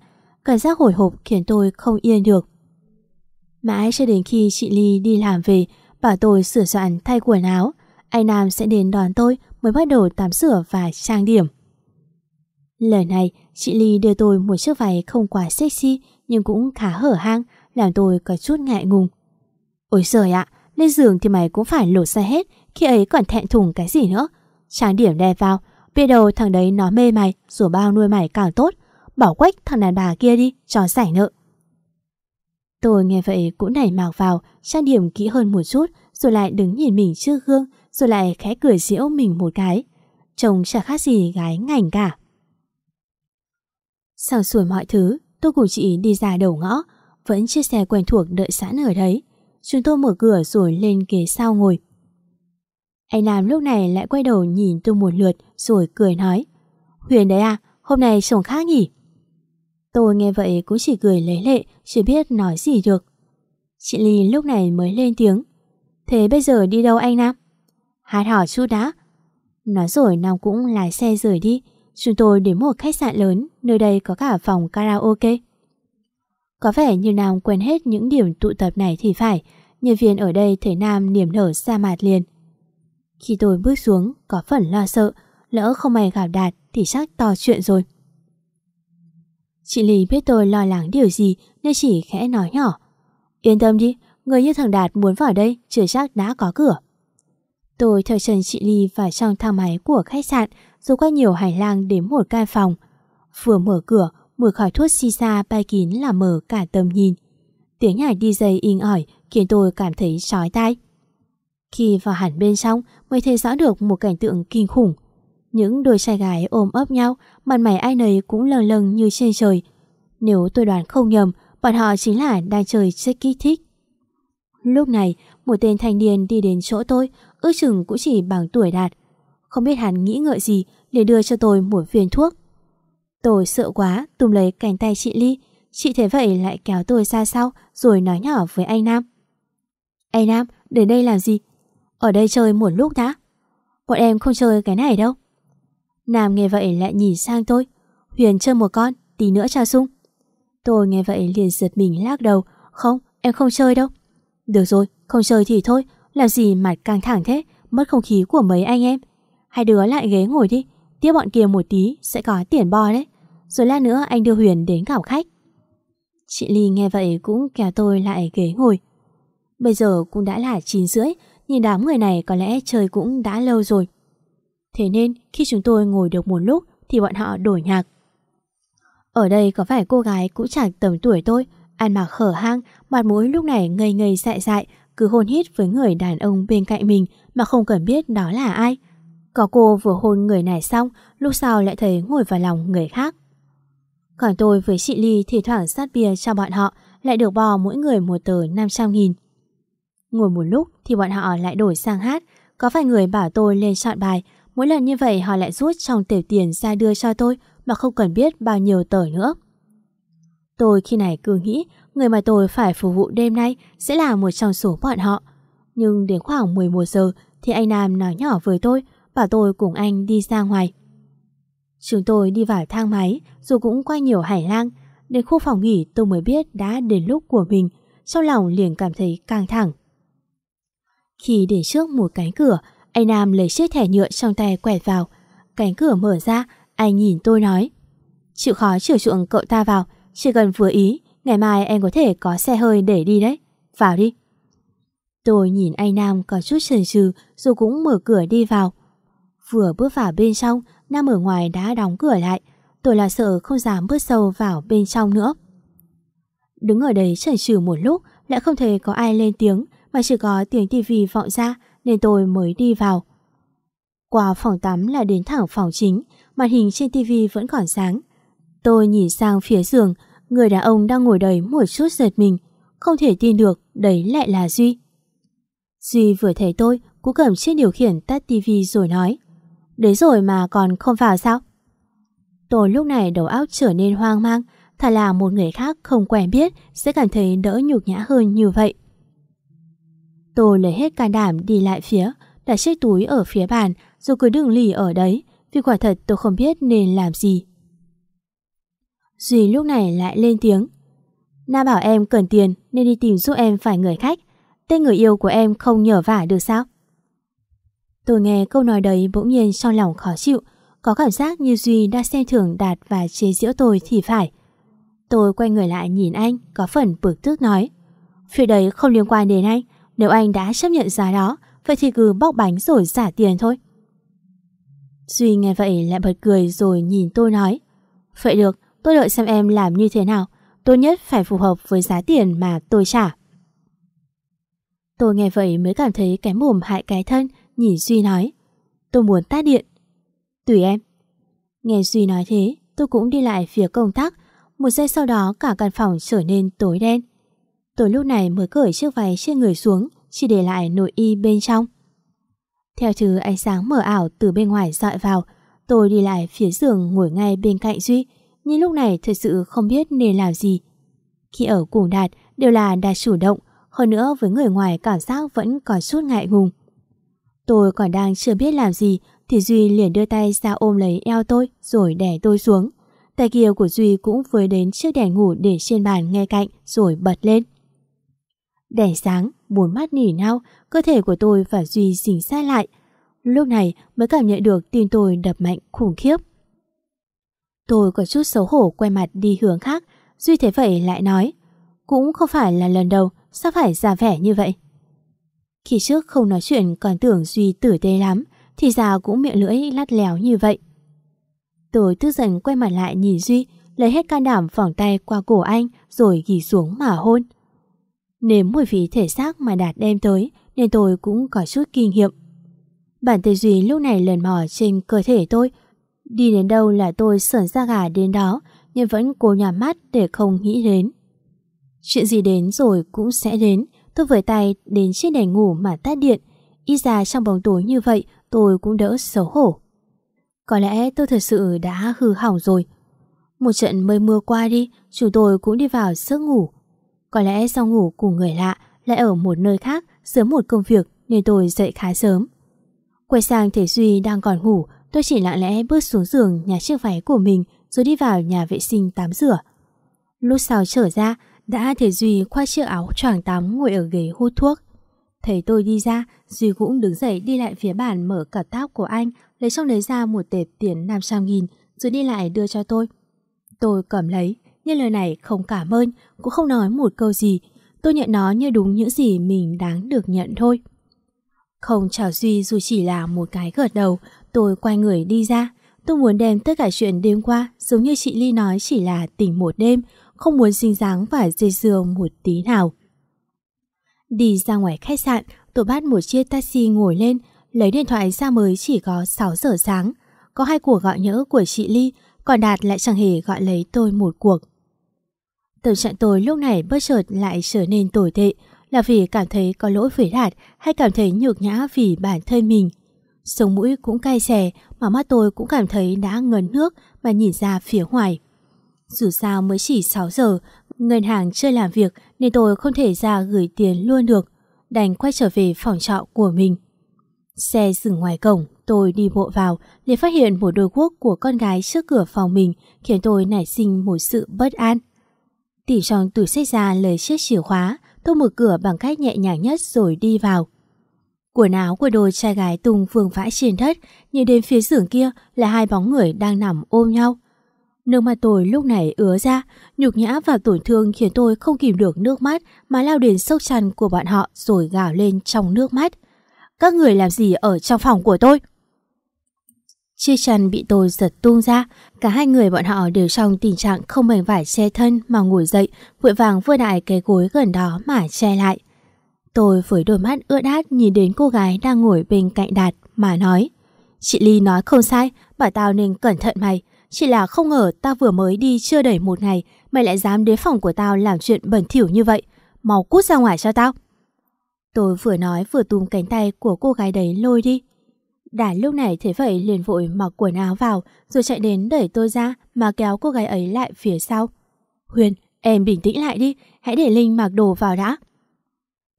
Cảm giác hồi hộp khiến tôi không yên được. Mãi cho đến khi chị Ly đi làm về, bảo tôi sửa soạn thay quần áo, anh Nam sẽ đến đón tôi mới bắt đầu tắm sửa và trang điểm. lời này, chị Ly đưa tôi một chiếc váy không quá sexy nhưng cũng khá hở hang, làm tôi có chút ngại ngùng. Ôi trời ạ, lên giường thì mày cũng phải lột ra hết, khi ấy còn thẹn thùng cái gì nữa. Trang điểm đè vào, biết đâu thằng đấy nó mê mày, rồi bao nuôi mày càng tốt. Bỏ quách thằng đàn bà kia đi, cho giải nợ. Tôi nghe vậy cũng nảy mạc vào, trang điểm kỹ hơn một chút, rồi lại đứng nhìn mình trước gương, rồi lại khẽ cười giễu mình một cái. Trông chả khác gì gái ngành cả. Sau xuôi mọi thứ, tôi cùng chị đi ra đầu ngõ, vẫn chiếc xe quen thuộc đợi sẵn ở đấy. Chúng tôi mở cửa rồi lên ghế sau ngồi. Anh Nam lúc này lại quay đầu nhìn tôi một lượt rồi cười nói Huyền đấy à, hôm nay chồng khác nhỉ? Tôi nghe vậy cũng chỉ cười lấy lệ, chưa biết nói gì được. Chị Ly lúc này mới lên tiếng. Thế bây giờ đi đâu anh Nam? Hát hỏi chút đã. Nói rồi Nam cũng lái xe rời đi. Chúng tôi đến một khách sạn lớn, nơi đây có cả phòng karaoke. Có vẻ như Nam quen hết những điểm tụ tập này thì phải, nhân viên ở đây thấy Nam niềm nở ra mặt liền. Khi tôi bước xuống, có phần lo sợ, lỡ không may gặp Đạt thì chắc to chuyện rồi. Chị Ly biết tôi lo lắng điều gì nên chỉ khẽ nói nhỏ. Yên tâm đi, người như thằng Đạt muốn vào đây chưa chắc đã có cửa. Tôi theo chân chị Ly vào trong thang máy của khách sạn rồi qua nhiều hành lang đến một căn phòng. Vừa mở cửa, mùi khói thuốc xì xa bay kín là mở cả tầm nhìn. Tiếng nhạc DJ in ỏi khiến tôi cảm thấy chói tai. Khi vào hẳn bên trong mới thấy rõ được một cảnh tượng kinh khủng. Những đôi trai gái ôm ấp nhau, mặt mày ai nấy cũng lờ lờ như trên trời. Nếu tôi đoán không nhầm, bọn họ chính là đang chơi chất kích thích. Lúc này, một tên thanh niên đi đến chỗ tôi, ước chừng cũng chỉ bằng tuổi đạt. Không biết hắn nghĩ ngợi gì, liền đưa cho tôi một viên thuốc. Tôi sợ quá, tùm lấy cánh tay chị Ly. Chị thấy vậy lại kéo tôi ra sau, rồi nói nhỏ với anh Nam. Anh Nam, đến đây làm gì? Ở đây chơi một lúc đã. Bọn em không chơi cái này đâu. Nam nghe vậy lại nhìn sang tôi. Huyền chơi một con, tí nữa cho sung. Tôi nghe vậy liền giật mình lắc đầu. Không, em không chơi đâu. Được rồi, không chơi thì thôi. Làm gì mặt căng thẳng thế, mất không khí của mấy anh em. Hai đứa lại ghế ngồi đi, tiếp bọn kia một tí sẽ có tiền bo đấy. Rồi lát nữa anh đưa Huyền đến gặp khách. Chị Ly nghe vậy cũng kéo tôi lại ghế ngồi. Bây giờ cũng đã là 9 rưỡi, nhìn đám người này có lẽ chơi cũng đã lâu rồi. Thế nên khi chúng tôi ngồi được một lúc thì bọn họ đổi nhạc. Ở đây có phải cô gái cũng chẳng tầm tuổi tôi, ăn mặc khở hang, mặt mũi lúc này ngây ngây dại dại, cứ hôn hít với người đàn ông bên cạnh mình mà không cần biết đó là ai. Có cô vừa hôn người này xong, lúc sau lại thấy ngồi vào lòng người khác. Còn tôi với chị Ly thì thoảng sát bia cho bọn họ lại được bò mỗi người một tờ 500 nghìn. Ngồi một lúc thì bọn họ lại đổi sang hát, có vài người bảo tôi lên chọn bài, mỗi lần như vậy họ lại rút trong tiểu tiền ra đưa cho tôi mà không cần biết bao nhiêu tờ nữa. Tôi khi này cứ nghĩ người mà tôi phải phục vụ đêm nay sẽ là một trong số bọn họ. Nhưng đến khoảng 11 giờ thì anh Nam nói nhỏ với tôi bảo tôi cùng anh đi ra ngoài. Chúng tôi đi vào thang máy rồi cũng qua nhiều hải lang. Đến khu phòng nghỉ tôi mới biết đã đến lúc của mình. Trong lòng liền cảm thấy căng thẳng. Khi đến trước một cánh cửa, anh Nam lấy chiếc thẻ nhựa trong tay quẹt vào. Cánh cửa mở ra, anh nhìn tôi nói. Chịu khó chiều chuộng cậu ta vào, chỉ cần vừa ý, ngày mai em có thể có xe hơi để đi đấy. Vào đi. Tôi nhìn anh Nam có chút chần chừ rồi cũng mở cửa đi vào. Vừa bước vào bên trong, Nam ở ngoài đã đóng cửa lại. Tôi là sợ không dám bước sâu vào bên trong nữa. Đứng ở đấy chần chừ một lúc, lại không thấy có ai lên tiếng, mà chỉ có tiếng tivi vọng ra nên tôi mới đi vào. Qua phòng tắm là đến thẳng phòng chính, màn hình trên tivi vẫn còn sáng. Tôi nhìn sang phía giường, người đàn ông đang ngồi đấy một chút giật mình, không thể tin được đấy lại là Duy. Duy vừa thấy tôi, cũng cầm chiếc điều khiển tắt tivi rồi nói Đến rồi mà còn không vào sao? Tôi lúc này đầu óc trở nên hoang mang, thà là một người khác không quen biết sẽ cảm thấy đỡ nhục nhã hơn như vậy. Tôi lấy hết can đảm đi lại phía, đặt chiếc túi ở phía bàn rồi cứ đừng lì ở đấy, vì quả thật tôi không biết nên làm gì. Duy lúc này lại lên tiếng. Na bảo em cần tiền nên đi tìm giúp em phải người khách. Tên người yêu của em không nhờ vả được sao? Tôi nghe câu nói đấy bỗng nhiên trong lòng khó chịu, có cảm giác như Duy đã xem thường Đạt và chế giễu tôi thì phải. Tôi quay người lại nhìn anh, có phần bực tức nói. Phía đấy không liên quan đến anh, nếu anh đã chấp nhận giá đó, vậy thì cứ bóc bánh rồi trả tiền thôi. Duy nghe vậy lại bật cười rồi nhìn tôi nói. Vậy được, tôi đợi xem em làm như thế nào. Tốt nhất phải phù hợp với giá tiền mà tôi trả. Tôi nghe vậy mới cảm thấy cái mồm hại cái thân, nhìn Duy nói. Tôi muốn tắt điện. Tùy em. Nghe Duy nói thế, tôi cũng đi lại phía công tắc. Một giây sau đó cả căn phòng trở nên tối đen. Tôi lúc này mới cởi chiếc váy trên người xuống, chỉ để lại nội y bên trong. Theo thứ ánh sáng mờ ảo từ bên ngoài dọi vào, tôi đi lại phía giường ngồi ngay bên cạnh Duy, nhưng lúc này thật sự không biết nên làm gì. Khi ở cùng Đạt đều là Đạt chủ động, hơn nữa với người ngoài cảm giác vẫn còn chút ngại ngùng. Tôi còn đang chưa biết làm gì thì Duy liền đưa tay ra ôm lấy eo tôi rồi đè tôi xuống. Tay kia của Duy cũng với đến chiếc đèn ngủ để trên bàn ngay cạnh rồi bật lên. Đèn sáng, bốn mắt nỉ nao, cơ thể của tôi và Duy dính sát lại. Lúc này mới cảm nhận được tim tôi đập mạnh khủng khiếp. Tôi có chút xấu hổ quay mặt đi hướng khác, Duy thế vậy lại nói. Cũng không phải là lần đầu sao phải ra vẻ như vậy? Khi trước không nói chuyện còn tưởng Duy tử tế lắm, thì già cũng miệng lưỡi lát léo như vậy. Tôi tức giận quay mặt lại nhìn Duy, lấy hết can đảm vòng tay qua cổ anh rồi ghi xuống mà hôn. Nếm mùi vị thể xác mà Đạt đem tới nên tôi cũng có chút kinh nghiệm. Bản thân Duy lúc này lần mò trên cơ thể tôi. Đi đến đâu là tôi sởn ra gà đến đó nhưng vẫn cố nhắm mắt để không nghĩ đến. Chuyện gì đến rồi cũng sẽ đến. Tôi với tay đến chiếc đèn ngủ mà tắt điện. Ít ra trong bóng tối như vậy tôi cũng đỡ xấu hổ. Có lẽ tôi thật sự đã hư hỏng rồi. Một trận mây mưa qua đi, chúng tôi cũng đi vào giấc ngủ. Có lẽ sau ngủ cùng người lạ lại ở một nơi khác sớm một công việc nên tôi dậy khá sớm. Quay sang thấy Duy đang còn ngủ, tôi chỉ lặng lẽ bước xuống giường nhà chiếc váy của mình rồi đi vào nhà vệ sinh tắm rửa. Lúc sau trở ra, đã thấy Duy khoác chiếc áo choàng tắm ngồi ở ghế hút thuốc. Thấy tôi đi ra, Duy cũng đứng dậy đi lại phía bàn mở cặp táp của anh, lấy trong đấy ra một tệp tiền 500 nghìn, rồi đi lại đưa cho tôi. Tôi cầm lấy, nhưng lời này không cảm ơn, cũng không nói một câu gì. Tôi nhận nó như đúng những gì mình đáng được nhận thôi. Không chào Duy dù chỉ là một cái gật đầu, tôi quay người đi ra. Tôi muốn đem tất cả chuyện đêm qua, giống như chị Ly nói chỉ là tỉnh một đêm, không muốn xinh dáng và dây dưa một tí nào. Đi ra ngoài khách sạn, tôi bắt một chiếc taxi ngồi lên, lấy điện thoại ra mới chỉ có 6 giờ sáng. Có hai cuộc gọi nhỡ của chị Ly, còn Đạt lại chẳng hề gọi lấy tôi một cuộc. Tâm trạng tôi lúc này bất chợt lại trở nên tồi tệ, là vì cảm thấy có lỗi với Đạt hay cảm thấy nhược nhã vì bản thân mình. Sống mũi cũng cay xè mà mắt tôi cũng cảm thấy đã ngấn nước mà nhìn ra phía ngoài. Dù sao mới chỉ 6 giờ, ngân hàng chưa làm việc nên tôi không thể ra gửi tiền luôn được, đành quay trở về phòng trọ của mình. Xe dừng ngoài cổng, tôi đi bộ vào để phát hiện một đôi quốc của con gái trước cửa phòng mình khiến tôi nảy sinh một sự bất an. Tỉ trong tủ sách ra lời chiếc chìa khóa, tôi mở cửa bằng cách nhẹ nhàng nhất rồi đi vào. Quần áo của đôi trai gái tung phương vãi trên đất, nhìn đến phía giường kia là hai bóng người đang nằm ôm nhau. Nước mắt tôi lúc này ứa ra, nhục nhã và tổn thương khiến tôi không kìm được nước mắt mà lao đến sốc chăn của bọn họ rồi gào lên trong nước mắt. Các người làm gì ở trong phòng của tôi? Chiếc chăn bị tôi giật tung ra, cả hai người bọn họ đều trong tình trạng không mảnh vải che thân mà ngồi dậy, vội vàng vươn đại cái gối gần đó mà che lại. Tôi với đôi mắt ướt át nhìn đến cô gái đang ngồi bên cạnh Đạt mà nói Chị Ly nói không sai, bảo tao nên cẩn thận mày. Chỉ là không ngờ tao vừa mới đi chưa đầy một ngày, mày lại dám đến phòng của tao làm chuyện bẩn thỉu như vậy. Mau cút ra ngoài cho tao. Tôi vừa nói vừa túm cánh tay của cô gái đấy lôi đi. Đạt lúc này thế vậy liền vội mặc quần áo vào rồi chạy đến đẩy tôi ra mà kéo cô gái ấy lại phía sau. Huyền, em bình tĩnh lại đi, hãy để Linh mặc đồ vào đã.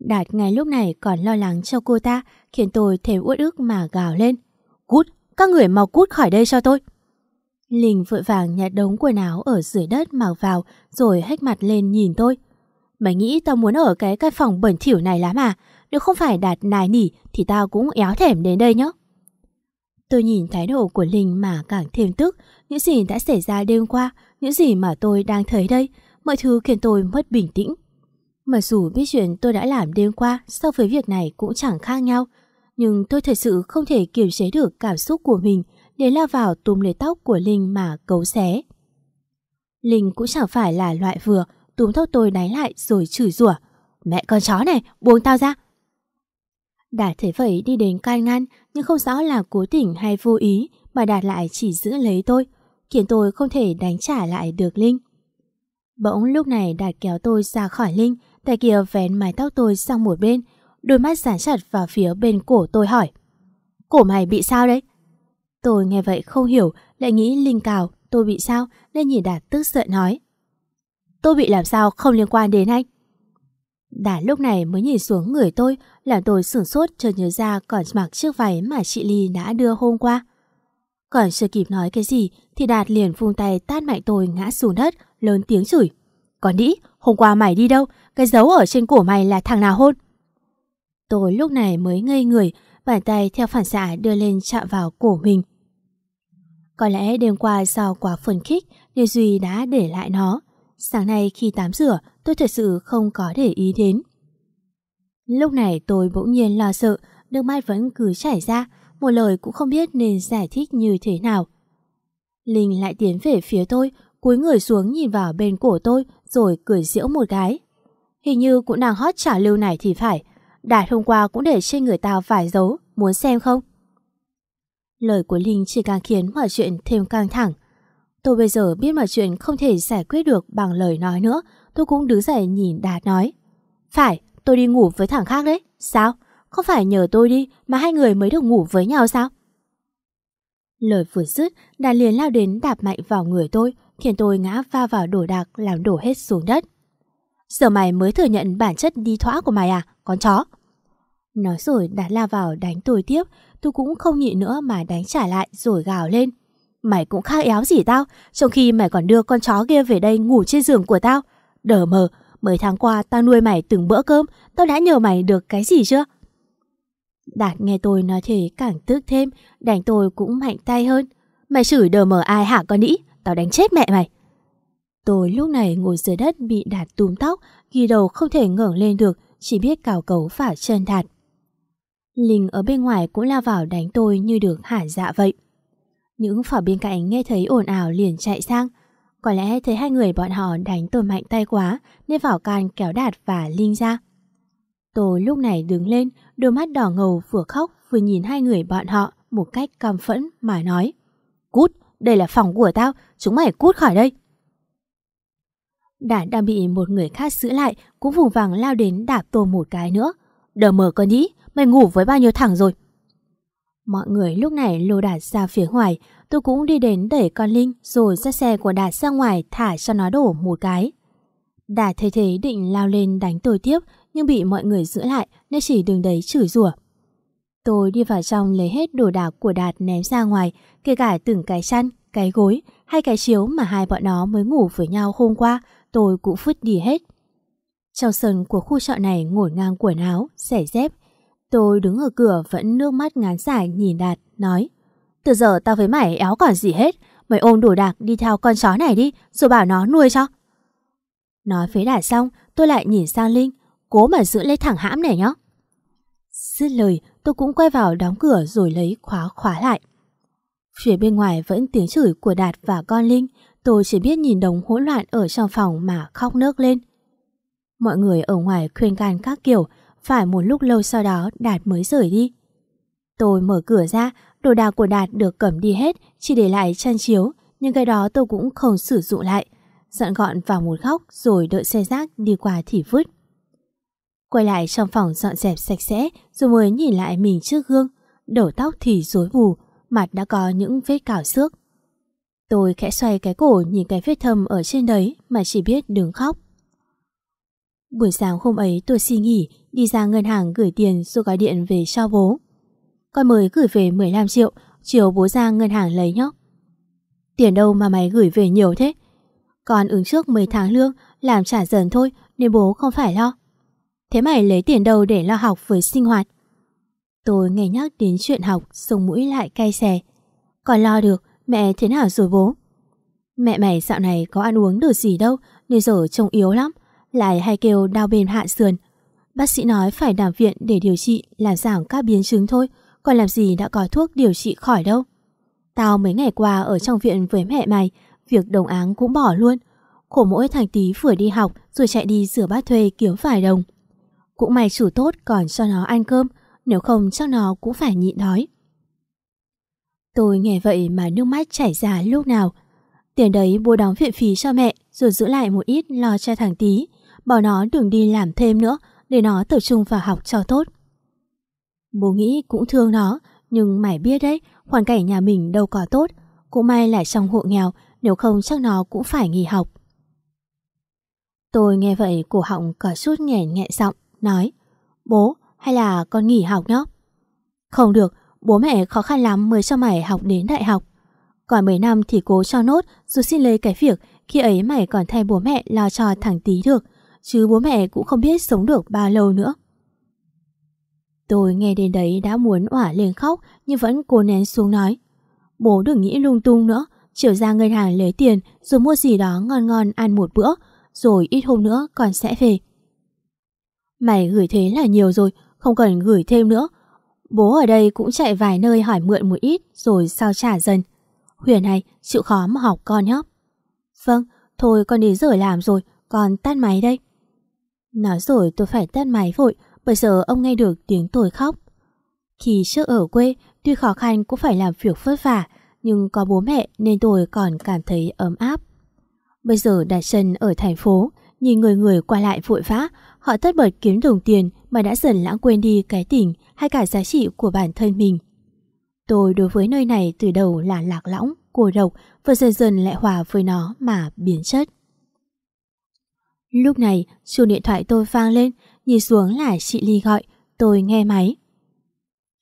Đạt ngay lúc này còn lo lắng cho cô ta khiến tôi thêm uất ức mà gào lên. Cút, các người mau cút khỏi đây cho tôi. Linh vội vàng nhặt đống quần áo ở dưới đất mặc vào rồi hách mặt lên nhìn tôi. Mày nghĩ tao muốn ở cái căn phòng bẩn thỉu này lắm à? Nếu không phải đạt nài nỉ thì tao cũng éo thèm đến đây nhá. Tôi nhìn thái độ của Linh mà càng thêm tức. Những gì đã xảy ra đêm qua, những gì mà tôi đang thấy đây, mọi thứ khiến tôi mất bình tĩnh. Mặc dù biết chuyện tôi đã làm đêm qua so với việc này cũng chẳng khác nhau, nhưng tôi thật sự không thể kiềm chế được cảm xúc của mình để lao vào túm lấy tóc của Linh mà cấu xé. Linh cũng chẳng phải là loại vừa, túm tóc tôi đáy lại rồi chửi rủa. Mẹ con chó này, buông tao ra. Đạt thấy vậy đi đến can ngăn, nhưng không rõ là cố tình hay vô ý mà Đạt lại chỉ giữ lấy tôi, khiến tôi không thể đánh trả lại được Linh. Bỗng lúc này Đạt kéo tôi ra khỏi Linh, tay kia vén mái tóc tôi sang một bên, đôi mắt dán chặt vào phía bên cổ tôi hỏi. Cổ mày bị sao đấy? Tôi nghe vậy không hiểu, lại nghĩ Linh cào, tôi bị sao nên nhìn Đạt tức giận nói. Tôi bị làm sao không liên quan đến anh. Đạt lúc này mới nhìn xuống người tôi, làm tôi sửng sốt chợt nhớ ra còn mặc chiếc váy mà chị Ly đã đưa hôm qua. Còn chưa kịp nói cái gì thì Đạt liền vung tay tát mạnh tôi ngã xuống đất, lớn tiếng chửi. Còn đĩ, hôm qua mày đi đâu? Cái dấu ở trên cổ mày là thằng nào hôn? Tôi lúc này mới ngây người, bàn tay theo phản xạ đưa lên chạm vào cổ mình. Có lẽ đêm qua do quá phấn khích nên Duy đã để lại nó. Sáng nay khi tắm rửa tôi thật sự không có để ý đến. Lúc này tôi bỗng nhiên lo sợ, nước mắt vẫn cứ chảy ra, một lời cũng không biết nên giải thích như thế nào. Linh lại tiến về phía tôi, cúi người xuống nhìn vào bên cổ tôi rồi cười giễu một cái. Hình như cũng đang hot trả lưu này thì phải. Đạt hôm qua cũng để trên người tao vài dấu, muốn xem không? Lời của Linh chỉ càng khiến mọi chuyện thêm căng thẳng. Tôi bây giờ biết mọi chuyện không thể giải quyết được bằng lời nói nữa, tôi cũng đứng dậy nhìn Đạt nói. Phải, tôi đi ngủ với thằng khác đấy. Sao? Không phải nhờ tôi đi mà hai người mới được ngủ với nhau sao? Lời vừa dứt, Đạt liền lao đến đạp mạnh vào người tôi, khiến tôi ngã va vào đổ đạc làm đổ hết xuống đất. Giờ mày mới thừa nhận bản chất đi thoã của mày à, con chó? Nói rồi Đạt la vào đánh tôi tiếp, tôi cũng không nhịn nữa mà đánh trả lại rồi gào lên. Mày cũng khác éo gì tao, trong khi mày còn đưa con chó kia về đây ngủ trên giường của tao. Đờ mờ, mấy tháng qua tao nuôi mày từng bữa cơm, tao đã nhờ mày được cái gì chưa? Đạt nghe tôi nói thế càng tức thêm, đánh tôi cũng mạnh tay hơn. Mày chửi đờ mờ ai hả con đĩ, tao đánh chết mẹ mày. Tôi lúc này ngồi dưới đất bị Đạt túm tóc, ghi đầu không thể ngẩng lên được, chỉ biết cào cấu phả chân Đạt. Linh ở bên ngoài cũng lao vào đánh tôi như được hả dạ vậy. Những phỏ bên cạnh nghe thấy ồn ào liền chạy sang. Có lẽ thấy hai người bọn họ đánh tôi mạnh tay quá nên vỏ can kéo Đạt và Linh ra. Tôi lúc này đứng lên, đôi mắt đỏ ngầu vừa khóc vừa nhìn hai người bọn họ một cách căm phẫn mà nói Cút, đây là phòng của tao, chúng mày cút khỏi đây. Đạt đang bị một người khác giữ lại cũng vùng vàng lao đến đạp tôi một cái nữa. Đờ mờ con nhĩ, mày ngủ với bao nhiêu thằng rồi? Mọi người lúc này lô Đạt ra phía ngoài, tôi cũng đi đến đẩy con Linh rồi ra xe của Đạt ra ngoài thả cho nó đổ một cái. Đạt thấy thế định lao lên đánh tôi tiếp nhưng bị mọi người giữ lại nên chỉ đứng đấy chửi rủa. Tôi đi vào trong lấy hết đồ đạc của Đạt ném ra ngoài, kể cả từng cái chăn, cái gối hay cái chiếu mà hai bọn nó mới ngủ với nhau hôm qua, tôi cũng vứt đi hết. Trong sân của khu trọ này ngổn ngang quần áo, xẻ dép. Tôi đứng ở cửa vẫn nước mắt ngán dài nhìn Đạt, nói Từ giờ tao với mày éo còn gì hết, mày ôm đồ đạc đi theo con chó này đi, rồi bảo nó nuôi cho. Nói với Đạt xong, tôi lại nhìn sang Linh, cố mà giữ lấy thẳng hãm này nhá. Dứt lời, tôi cũng quay vào đóng cửa rồi lấy khóa khóa lại. Phía bên ngoài vẫn tiếng chửi của Đạt và con Linh, tôi chỉ biết nhìn đống hỗn loạn ở trong phòng mà khóc nước lên. Mọi người ở ngoài khuyên can các kiểu, phải một lúc lâu sau đó Đạt mới rời đi. Tôi mở cửa ra, đồ đạc của Đạt được cầm đi hết, chỉ để lại chăn chiếu, nhưng cái đó tôi cũng không sử dụng lại. Dọn gọn vào một góc rồi đợi xe rác đi qua thì vứt. Quay lại trong phòng dọn dẹp sạch sẽ rồi mới nhìn lại mình trước gương. Đầu tóc thì rối bù, mặt đã có những vết cào xước. Tôi khẽ xoay cái cổ nhìn cái vết thâm ở trên đấy mà chỉ biết đứng khóc. Buổi sáng hôm ấy tôi suy nghỉ, đi ra ngân hàng gửi tiền rồi gọi điện về cho bố. Con mới gửi về 15 triệu, chiều bố ra ngân hàng lấy nhóc. Tiền đâu mà mày gửi về nhiều thế? Con ứng trước 10 tháng lương, làm trả dần thôi nên bố không phải lo. Thế mày lấy tiền đâu để lo học với sinh hoạt? Tôi nghe nhắc đến chuyện học, sông mũi lại cay xè. Còn lo được, mẹ thế nào rồi bố? Mẹ mày dạo này có ăn uống được gì đâu, nên giờ trông yếu lắm, lại hay kêu đau bên hạ sườn. Bác sĩ nói phải nằm viện để điều trị làm giảm các biến chứng thôi, còn làm gì đã có thuốc điều trị khỏi đâu. Tao mấy ngày qua ở trong viện với mẹ mày, việc đồng áng cũng bỏ luôn. Khổ mỗi thằng tí vừa đi học rồi chạy đi rửa bát thuê kiếm vài đồng. Cũng may chủ tốt còn cho nó ăn cơm, nếu không chắc nó cũng phải nhịn đói. Tôi nghe vậy mà nước mắt chảy ra lúc nào. Tiền đấy bố đóng viện phí cho mẹ rồi giữ lại một ít lo cho thằng tí. Bảo nó đừng đi làm thêm nữa để nó tập trung vào học cho tốt. Bố nghĩ cũng thương nó, nhưng mày biết đấy, hoàn cảnh nhà mình đâu có tốt. Cũng may là trong hộ nghèo, nếu không chắc nó cũng phải nghỉ học. Tôi nghe vậy cổ họng có chút nghẹn nghẹn giọng nói Bố, hay là con nghỉ học nhé? Không được, bố mẹ khó khăn lắm mới cho mày học đến đại học. Còn mấy năm thì cố cho nốt rồi xin lấy cái việc khi ấy mày còn thay bố mẹ lo cho thằng tí được, chứ bố mẹ cũng không biết sống được bao lâu nữa. Tôi nghe đến đấy đã muốn ỏa lên khóc nhưng vẫn cố nén xuống nói. Bố đừng nghĩ lung tung nữa, chiều ra ngân hàng lấy tiền rồi mua gì đó ngon ngon ăn một bữa, rồi ít hôm nữa con sẽ về. Mày gửi thế là nhiều rồi, không cần gửi thêm nữa. Bố ở đây cũng chạy vài nơi hỏi mượn một ít rồi sao trả dần. Huyền này, chịu khó mà học con nhé. Vâng, thôi con đi rửa làm rồi, con tắt máy đây. Nói rồi tôi phải tắt máy vội, bây giờ ông nghe được tiếng tôi khóc. Khi trước ở quê, tuy khó khăn cũng phải làm việc vất vả, nhưng có bố mẹ nên tôi còn cảm thấy ấm áp. Bây giờ đặt chân ở thành phố, nhìn người người qua lại vội vã, họ tất bật kiếm đồng tiền mà đã dần lãng quên đi cái tình hay cả giá trị của bản thân mình. Tôi đối với nơi này từ đầu là lạc lõng, cô độc và dần dần lại hòa với nó mà biến chất. Lúc này, chuông điện thoại tôi vang lên, nhìn xuống là chị Ly gọi, tôi nghe máy.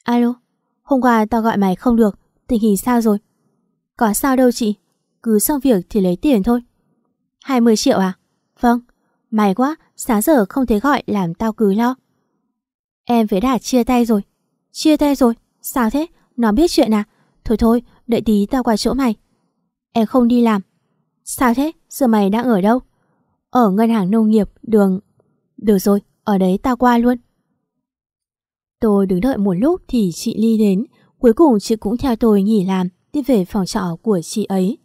Alo, hôm qua tao gọi mày không được, tình hình sao rồi? Có sao đâu chị, cứ xong việc thì lấy tiền thôi. 20 triệu à? Vâng, may quá, sáng giờ không thấy gọi làm tao cứ lo. Em với Đạt chia tay rồi. Chia tay rồi? Sao thế? Nó biết chuyện à? Thôi thôi, đợi tí tao qua chỗ mày. Em không đi làm. Sao thế? Giờ mày đang ở đâu? Ở ngân hàng nông nghiệp, đường... Được rồi, ở đấy tao qua luôn. Tôi đứng đợi một lúc thì chị Ly đến. Cuối cùng chị cũng theo tôi nghỉ làm, đi về phòng trọ của chị ấy.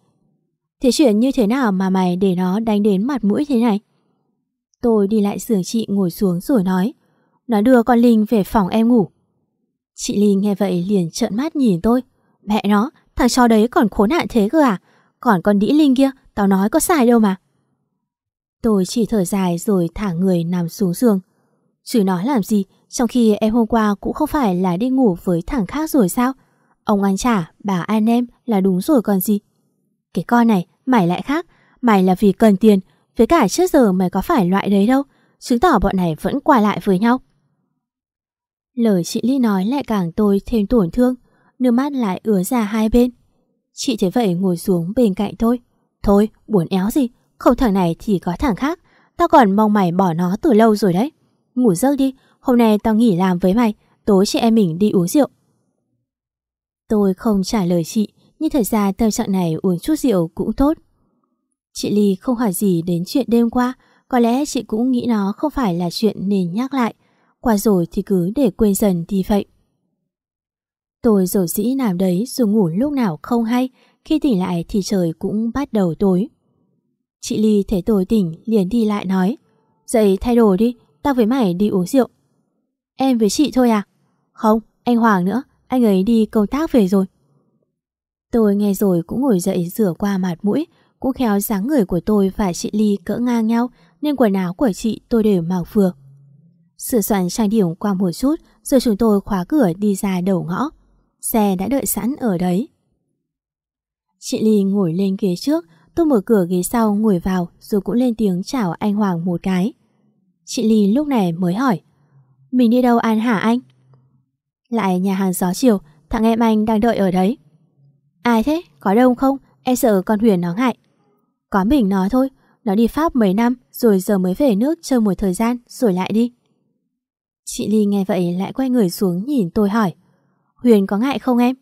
Thế chuyện như thế nào mà mày để nó đánh đến mặt mũi thế này? Tôi đi lại giường chị ngồi xuống rồi nói. Nó đưa con Linh về phòng em ngủ. Chị Linh nghe vậy liền trợn mắt nhìn tôi. Mẹ nó, thằng chó đấy còn khốn nạn thế cơ à? Còn con đĩ Linh kia, tao nói có sai đâu mà. Tôi chỉ thở dài rồi thả người nằm xuống giường. Chứ nói làm gì, trong khi em hôm qua cũng không phải là đi ngủ với thằng khác rồi sao? Ông ăn trả, bà an em là đúng rồi còn gì. Cái con này, mày lại khác. Mày là vì cần tiền, với cả trước giờ mày có phải loại đấy đâu. Chứng tỏ bọn này vẫn qua lại với nhau. Lời chị Ly nói lại càng tôi thêm tổn thương, nước mắt lại ứa ra hai bên. Chị thấy vậy ngồi xuống bên cạnh tôi. Thôi, buồn éo gì, không thằng này thì có thằng khác. Tao còn mong mày bỏ nó từ lâu rồi đấy. Ngủ giấc đi, hôm nay tao nghỉ làm với mày, tối chị em mình đi uống rượu. Tôi không trả lời chị, nhưng thật ra tâm trạng này uống chút rượu cũng tốt. Chị Ly không hỏi gì đến chuyện đêm qua, có lẽ chị cũng nghĩ nó không phải là chuyện nên nhắc lại. Qua rồi thì cứ để quên dần thì vậy. Tôi dầu dĩ làm đấy rồi ngủ lúc nào không hay, khi tỉnh lại thì trời cũng bắt đầu tối. Chị Ly thấy tôi tỉnh liền đi lại nói Dậy thay đồ đi, tao với mày đi uống rượu. Em với chị thôi à? Không, anh Hoàng nữa, anh ấy đi công tác về rồi. Tôi nghe rồi cũng ngồi dậy rửa qua mặt mũi, cũng khéo dáng người của tôi và chị Ly cỡ ngang nhau nên quần áo của chị tôi đều mặc vừa. Sửa soạn trang điểm qua một chút rồi chúng tôi khóa cửa đi ra đầu ngõ. Xe đã đợi sẵn ở đấy. Chị Ly ngồi lên ghế trước, tôi mở cửa ghế sau ngồi vào rồi cũng lên tiếng chào anh Hoàng một cái. Chị Ly lúc này mới hỏi Mình đi đâu ăn hả anh? Lại nhà hàng gió chiều, thằng em anh đang đợi ở đấy. Ai thế? Có đông không? Em sợ con Huyền nó ngại. Có mình nó thôi, nó đi Pháp mấy năm rồi giờ mới về nước chơi một thời gian rồi lại đi. Chị Ly nghe vậy lại quay người xuống nhìn tôi hỏi Huyền có ngại không em?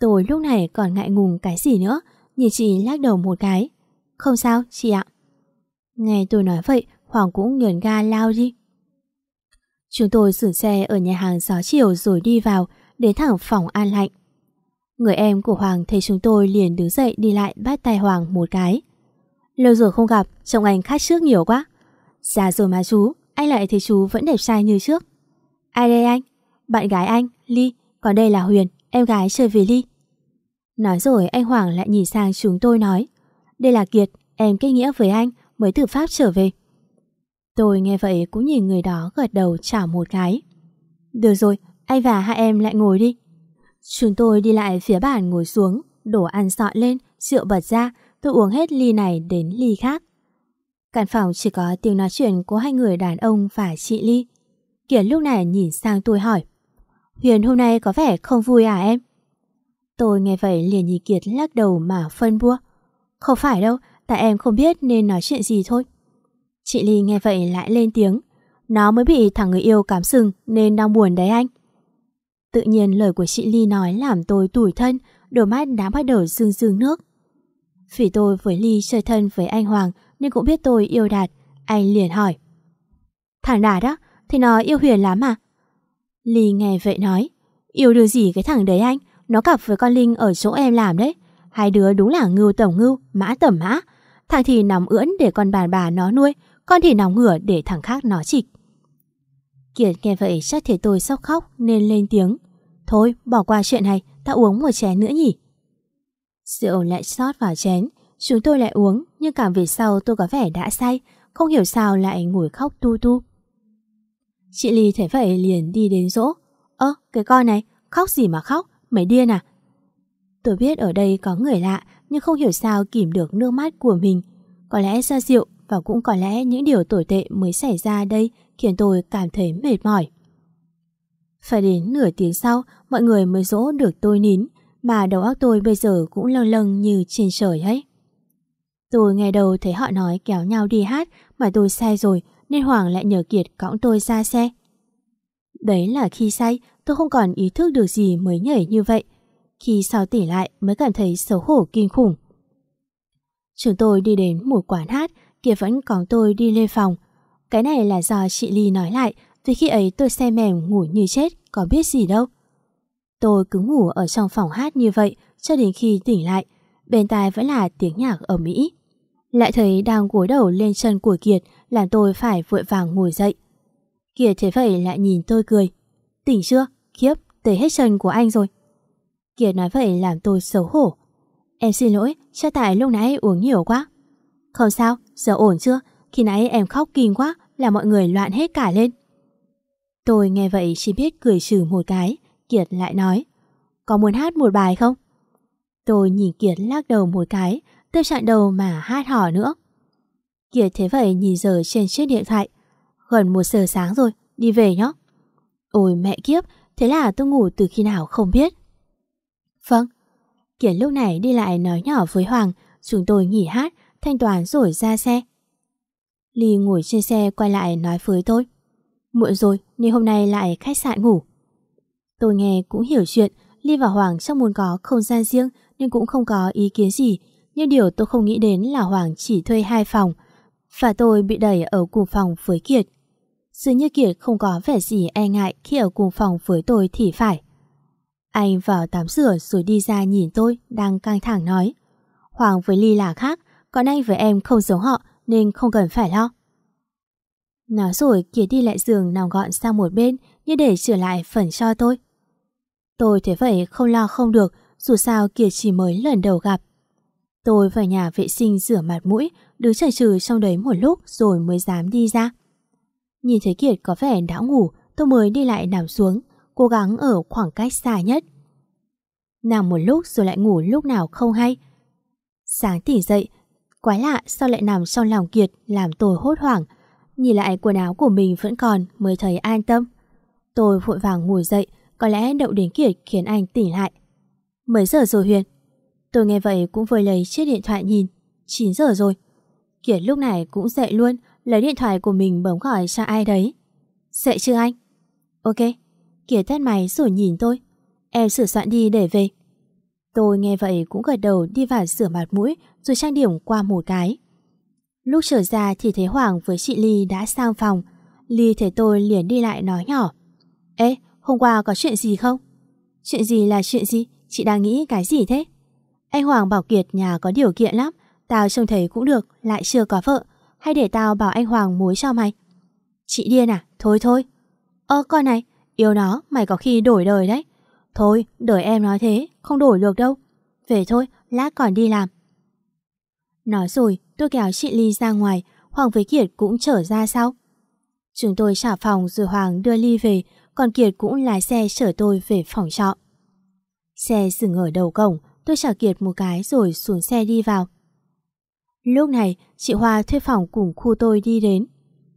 Tôi lúc này còn ngại ngùng cái gì nữa Nhìn chị lắc đầu một cái. Không sao chị ạ. Nghe tôi nói vậy Hoàng cũng nhờn ga lao đi. Chúng tôi sửa xe ở nhà hàng gió chiều rồi đi vào Đến thẳng phòng an lạnh. Người em của Hoàng thấy chúng tôi liền đứng dậy đi lại bắt tay Hoàng một cái. Lâu rồi không gặp Trông anh khác trước nhiều quá. Già rồi mà chú Anh lại thấy chú vẫn đẹp trai như trước. Ai đây anh? Bạn gái anh, Ly Còn đây là Huyền, em gái chơi vì Ly. Nói rồi anh Hoàng lại nhìn sang chúng tôi nói Đây là Kiệt, em kết nghĩa với anh Mới từ Pháp trở về. Tôi nghe vậy cũng nhìn người đó gật đầu chào một cái. Được rồi, anh và hai em lại ngồi đi. Chúng tôi đi lại phía bàn ngồi xuống Đổ ăn sọt lên, rượu bật ra Tôi uống hết ly này đến ly khác. Căn phòng chỉ có tiếng nói chuyện của hai người đàn ông và chị Ly. Kiệt lúc này nhìn sang tôi hỏi Huyền hôm nay có vẻ không vui à em? Tôi nghe vậy liền nhìn Kiệt lắc đầu mà phân bua. Không phải đâu, tại em không biết nên nói chuyện gì thôi. Chị Ly nghe vậy lại lên tiếng. Nó mới bị thằng người yêu cám sừng nên đang buồn đấy anh. Tự nhiên lời của chị Ly nói làm tôi tủi thân Đôi mắt đã bắt đầu rưng rưng nước. Vì tôi với Ly chơi thân với anh Hoàng Nên cũng biết tôi yêu Đạt Anh liền hỏi. Thằng Đạt á, thì nó yêu Huyền lắm à? Ly nghe vậy nói, yêu được gì cái thằng đấy anh, nó cặp với con Linh ở chỗ em làm đấy. Hai đứa đúng là ngưu tổng ngưu, mã tẩm mã. Thằng thì nằm ưỡn để con bàn bà nó nuôi, con thì nằm ngửa để thằng khác nó chịch. Kiệt nghe vậy chắc thấy tôi sốc khóc nên lên tiếng. Thôi, bỏ qua chuyện này, ta uống một chén nữa nhỉ. Rượu lại sót vào chén, chúng tôi lại uống, nhưng càng về sau tôi có vẻ đã say, không hiểu sao lại ngồi khóc tu tu. Chị Ly thấy vậy liền đi đến dỗ. Ơ, cái con này, khóc gì mà khóc, mày điên à? Tôi biết ở đây có người lạ, nhưng không hiểu sao kìm được nước mắt của mình. Có lẽ do rượu và cũng có lẽ những điều tồi tệ mới xảy ra đây khiến tôi cảm thấy mệt mỏi. Phải đến nửa tiếng sau, mọi người mới dỗ được tôi nín, mà đầu óc tôi bây giờ cũng lâng lâng như trên trời ấy. Tôi nghe đầu thấy họ nói kéo nhau đi hát mà tôi sai rồi nên Hoàng lại nhờ Kiệt cõng tôi ra xe. Đấy là khi say tôi không còn ý thức được gì mới nhảy như vậy. Khi sau tỉ lại mới cảm thấy xấu hổ kinh khủng. Chúng tôi đi đến một quán hát, Kiệt vẫn còn tôi đi lên phòng. Cái này là do chị Ly nói lại vì khi ấy tôi xe mềm ngủ như chết có biết gì đâu. Tôi cứ ngủ ở trong phòng hát như vậy cho đến khi tỉnh lại. Bên tai vẫn là tiếng nhạc ở Mỹ. Lại thấy đang gối đầu lên chân của Kiệt làm tôi phải vội vàng ngồi dậy. Kiệt thế vậy lại nhìn tôi cười. Tỉnh chưa? Khiếp, tới hết chân của anh rồi. Kiệt nói vậy làm tôi xấu hổ. Em xin lỗi, chắc tại lúc nãy uống nhiều quá. Không sao, giờ ổn chưa? Khi nãy em khóc kinh quá, là mọi người loạn hết cả lên. Tôi nghe vậy chỉ biết cười trừ một cái. Kiệt lại nói, có muốn hát một bài không? Tôi nhìn Kiệt lắc đầu một cái, tôi chặn đầu mà hát hò nữa. Kiệt thế vậy nhìn giờ trên chiếc điện thoại. Gần một giờ sáng rồi, đi về nhé. Ôi mẹ kiếp, thế là tôi ngủ từ khi nào không biết. Vâng. Kiệt lúc này đi lại nói nhỏ với Hoàng, chúng tôi nghỉ hát, thanh toán rồi ra xe. Ly ngồi trên xe quay lại nói với tôi. Muộn rồi nên hôm nay lại khách sạn ngủ. Tôi nghe cũng hiểu chuyện, Ly và Hoàng chắc muốn có không gian riêng nên cũng không có ý kiến gì. Nhưng điều tôi không nghĩ đến là Hoàng chỉ thuê hai phòng và tôi bị đẩy ở cùng phòng với Kiệt. Dường như Kiệt không có vẻ gì e ngại khi ở cùng phòng với tôi thì phải. Anh vào tắm rửa rồi đi ra nhìn tôi đang căng thẳng nói. Hoàng với Ly là khác, còn anh với em không giống họ nên không cần phải lo. Nói rồi Kiệt đi lại giường nằm gọn sang một bên như để trở lại phần cho tôi. Tôi thấy vậy không lo không được dù sao Kiệt chỉ mới lần đầu gặp. Tôi vào nhà vệ sinh rửa mặt mũi đứng chờ trừ trong đấy một lúc rồi mới dám đi ra. Nhìn thấy Kiệt có vẻ đã ngủ tôi mới đi lại nằm xuống cố gắng ở khoảng cách xa nhất. Nằm một lúc rồi lại ngủ lúc nào không hay. Sáng tỉnh dậy Quái lạ sao lại nằm trong lòng Kiệt làm tôi hốt hoảng. Nhìn lại quần áo của mình vẫn còn mới thấy an tâm. Tôi vội vàng ngồi dậy, có lẽ đậu đến Kiệt khiến anh tỉnh lại. Mấy giờ rồi Huyền? Tôi nghe vậy cũng vừa lấy chiếc điện thoại nhìn. 9 giờ rồi. Kiệt lúc này cũng dậy luôn, lấy điện thoại của mình bấm gọi cho ai đấy. Dạ Dậy chưa anh? Ok. Kiệt tắt máy rồi nhìn tôi. Em sửa soạn đi để về. Tôi nghe vậy cũng gật đầu đi vào rửa mặt mũi rồi trang điểm qua một cái. Lúc trở ra thì thấy Hoàng với chị Ly đã sang phòng. Ly thấy tôi liền đi lại nói nhỏ. Ê, hôm qua có chuyện gì không? Chuyện gì là chuyện gì? Chị đang nghĩ cái gì thế? Anh Hoàng bảo Kiệt nhà có điều kiện lắm. Tao trông thấy cũng được, lại chưa có vợ. Hay để tao bảo anh Hoàng muối cho mày? Chị điên à? Thôi thôi. Ơ coi này, yêu nó mày có khi đổi đời đấy. Thôi, đợi em nói thế, không đổi được đâu. Về thôi, lát còn đi làm. Nói rồi, tôi kéo chị Ly ra ngoài, Hoàng với Kiệt cũng trở ra sau. Chúng tôi trả phòng rồi Hoàng đưa Ly về, còn Kiệt cũng lái xe chở tôi về phòng trọ. Xe dừng ở đầu cổng, tôi chào Kiệt một cái rồi xuống xe đi vào. Lúc này, chị Hoa thuê phòng cùng khu tôi đi đến.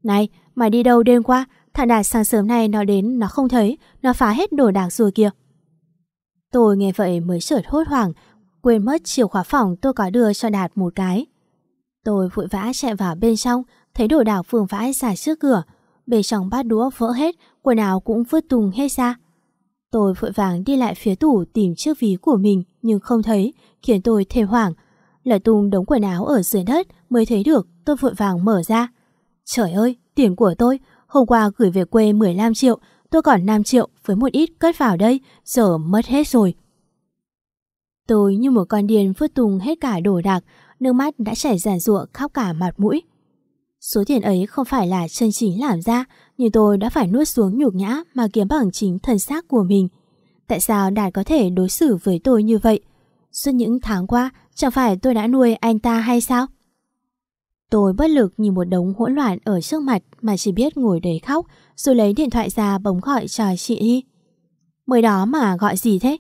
Này, mày đi đâu đêm qua? Thằng Đạt sáng sớm nay nó đến nó không thấy, nó phá hết đồ đạc rồi kìa. Tôi nghe vậy mới chợt hốt hoảng, quên mất chìa khóa phòng tôi có đưa cho Đạt một cái. Tôi vội vã chạy vào bên trong, thấy đồ đạc vương vãi ra trước cửa. Bên trong bát đũa vỡ hết, quần áo cũng vứt tung hết ra. Tôi vội vàng đi lại phía tủ tìm chiếc ví của mình nhưng không thấy, khiến tôi thề hoảng. Lại tung đống quần áo ở dưới đất mới thấy được, tôi vội vàng mở ra. Trời ơi, tiền của tôi, Hôm qua gửi về quê 15 triệu, tôi còn 5 triệu với một ít cất vào đây, giờ mất hết rồi. Tôi như một con điên vứt tung hết cả đồ đạc, nước mắt đã chảy giàn rụa khóc cả mặt mũi. Số tiền ấy không phải là chân chính làm ra, nhưng tôi đã phải nuốt xuống nhục nhã mà kiếm bằng chính thân xác của mình. Tại sao Đạt có thể đối xử với tôi như vậy? Suốt những tháng qua, chẳng phải tôi đã nuôi anh ta hay sao? Tôi bất lực nhìn một đống hỗn loạn ở trước mặt mà chỉ biết ngồi đấy khóc, rồi lấy điện thoại ra bấm gọi cho chị Hy. Mới đó mà gọi gì thế?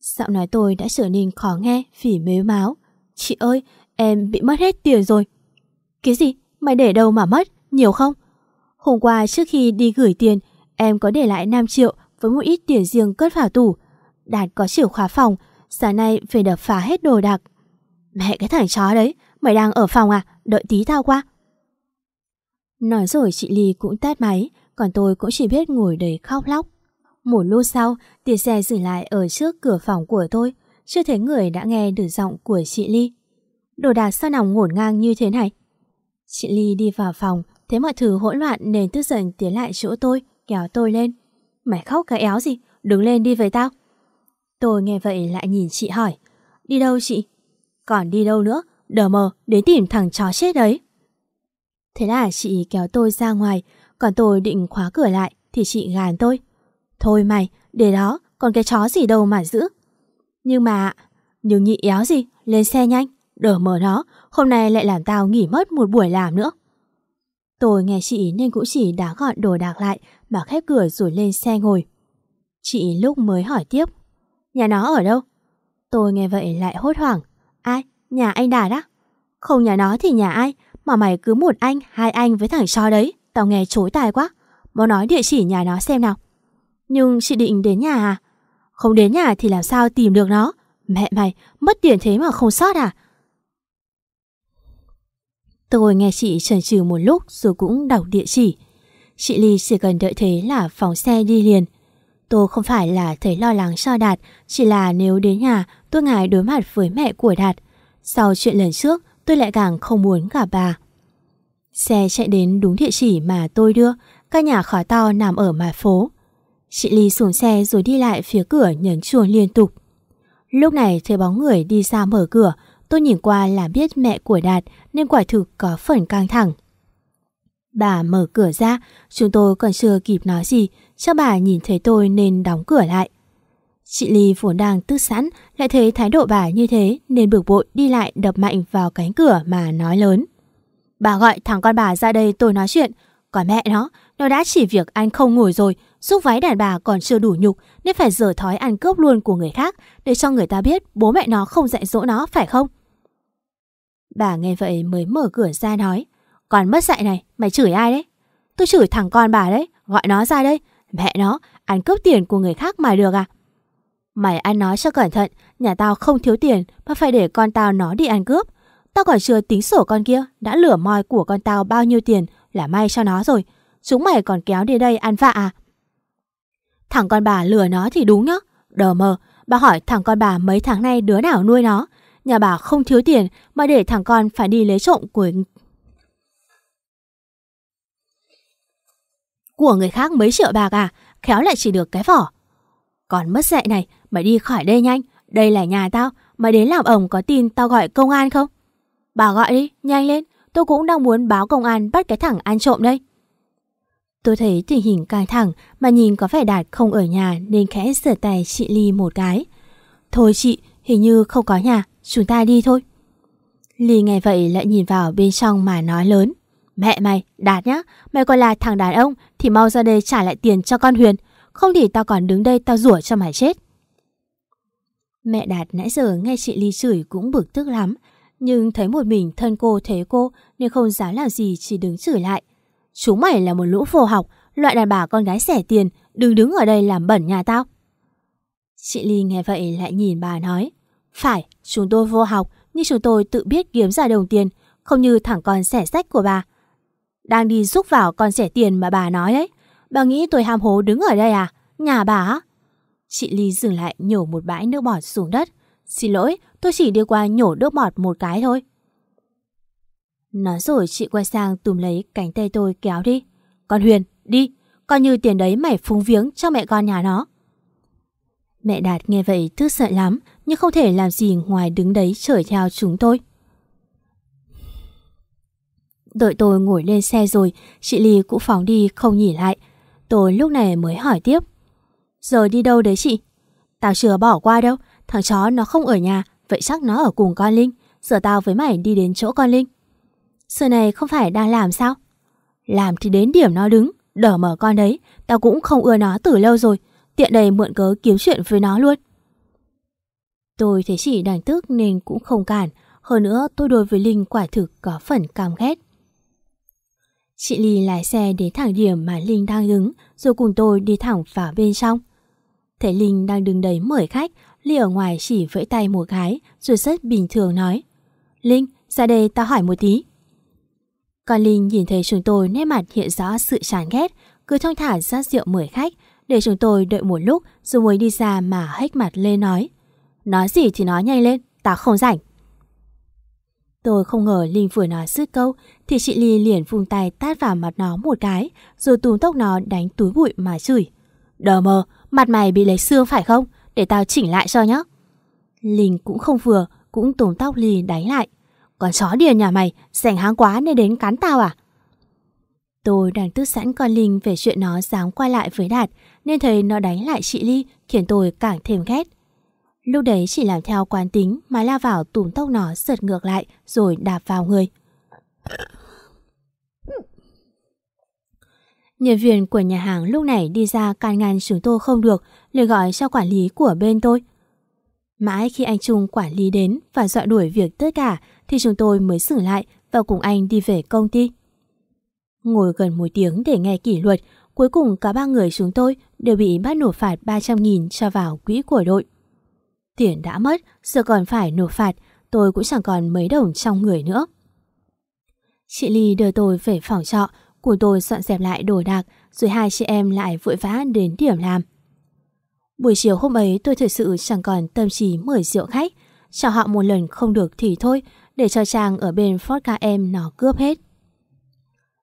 Giọng nói tôi đã trở nên khó nghe vì mếu máu. Chị ơi, em bị mất hết tiền rồi. Cái gì? Mày để đâu mà mất? Nhiều không? Hôm qua trước khi đi gửi tiền, em có để lại 5 triệu với một ít tiền riêng cất vào tủ. Đạt có chìa khóa phòng, sáng nay phải đập phá hết đồ đạc. Mẹ cái thằng chó đấy, mày đang ở phòng à? Đợi tí tao qua. Nói rồi chị Ly cũng tắt máy, còn tôi cũng chỉ biết ngồi đấy khóc lóc. Một lúc sau, tia xe dừng lại ở trước cửa phòng của tôi. Chưa thấy người đã nghe được giọng của chị Ly. Đồ đạc sao nằm ngổn ngang như thế này? Chị Ly đi vào phòng, thấy mọi thứ hỗn loạn nên tức giận tiến lại chỗ tôi, kéo tôi lên. Mày khóc cái éo gì? Đứng lên đi với tao. Tôi nghe vậy lại nhìn chị hỏi. Đi đâu chị? Còn đi đâu nữa? Đờ mờ, đến tìm thằng chó chết đấy. Thế là chị kéo tôi ra ngoài, còn tôi định khóa cửa lại thì chị gàn tôi. Thôi mày, để đó, còn cái chó gì đâu mà giữ. Nhưng mà, nhưng nhị éo gì, lên xe nhanh, Đờ mờ nó, hôm nay lại làm tao nghỉ mất một buổi làm nữa. Tôi nghe chị nên cũng chỉ đá gọn đồ đạc lại mà khép cửa rồi lên xe ngồi. Chị lúc mới hỏi tiếp, nhà nó ở đâu? Tôi nghe vậy lại hốt hoảng, ai, nhà anh Đạt á? Không nhà nó thì nhà ai, mà mày cứ một anh, hai anh với thằng cho đấy, tao nghe chối tài quá. Mau nói địa chỉ nhà nó xem nào. Nhưng chị định đến nhà à? Không đến nhà thì làm sao tìm được nó? Mẹ mày, mất tiền thế mà không sót à? Tôi nghe chị chần chừ một lúc rồi cũng đọc địa chỉ. Chị Ly chỉ cần đợi thế là phóng xe đi liền. Tôi không phải là thấy lo lắng cho Đạt, chỉ là nếu đến nhà tôi ngại đối mặt với mẹ của Đạt. Sau chuyện lần trước, tôi lại càng không muốn gặp bà. Xe chạy đến đúng địa chỉ mà tôi đưa, căn nhà khóa to nằm ở mặt phố. Chị Ly xuống xe rồi đi lại phía cửa nhấn chuông liên tục. Lúc này thấy bóng người đi ra mở cửa, tôi nhìn qua là biết mẹ của Đạt nên quả thực có phần căng thẳng. Bà mở cửa ra, chúng tôi còn chưa kịp nói gì, chắc bà nhìn thấy tôi nên đóng cửa lại. Chị Ly vốn đang tức sẵn, lại thấy thái độ bà như thế nên bực bội đi lại đập mạnh vào cánh cửa mà nói lớn. Bà gọi thằng con bà ra đây tôi nói chuyện, còn mẹ nó, nó đã chỉ việc anh không ngồi rồi, Xúc váy đàn bà còn chưa đủ nhục nên phải dở thói ăn cướp luôn của người khác để cho người ta biết bố mẹ nó không dạy dỗ nó phải không? Bà nghe vậy mới mở cửa ra nói Còn mất dạy này, mày chửi ai đấy? Tôi chửi thằng con bà đấy, gọi nó ra đây. Mẹ nó, ăn cướp tiền của người khác mà được à? Mày ăn nói cho cẩn thận, nhà tao không thiếu tiền mà phải để con tao nó đi ăn cướp. Tao còn chưa tính sổ con kia, đã lửa moi của con tao bao nhiêu tiền là may cho nó rồi. Chúng mày còn kéo đi đây ăn vạ à? Thằng con bà lừa nó thì đúng nhá. Đờ mờ, bà hỏi thằng con bà mấy tháng nay đứa nào nuôi nó. Nhà bà không thiếu tiền mà để thằng con phải đi lấy trộm của... Của người khác mấy triệu bạc à, khéo lại chỉ được cái vỏ. Còn mất dạy này, mày đi khỏi đây nhanh. Đây là nhà tao, mày đến làm ổng có tin tao gọi công an không? Bà gọi đi, nhanh lên, tôi cũng đang muốn báo công an bắt cái thằng ăn trộm đây. Tôi thấy tình hình căng thẳng mà nhìn có vẻ Đạt không ở nhà nên khẽ sửa tay chị Ly một cái. Thôi chị, hình như không có nhà, chúng ta đi thôi. Ly nghe vậy lại nhìn vào bên trong mà nói lớn. Mẹ mày, Đạt nhá, mày còn là thằng đàn ông thì mau ra đây trả lại tiền cho con Huyền. Không thì tao còn đứng đây tao rủa cho mày chết. Mẹ Đạt nãy giờ nghe chị Ly chửi cũng bực tức lắm. Nhưng thấy một mình thân cô thế cô nên không dám làm gì chỉ đứng chửi lại. Chúng mày là một lũ vô học, loại đàn bà con gái rẻ tiền, đừng đứng ở đây làm bẩn nhà tao. Chị Ly nghe vậy lại nhìn bà nói, phải, chúng tôi vô học, nhưng chúng tôi tự biết kiếm ra đồng tiền, không như thằng con rẻ sách của bà. Đang đi rút vào con rẻ tiền mà bà nói đấy. Bà nghĩ tôi ham hố đứng ở đây à? Nhà bà á? Chị Ly dừng lại nhổ một bãi nước bọt xuống đất. Xin lỗi, tôi chỉ đi qua nhổ nước bọt một cái thôi. Nói rồi chị quay sang tùm lấy cánh tay tôi kéo đi. Con Huyền, đi, coi như tiền đấy mày phúng viếng cho mẹ con nhà nó. Mẹ Đạt nghe vậy tức sợ lắm, nhưng không thể làm gì ngoài đứng đấy chở theo chúng tôi. Đợi tôi ngồi lên xe rồi, chị Ly cũng phóng đi không nhìn lại. Tôi lúc này mới hỏi tiếp. Giờ đi đâu đấy chị? Tao chưa bỏ qua đâu, thằng chó nó không ở nhà, vậy chắc nó ở cùng con Linh. Giờ tao với mày đi đến chỗ con Linh. Giờ này không phải đang làm sao? Làm thì đến điểm nó đứng, đỡ mở con đấy. Tao cũng không ưa nó từ lâu rồi. Tiện đây mượn cớ kiếm chuyện với nó luôn. Tôi thấy chị đành tức nên cũng không cản. Hơn nữa tôi đối với Linh quả thực có phần cam ghét. Chị Ly lái xe đến thẳng điểm mà Linh đang đứng rồi cùng tôi đi thẳng vào bên trong. Thấy Linh đang đứng đấy mời khách, Ly ở ngoài chỉ vẫy tay một cái rồi rất bình thường nói Linh, ra đây tao hỏi một tí. Còn Linh nhìn thấy chúng tôi nét mặt hiện rõ sự chán ghét, cứ thông thả ra rượu mời khách, để chúng tôi đợi một lúc rồi mới đi ra mà hách mặt lên nói. Nói gì thì nói nhanh lên, tao không rảnh. Tôi không ngờ Linh vừa nói dứt câu thì chị Ly liền vung tay tát vào mặt nó một cái rồi túm tóc nó đánh túi bụi mà chửi. Đờ mờ, mặt mày bị lấy xương phải không? Để tao chỉnh lại cho nhá. Linh cũng không vừa, cũng túm tóc Ly đánh lại. Con chó điền nhà mày, rảnh háng quá nên đến cắn tao à? Tôi đang tức sẵn con Linh về chuyện nó dám quay lại với Đạt nên thấy nó đánh lại chị Ly khiến tôi càng thêm ghét. Lúc đấy chỉ làm theo quán tính mà la vào túm tóc nó sượt ngược lại rồi đạp vào người. Nhân viên của nhà hàng lúc này đi ra can ngăn chúng tôi không được liền gọi cho quản lý của bên tôi. Mãi khi anh Trung quản lý đến và dọa đuổi việc tất cả thì chúng tôi mới xử lại và cùng anh đi về công ty. Ngồi gần một tiếng để nghe kỷ luật, cuối cùng cả ba người chúng tôi đều bị bắt nộp phạt 300.000 cho vào quỹ của đội. Tiền đã mất, giờ còn phải nộp phạt, tôi cũng chẳng còn mấy đồng trong người nữa. Chị Ly đưa tôi về phòng trọ, của tôi dọn dẹp lại đồ đạc, rồi hai chị em lại vội vã đến điểm làm. Buổi chiều hôm ấy tôi thật sự chẳng còn tâm trí mời rượu khách, chào họ một lần không được thì thôi, để cho chàng ở bên Ford em nó cướp hết.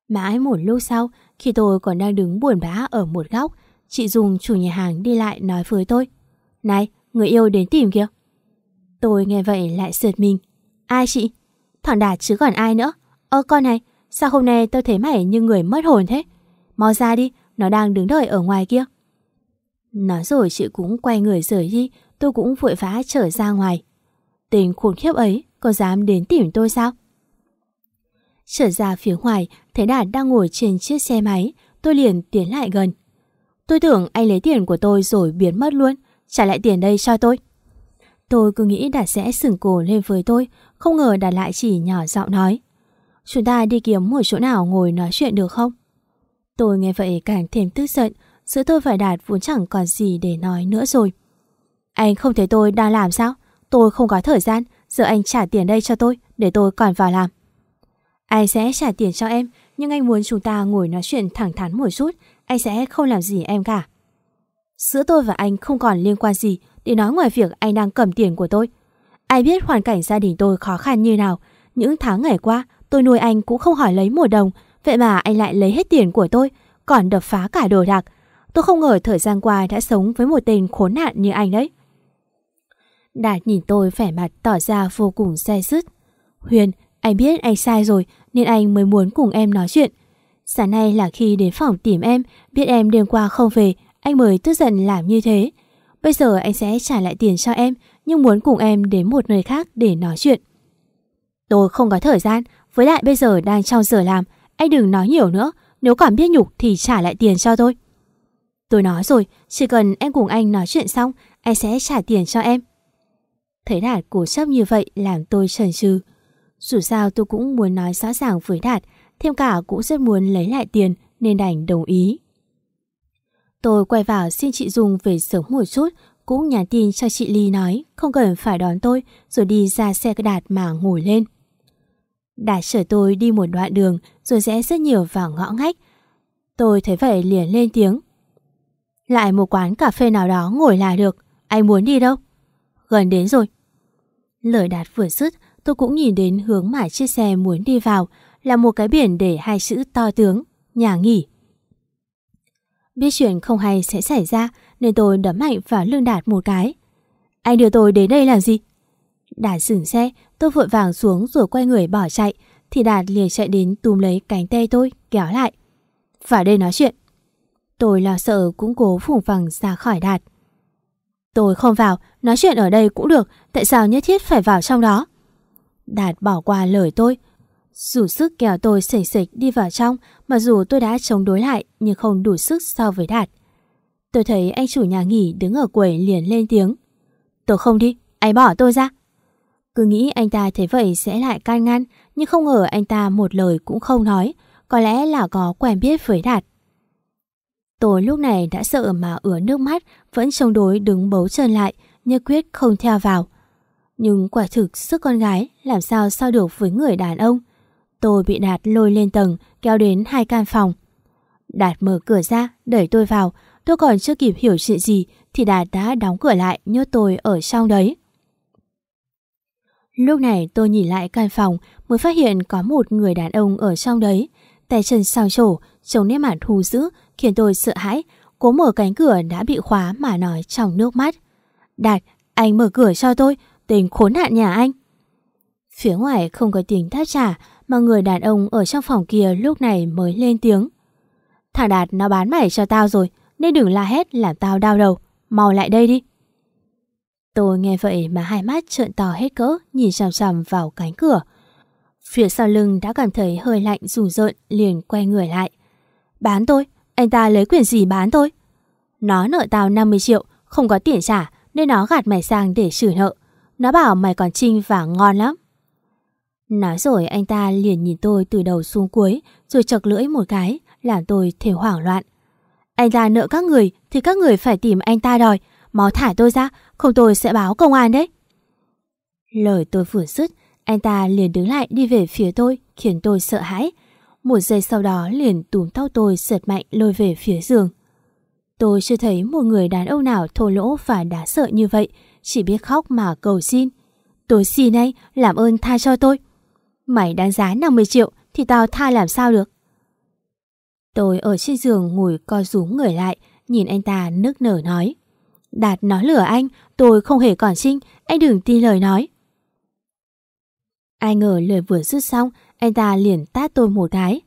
Mãi một lúc sau, khi tôi còn đang đứng buồn bã ở một góc, chị Dung chủ nhà hàng đi lại nói với tôi. Này, người yêu đến tìm kìa. Tôi nghe vậy lại sượt mình. Ai chị? Thằng Đạt chứ còn ai nữa. Ơ con này, sao hôm nay tôi thấy mày như người mất hồn thế? Mau ra đi, nó đang đứng đợi ở ngoài kia. Nói rồi chị cũng quay người rời đi, tôi cũng vội vã trở ra ngoài. Tình khốn khiếp ấy, có dám đến tìm tôi sao? Trở ra phía ngoài, thấy Đạt đang ngồi trên chiếc xe máy, tôi liền tiến lại gần. Tôi tưởng anh lấy tiền của tôi rồi biến mất luôn, trả lại tiền đây cho tôi. Tôi cứ nghĩ Đạt sẽ sừng cổ lên với tôi, không ngờ Đạt lại chỉ nhỏ giọng nói. Chúng ta đi kiếm một chỗ nào ngồi nói chuyện được không? Tôi nghe vậy càng thêm tức giận, giữa tôi và Đạt vốn chẳng còn gì để nói nữa rồi. Anh không thấy tôi đang làm sao? Tôi không có thời gian, giờ anh trả tiền đây cho tôi, để tôi còn vào làm. Anh sẽ trả tiền cho em, nhưng anh muốn chúng ta ngồi nói chuyện thẳng thắn một chút, anh sẽ không làm gì em cả. Giữa tôi và anh không còn liên quan gì để nói ngoài việc anh đang cầm tiền của tôi. Ai biết hoàn cảnh gia đình tôi khó khăn như nào, những tháng ngày qua tôi nuôi anh cũng không hỏi lấy một đồng, vậy mà anh lại lấy hết tiền của tôi, còn đập phá cả đồ đạc. Tôi không ngờ thời gian qua đã sống với một tên khốn nạn như anh đấy. Đạt nhìn tôi vẻ mặt tỏ ra vô cùng say sứt. Huyền, anh biết anh sai rồi nên anh mới muốn cùng em nói chuyện. Sáng nay là khi đến phòng tìm em, biết em đêm qua không về, anh mới tức giận làm như thế. Bây giờ anh sẽ trả lại tiền cho em, nhưng muốn cùng em đến một nơi khác để nói chuyện. Tôi không có thời gian, với lại bây giờ đang trong giờ làm, anh đừng nói nhiều nữa, nếu còn biết nhục thì trả lại tiền cho tôi. Tôi nói rồi, chỉ cần em cùng anh nói chuyện xong, anh sẽ trả tiền cho em. Thấy Đạt cố chấp như vậy làm tôi chần chừ. Dù sao tôi cũng muốn nói rõ ràng với Đạt, thêm cả cũng rất muốn lấy lại tiền nên đành đồng ý. Tôi quay vào xin chị Dung về sớm một chút, cũng nhắn tin cho chị Ly nói không cần phải đón tôi rồi đi ra xe Đạt mà ngồi lên. Đạt chở tôi đi một đoạn đường rồi rẽ rất nhiều vào ngõ ngách. Tôi thấy vậy liền lên tiếng. Lại một quán cà phê nào đó ngồi là được, anh muốn đi đâu? Gần đến rồi. Lời Đạt vừa dứt, tôi cũng nhìn đến hướng mà chiếc xe muốn đi vào là một cái biển để hai chữ to tướng, nhà nghỉ. Biết chuyện không hay sẽ xảy ra nên tôi đấm mạnh vào lưng Đạt một cái. Anh đưa tôi đến đây làm gì? Đạt dừng xe, tôi vội vàng xuống rồi quay người bỏ chạy thì Đạt liền chạy đến túm lấy cánh tay tôi, kéo lại. Vào đây nói chuyện. Tôi lo sợ cũng cố phủng phẳng ra khỏi Đạt. Tôi không vào, nói chuyện ở đây cũng được, tại sao nhất thiết phải vào trong đó? Đạt bỏ qua lời tôi, dù sức kéo tôi sẩy sịch đi vào trong, mà dù tôi đã chống đối lại nhưng không đủ sức so với Đạt. Tôi thấy anh chủ nhà nghỉ đứng ở quầy liền lên tiếng. Tôi không đi, anh bỏ tôi ra. Cứ nghĩ anh ta thế vậy sẽ lại can ngăn, nhưng không ngờ anh ta một lời cũng không nói, có lẽ là có quen biết với Đạt. Tôi lúc này đã sợ mà ứa nước mắt, vẫn chống đối đứng bấu chân lại, như quyết không theo vào. Nhưng quả thực sức con gái làm sao so được với người đàn ông. Tôi bị Đạt lôi lên tầng, kéo đến hai căn phòng. Đạt mở cửa ra, đẩy tôi vào. Tôi còn chưa kịp hiểu chuyện gì thì Đạt đã đóng cửa lại nhốt tôi ở trong đấy. Lúc này tôi nhìn lại căn phòng mới phát hiện có một người đàn ông ở trong đấy. Tay chân sao trổ, trông nét mặt hù dữ khiến tôi sợ hãi. Cố mở cánh cửa đã bị khóa mà nói trong nước mắt. Đạt, anh mở cửa cho tôi, tình khốn nạn nhà anh. Phía ngoài không có tiếng đáp trả mà người đàn ông ở trong phòng kia lúc này mới lên tiếng. Thằng Đạt nó bán mày cho tao rồi, nên đừng la hét làm tao đau đầu. Mau lại đây đi. Tôi nghe vậy mà hai mắt trợn to hết cỡ nhìn chằm chằm vào cánh cửa. Phía sau lưng đã cảm thấy hơi lạnh rùng rợn liền quay người lại. Bán tôi? Anh ta lấy quyền gì bán tôi? Nó nợ tao 50 triệu, không có tiền trả nên nó gạt mày sang để xử nợ. Nó bảo mày còn trinh và ngon lắm. Nói rồi anh ta liền nhìn tôi từ đầu xuống cuối rồi chật lưỡi một cái làm tôi thêm hoảng loạn. Anh ta nợ các người thì các người phải tìm anh ta đòi. Máu thả tôi ra, không tôi sẽ báo công an đấy. Lời tôi vừa dứt, anh ta liền đứng lại đi về phía tôi khiến tôi sợ hãi. Một giây sau đó liền túm tóc tôi giật mạnh lôi về phía giường. Tôi chưa thấy một người đàn ông nào thô lỗ và đáng sợ như vậy, chỉ biết khóc mà cầu xin. Tôi xin anh, làm ơn tha cho tôi. Mày đáng giá 50 triệu thì tao tha làm sao được. Tôi ở trên giường ngồi co rúm người lại, nhìn anh ta nức nở nói. Đạt nói lừa anh, tôi không hề còn trinh, anh đừng tin lời nói. Ai ngờ lời vừa dứt xong, anh ta liền tát tôi một cái.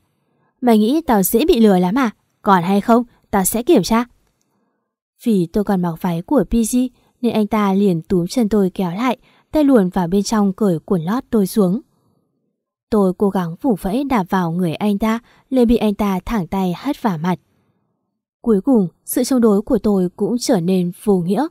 Mày nghĩ tao dễ bị lừa lắm à? Còn hay không, tao sẽ kiểm tra. Vì tôi còn mặc váy của PG nên anh ta liền túm chân tôi kéo lại, tay luồn vào bên trong cởi quần lót tôi xuống. Tôi cố gắng phủ phẫy đạp vào người anh ta, liền bị anh ta thẳng tay hất vào mặt. Cuối cùng, sự chống đối của tôi cũng trở nên vô nghĩa.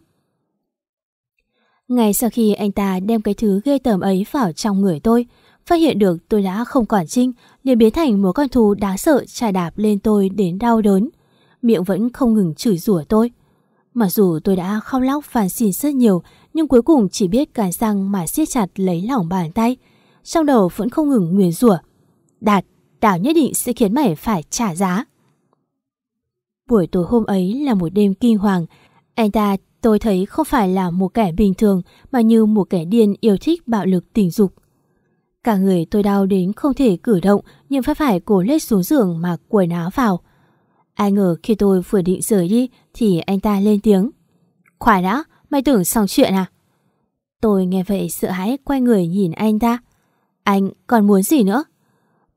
Ngay sau khi anh ta đem cái thứ ghê tởm ấy vào trong người tôi, phát hiện được tôi đã không còn trinh, liền biến thành một con thú đáng sợ trà đạp lên tôi đến đau đớn. Miệng vẫn không ngừng chửi rủa tôi. Mặc dù tôi đã khóc lóc phàn xin rất nhiều, nhưng cuối cùng chỉ biết cài răng mà siết chặt lấy lỏng bàn tay. Trong đầu vẫn không ngừng nguyền rủa. Đạt, Đào nhất định sẽ khiến mày phải trả giá. Buổi tối hôm ấy là một đêm kinh hoàng. Anh ta tôi thấy không phải là một kẻ bình thường mà như một kẻ điên yêu thích bạo lực tình dục. Cả người tôi đau đến không thể cử động nhưng phải phải cố lết xuống giường mà quần áo vào. Ai ngờ khi tôi vừa định rời đi thì anh ta lên tiếng. Khoan đã, mày tưởng xong chuyện à? Tôi nghe vậy sợ hãi quay người nhìn anh ta. Anh còn muốn gì nữa?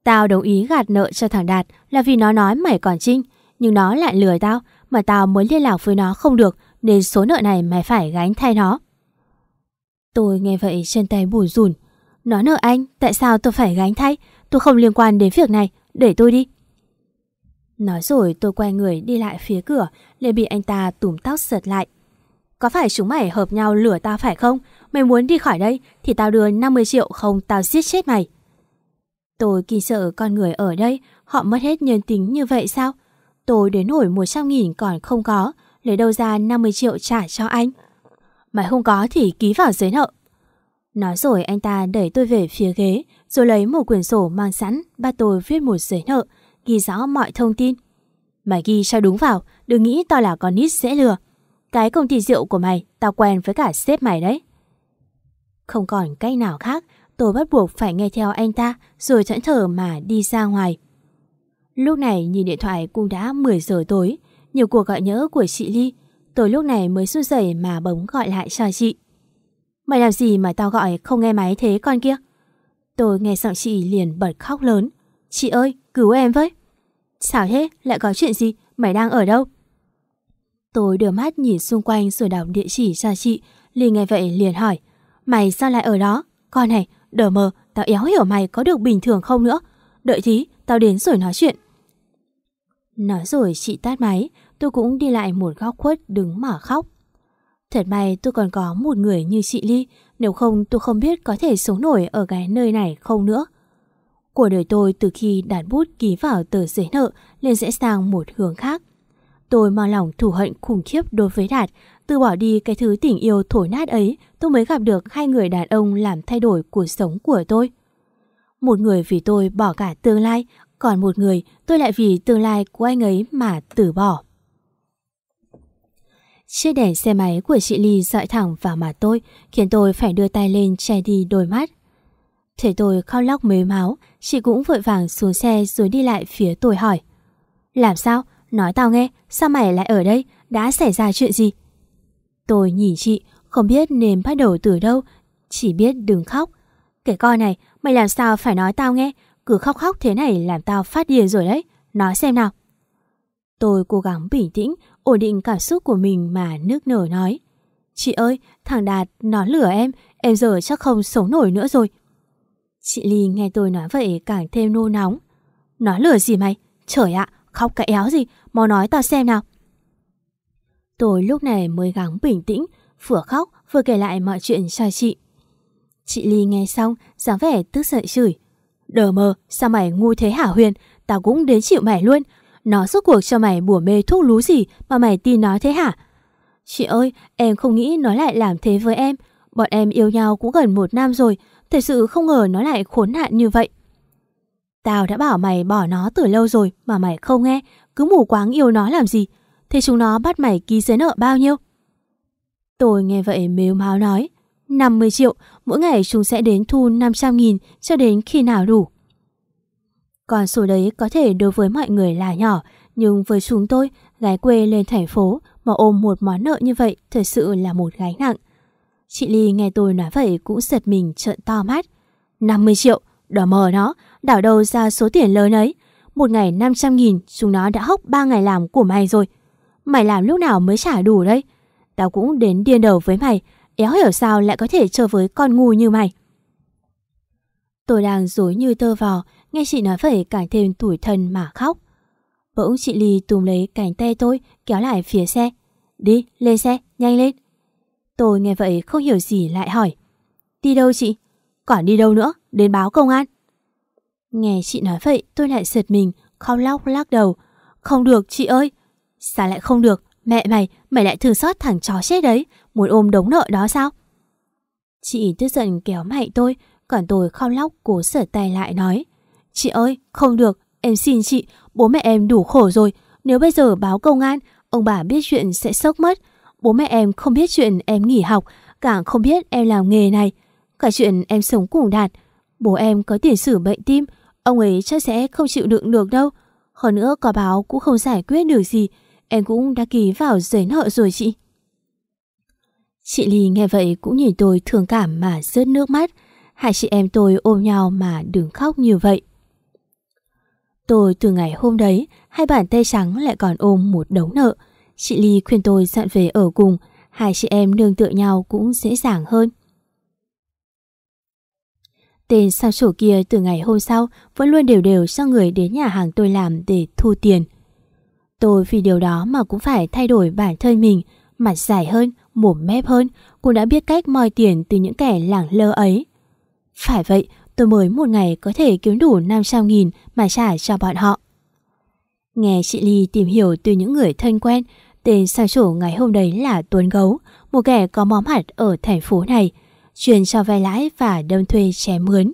Tao đồng ý gạt nợ cho thằng Đạt là vì nó nói mày còn trinh, nhưng nó lại lừa tao, mà tao muốn liên lạc với nó không được, nên số nợ này mày phải gánh thay nó. Tôi nghe vậy chân tay bùn rùn. Nó nợ anh, tại sao tôi phải gánh thay? Tôi không liên quan đến việc này, để tôi đi. Nói rồi tôi quay người đi lại phía cửa, liền bị anh ta tủm tóc sợt lại. Có phải chúng mày hợp nhau lừa tao phải không? Mày muốn đi khỏi đây thì tao đưa 50 triệu không tao giết chết mày. Tôi kỳ sợ con người ở đây, họ mất hết nhân tính như vậy sao? Tôi đến nổi 100 nghìn còn không có, lấy đâu ra 50 triệu trả cho anh. Mày không có thì ký vào giấy nợ. Nói rồi anh ta đẩy tôi về phía ghế, rồi lấy một quyển sổ mang sẵn, bắt tôi viết một giấy nợ, ghi rõ mọi thông tin. Mày ghi cho đúng vào, đừng nghĩ tao là con nít dễ lừa. Cái công ty rượu của mày, tao quen với cả sếp mày đấy. Không còn cách nào khác, tôi bắt buộc phải nghe theo anh ta rồi thẫn thờ mà đi ra ngoài. Lúc này nhìn điện thoại cũng đã 10 giờ tối, nhiều cuộc gọi nhỡ của chị Ly. Tôi lúc này mới run rẩy mà bấm gọi lại cho chị. Mày làm gì mà tao gọi không nghe máy thế con kia? Tôi nghe giọng chị liền bật khóc lớn. Chị ơi, cứu em với. Sao thế? Lại có chuyện gì? Mày đang ở đâu? Tôi đưa mắt nhìn xung quanh rồi đọc địa chỉ cho chị. Ly nghe vậy liền hỏi. Mày sao lại ở đó? Con này, đờ mờ, tao éo hiểu mày có được bình thường không nữa. Đợi tí, tao đến rồi nói chuyện. Nói rồi chị tắt máy, tôi cũng đi lại một góc khuất đứng mà khóc. Thật may tôi còn có một người như chị Ly, nếu không tôi không biết có thể sống nổi ở cái nơi này không nữa. Của đời tôi từ khi đặt bút ký vào tờ giấy nợ lên sẽ sang một hướng khác. Tôi mang lòng thù hận khủng khiếp đối với Đạt, từ bỏ đi cái thứ tình yêu thổi nát ấy, tôi mới gặp được hai người đàn ông làm thay đổi cuộc sống của tôi. Một người vì tôi bỏ cả tương lai, còn một người tôi lại vì tương lai của anh ấy mà từ bỏ. Chiếc đèn xe máy của chị Ly dọi thẳng vào mặt tôi, khiến tôi phải đưa tay lên che đi đôi mắt. Thấy tôi khóc lóc mếu máu, chị cũng vội vàng xuống xe rồi đi lại phía tôi hỏi. Làm sao? Nói tao nghe, sao mày lại ở đây? Đã xảy ra chuyện gì? Tôi nhìn chị, không biết nên bắt đầu từ đâu, chỉ biết đừng khóc. kể con này, mày làm sao phải nói tao nghe, cứ khóc khóc thế này làm tao phát điên rồi đấy, nói xem nào. Tôi cố gắng bình tĩnh, ổn định cảm xúc của mình mà nước nở nói. Chị ơi, thằng Đạt nó lửa em, em giờ chắc không sống nổi nữa rồi. Chị Ly nghe tôi nói vậy càng thêm nô nóng. Nó lửa gì mày? Trời ạ, khóc cái éo gì, mau nói tao xem nào. Tôi lúc này mới gắng bình tĩnh, vừa khóc vừa kể lại mọi chuyện cho chị. Chị Ly nghe xong, dáng vẻ tức giận chửi. Đờ mờ, sao mày ngu thế hả Huyền? Tao cũng đến chịu mày luôn. Nó suốt cuộc cho mày bùa mê thuốc lú gì mà mày tin nó thế hả? Chị ơi, em không nghĩ nó lại làm thế với em. Bọn em yêu nhau cũng gần một năm rồi, thật sự không ngờ nó lại khốn nạn như vậy. Tao đã bảo mày bỏ nó từ lâu rồi mà mày không nghe, cứ mù quáng yêu nó làm gì. Thế chúng nó bắt mày ký giấy nợ bao nhiêu? Tôi nghe vậy mếu máu nói, 50 triệu, mỗi ngày chúng sẽ đến thu 500 nghìn cho đến khi nào đủ. Còn số đấy có thể đối với mọi người là nhỏ, nhưng với chúng tôi, gái quê lên thành phố mà ôm một món nợ như vậy thật sự là một gánh nặng. Chị Ly nghe tôi nói vậy cũng giật mình trợn to mắt. 50 triệu, đỏ mờ nó, đảo đâu ra số tiền lớn ấy. Một ngày 500 nghìn, chúng nó đã hốc 3 ngày làm của mày rồi. Mày làm lúc nào mới trả đủ đấy? Tao cũng đến điên đầu với mày, éo hiểu sao lại có thể chơi với con ngu như mày. Tôi đang dối như tơ vò, nghe chị nói vậy càng thêm tủi thân mà khóc. Bỗng chị Ly túm lấy cánh tay tôi, kéo lại phía xe. Đi, lên xe, nhanh lên. Tôi nghe vậy không hiểu gì lại hỏi. Đi đâu chị? Còn đi đâu nữa? Đến báo công an. Nghe chị nói vậy tôi lại giật mình, khóc lóc lắc đầu. Không được chị ơi. Sao lại không được? Mẹ mày, mày lại thừa xót thằng chó chết đấy, muốn ôm đống nợ đó sao? Chị tức giận kéo mạnh tôi, còn tôi khóc lóc cố sở tay lại nói. Chị ơi, không được, em xin chị, bố mẹ em đủ khổ rồi. Nếu bây giờ báo công an, ông bà biết chuyện sẽ sốc mất. Bố mẹ em không biết chuyện em nghỉ học, càng không biết em làm nghề này. Cả chuyện em sống cùng Đạt. Bố em có tiền sử bệnh tim, ông ấy chắc sẽ không chịu đựng được đâu. Hơn nữa có báo cũng không giải quyết được gì. Em cũng đã ký vào giấy nợ rồi chị. Chị Ly nghe vậy cũng nhìn tôi thương cảm mà rớt nước mắt. Hai chị em tôi ôm nhau mà đừng khóc như vậy. Tôi từ ngày hôm đấy, hai bàn tay trắng lại còn ôm một đống nợ. Chị Ly khuyên tôi dặn về ở cùng, hai chị em nương tựa nhau cũng dễ dàng hơn. Tên sao sổ kia từ ngày hôm sau vẫn luôn đều đều cho người đến nhà hàng tôi làm để thu tiền. Tôi vì điều đó mà cũng phải thay đổi bản thân mình, mặt dài hơn, mồm mép hơn, cũng đã biết cách moi tiền từ những kẻ lẳng lơ ấy. Phải vậy, tôi mới một ngày có thể kiếm đủ 500 nghìn mà trả cho bọn họ. Nghe chị Ly tìm hiểu từ những người thân quen, tên sao chủ ngày hôm đấy là Tuấn Gấu, một kẻ có móm hạt ở thành phố này, chuyên cho vay lãi và đâm thuê chém mướn.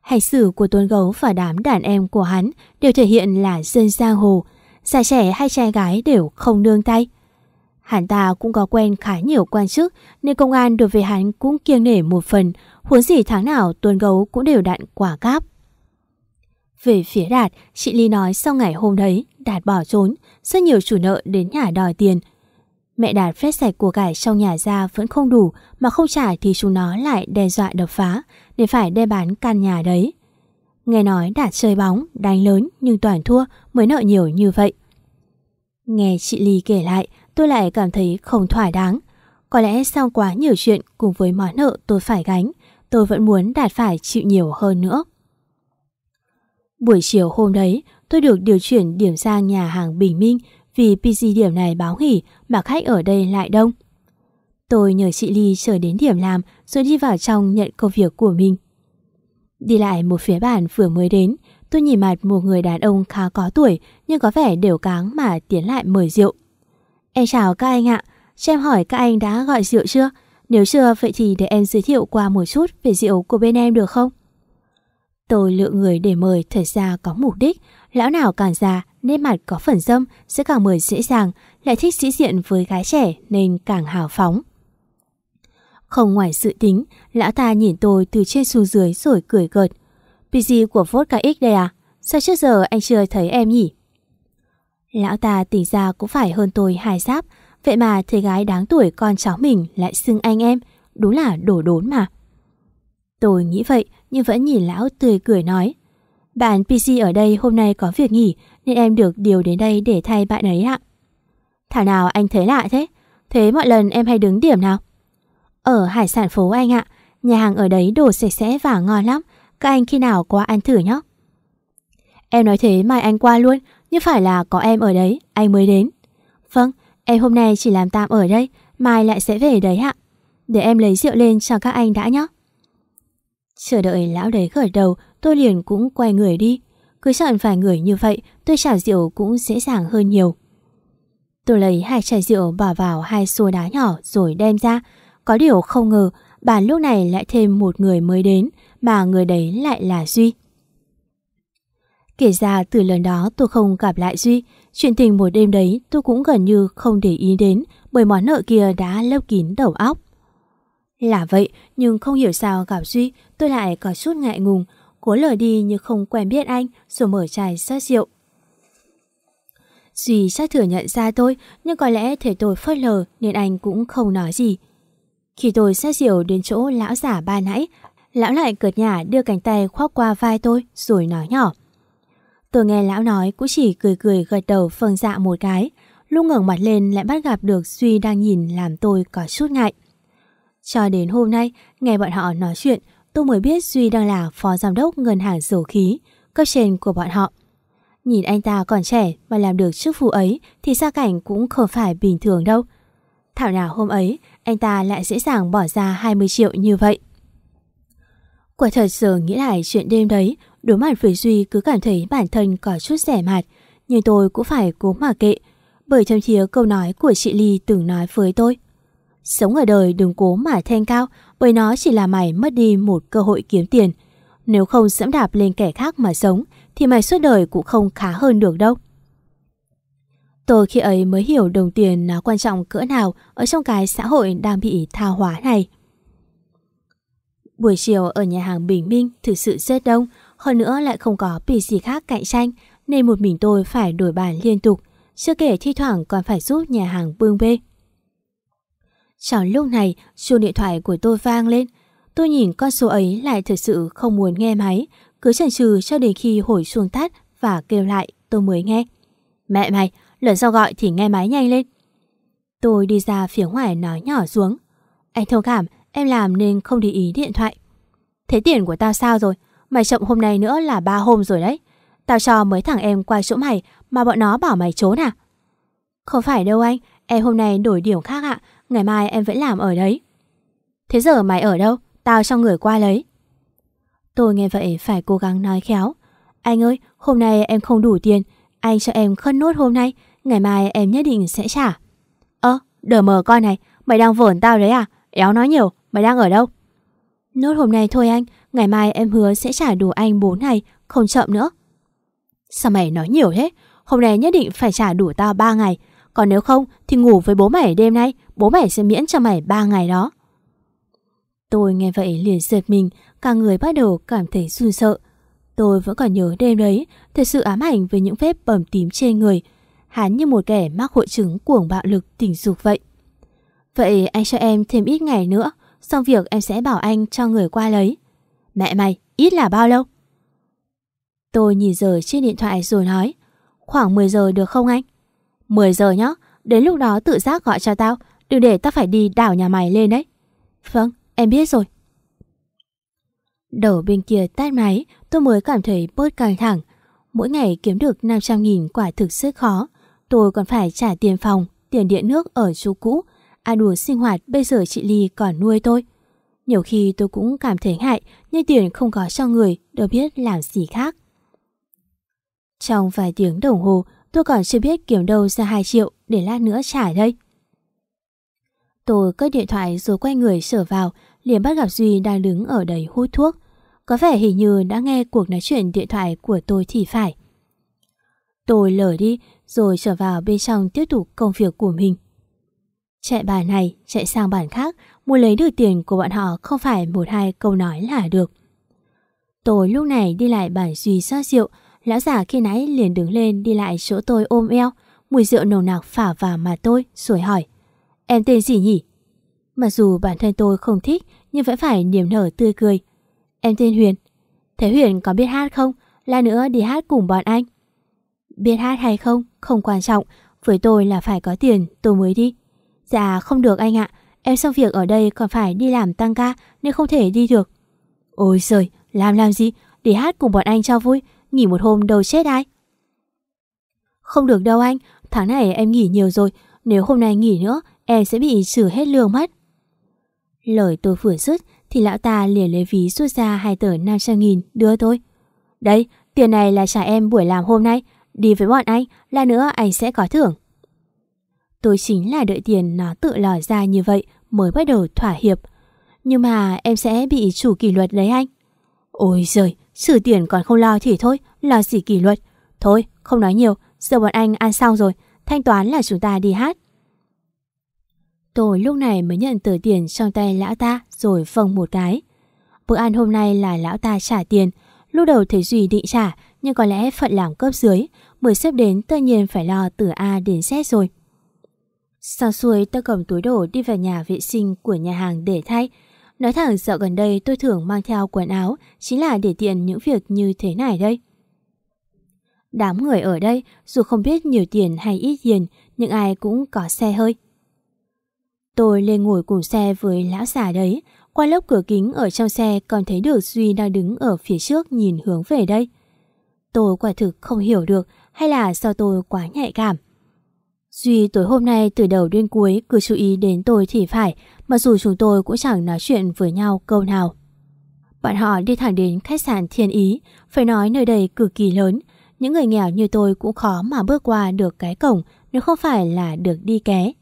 Hành xử của Tuấn Gấu và đám đàn em của hắn đều thể hiện là dân giang hồ, già trẻ hay trai gái đều không nương tay. Hắn ta cũng có quen khá nhiều quan chức nên công an đối với hắn cũng kiêng nể một phần, huống gì tháng nào Tuấn Gấu cũng đều đặn quả cáp. Về phía Đạt, chị Ly nói sau ngày hôm đấy, Đạt bỏ trốn, rất nhiều chủ nợ đến nhà đòi tiền. Mẹ Đạt phép sạch của cải trong nhà ra vẫn không đủ, mà không trả thì chúng nó lại đe dọa đập phá, để phải đe bán căn nhà đấy. Nghe nói Đạt chơi bóng, đánh lớn nhưng toàn thua mới nợ nhiều như vậy. Nghe chị Ly kể lại, tôi lại cảm thấy không thỏa đáng. Có lẽ sau quá nhiều chuyện cùng với món nợ tôi phải gánh, tôi vẫn muốn Đạt phải chịu nhiều hơn nữa. Buổi chiều hôm đấy, tôi được điều chuyển điểm sang nhà hàng Bình Minh vì PC điểm này báo nghỉ mà khách ở đây lại đông. Tôi nhờ chị Ly chờ đến điểm làm rồi đi vào trong nhận công việc của mình. Đi lại một phía bàn vừa mới đến, tôi nhìn mặt một người đàn ông khá có tuổi nhưng có vẻ đều cáng mà tiến lại mời rượu. Em chào các anh ạ, cho em hỏi các anh đã gọi rượu chưa? Nếu chưa, vậy thì để em giới thiệu qua một chút về rượu của bên em được không? Tôi lựa người để mời thật ra có mục đích, lão nào càng già, nét mặt có phần dâm sẽ càng mời dễ dàng, lại thích sĩ diện với gái trẻ nên càng hào phóng. Không ngoài sự tính, lão ta nhìn tôi từ trên xuống dưới rồi cười gợt. gì của Vodka X đây à? Sao trước giờ anh chưa thấy em nhỉ? Lão ta tỉnh ra cũng phải hơn tôi hai giáp, vậy mà thấy gái đáng tuổi con cháu mình lại xưng anh em, đúng là đổ đốn mà. Tôi nghĩ vậy nhưng vẫn nhìn lão tươi cười nói. Bạn PC ở đây hôm nay có việc nghỉ nên em được điều đến đây để thay bạn ấy ạ. Thảo nào anh thấy lạ thế? Thế mọi lần em hay đứng điểm nào? Ở hải sản phố anh ạ, nhà hàng ở đấy đồ sạch sẽ và ngon lắm. Các anh khi nào qua ăn thử nhé. Em nói thế mai anh qua luôn, nhưng phải là có em ở đấy, anh mới đến. Vâng, em hôm nay chỉ làm tạm ở đây, mai lại sẽ về đấy ạ. Để em lấy rượu lên cho các anh đã nhé. Chờ đợi lão đấy gật đầu, tôi liền cũng quay người đi. Cứ chọn vài người như vậy, tôi trả rượu cũng dễ dàng hơn nhiều. Tôi lấy hai chai rượu bỏ vào hai xô đá nhỏ rồi đem ra. Có điều không ngờ, bàn lúc này lại thêm một người mới đến, mà người đấy lại là Duy. Kể ra từ lần đó tôi không gặp lại Duy, chuyện tình một đêm đấy tôi cũng gần như không để ý đến bởi món nợ kia đã lấp kín đầu óc. Là vậy, nhưng không hiểu sao gặp Duy tôi lại có chút ngại ngùng, cố lờ đi như không quen biết anh rồi mở chai sát rượu. Duy chắc thừa nhận ra tôi, nhưng có lẽ thể tôi phớt lờ nên anh cũng không nói gì. Khi tôi sát rượu đến chỗ lão giả ba nãy, lão lại cợt nhả đưa cánh tay khoác qua vai tôi rồi nói nhỏ. Tôi nghe lão nói cũng chỉ cười cười gật đầu phân dạ một cái, lúc ngẩng mặt lên lại bắt gặp được Duy đang nhìn làm tôi có chút ngại. Cho đến hôm nay, nghe bọn họ nói chuyện, tôi mới biết Duy đang là phó giám đốc ngân hàng dầu khí, cấp trên của bọn họ. Nhìn anh ta còn trẻ mà làm được chức vụ ấy thì gia cảnh cũng không phải bình thường đâu. Thảo nào hôm ấy, anh ta lại dễ dàng bỏ ra 20 triệu như vậy. Quả thật giờ nghĩ lại chuyện đêm đấy, đối mặt với Duy cứ cảm thấy bản thân có chút rẻ mạt, nhưng tôi cũng phải cố mà kệ, bởi thâm thiế câu nói của chị Ly từng nói với tôi. Sống ở đời đừng cố mà thanh cao bởi nó chỉ là mày mất đi một cơ hội kiếm tiền. Nếu không dẫm đạp lên kẻ khác mà sống thì mày suốt đời cũng không khá hơn được đâu. Tôi khi ấy mới hiểu đồng tiền nó quan trọng cỡ nào ở trong cái xã hội đang bị tha hóa này. Buổi chiều ở nhà hàng Bình Minh thực sự rất đông, hơn nữa lại không có PC khác cạnh tranh nên một mình tôi phải đổi bàn liên tục, chưa kể thi thoảng còn phải giúp nhà hàng bưng bê. Trong lúc này, chuông điện thoại của tôi vang lên. Tôi nhìn con số ấy lại thật sự không muốn nghe máy, cứ chần chừ cho đến khi hồi chuông tắt và kêu lại tôi mới nghe. Mẹ mày, lần sau gọi thì nghe máy nhanh lên. Tôi đi ra phía ngoài nói nhỏ xuống. Anh thông cảm, em làm nên không để ý điện thoại. Thế tiền của tao sao rồi? Mày chậm hôm nay nữa là ba hôm rồi đấy. Tao cho mấy thằng em qua chỗ mày mà bọn nó bảo mày trốn à? Không phải đâu anh, em hôm nay đổi điểm khác ạ, ngày mai em vẫn làm ở đấy. Thế giờ mày ở đâu? Tao cho người qua lấy. Tôi nghe vậy phải cố gắng nói khéo. Anh ơi, hôm nay em không đủ tiền, anh cho em khất nốt hôm nay, ngày mai em nhất định sẽ trả. Ơ, đờ mờ con này, mày đang vởn tao đấy à? Éo nói nhiều, mày đang ở đâu? Nốt hôm nay thôi anh, ngày mai em hứa sẽ trả đủ anh 4 ngày, không chậm nữa. Sao mày nói nhiều thế? Hôm nay nhất định phải trả đủ tao 3 ngày, còn nếu không thì ngủ với bố mày đêm nay, bố mày sẽ miễn cho mày 3 ngày đó. Tôi nghe vậy liền giật mình, cả người bắt đầu cảm thấy run sợ. Tôi vẫn còn nhớ đêm đấy, thật sự ám ảnh với những phép bầm tím trên người. Hắn như một kẻ mắc hội chứng cuồng bạo lực tình dục vậy. Vậy anh cho em thêm ít ngày nữa, xong việc em sẽ bảo anh cho người qua lấy. Mẹ mày, ít là bao lâu? Tôi nhìn giờ trên điện thoại rồi nói, khoảng 10 giờ được không anh? 10 giờ nhá, đến lúc đó tự giác gọi cho tao, đừng để tao phải đi đảo nhà mày lên đấy. Vâng, em biết rồi. Đầu bên kia tắt máy, tôi mới cảm thấy bớt căng thẳng. Mỗi ngày kiếm được 500 nghìn quả thực rất khó. Tôi còn phải trả tiền phòng, tiền điện nước ở chú cũ. Ăn uống sinh hoạt bây giờ chị Ly còn nuôi tôi. Nhiều khi tôi cũng cảm thấy hại, nhưng tiền không có cho người, đâu biết làm gì khác. Trong vài tiếng đồng hồ, tôi còn chưa biết kiếm đâu ra 2 triệu để lát nữa trả đây. Tôi cất điện thoại rồi quay người trở vào, liền bắt gặp Duy đang đứng ở đấy hút thuốc. Có vẻ hình như đã nghe cuộc nói chuyện điện thoại của tôi thì phải. Tôi lờ đi rồi trở vào bên trong tiếp tục công việc của mình. Chạy bàn này, chạy sang bàn khác, muốn lấy được tiền của bọn họ không phải một hai câu nói là được. Tôi lúc này đi lại bàn Duy xót rượu, lão già khi nãy liền đứng lên đi lại chỗ tôi ôm eo, mùi rượu nồng nặc phả vào mà tôi, rồi hỏi. Em tên gì nhỉ? Mặc dù bản thân tôi không thích nhưng vẫn phải niềm nở tươi cười. Em tên Huyền. Thế Huyền có biết hát không? Là nữa đi hát cùng bọn anh. Biết hát hay không, không quan trọng. Với tôi là phải có tiền, tôi mới đi. Dạ không được anh ạ. Em xong việc ở đây còn phải đi làm tăng ca nên không thể đi được. Ôi trời, làm làm gì? Đi hát cùng bọn anh cho vui. Nghỉ một hôm đâu chết ai. Không được đâu anh. Tháng này em nghỉ nhiều rồi. Nếu hôm nay nghỉ nữa, em sẽ bị trừ hết lương mất. Lời tôi vừa dứt thì lão ta liền lấy ví rút ra hai tờ 500 nghìn đưa tôi. Đây, tiền này là trả em buổi làm hôm nay. Đi với bọn anh, là nữa anh sẽ có thưởng. Tôi chính là đợi tiền nó tự lòi ra như vậy mới bắt đầu thỏa hiệp. Nhưng mà em sẽ bị chủ kỷ luật đấy anh. Ôi giời, sử tiền còn không lo thì thôi, lo gì kỷ luật. Thôi, không nói nhiều, giờ bọn anh ăn xong rồi, thanh toán là chúng ta đi hát. Tôi lúc này mới nhận tờ tiền trong tay lão ta rồi phồng một cái. Bữa ăn hôm nay là lão ta trả tiền. Lúc đầu thấy Duy định trả nhưng có lẽ phận làm cấp dưới. Mới xếp đến tất nhiên phải lo từ A đến Z rồi. Sau xuôi tôi cầm túi đồ đi vào nhà vệ sinh của nhà hàng để thay. Nói thẳng dạo gần đây tôi thường mang theo quần áo chính là để tiện những việc như thế này đây. Đám người ở đây dù không biết nhiều tiền hay ít tiền nhưng ai cũng có xe hơi. Tôi lên ngồi cùng xe với lão già đấy. Qua lớp cửa kính ở trong xe còn thấy được Duy đang đứng ở phía trước nhìn hướng về đây. Tôi quả thực không hiểu được hay là do tôi quá nhạy cảm. Duy tối hôm nay từ đầu đến cuối cứ chú ý đến tôi thì phải, mặc dù chúng tôi cũng chẳng nói chuyện với nhau câu nào. Bọn họ đi thẳng đến khách sạn Thiên Ý, phải nói nơi đây cực kỳ lớn. Những người nghèo như tôi cũng khó mà bước qua được cái cổng nếu không phải là được đi ké.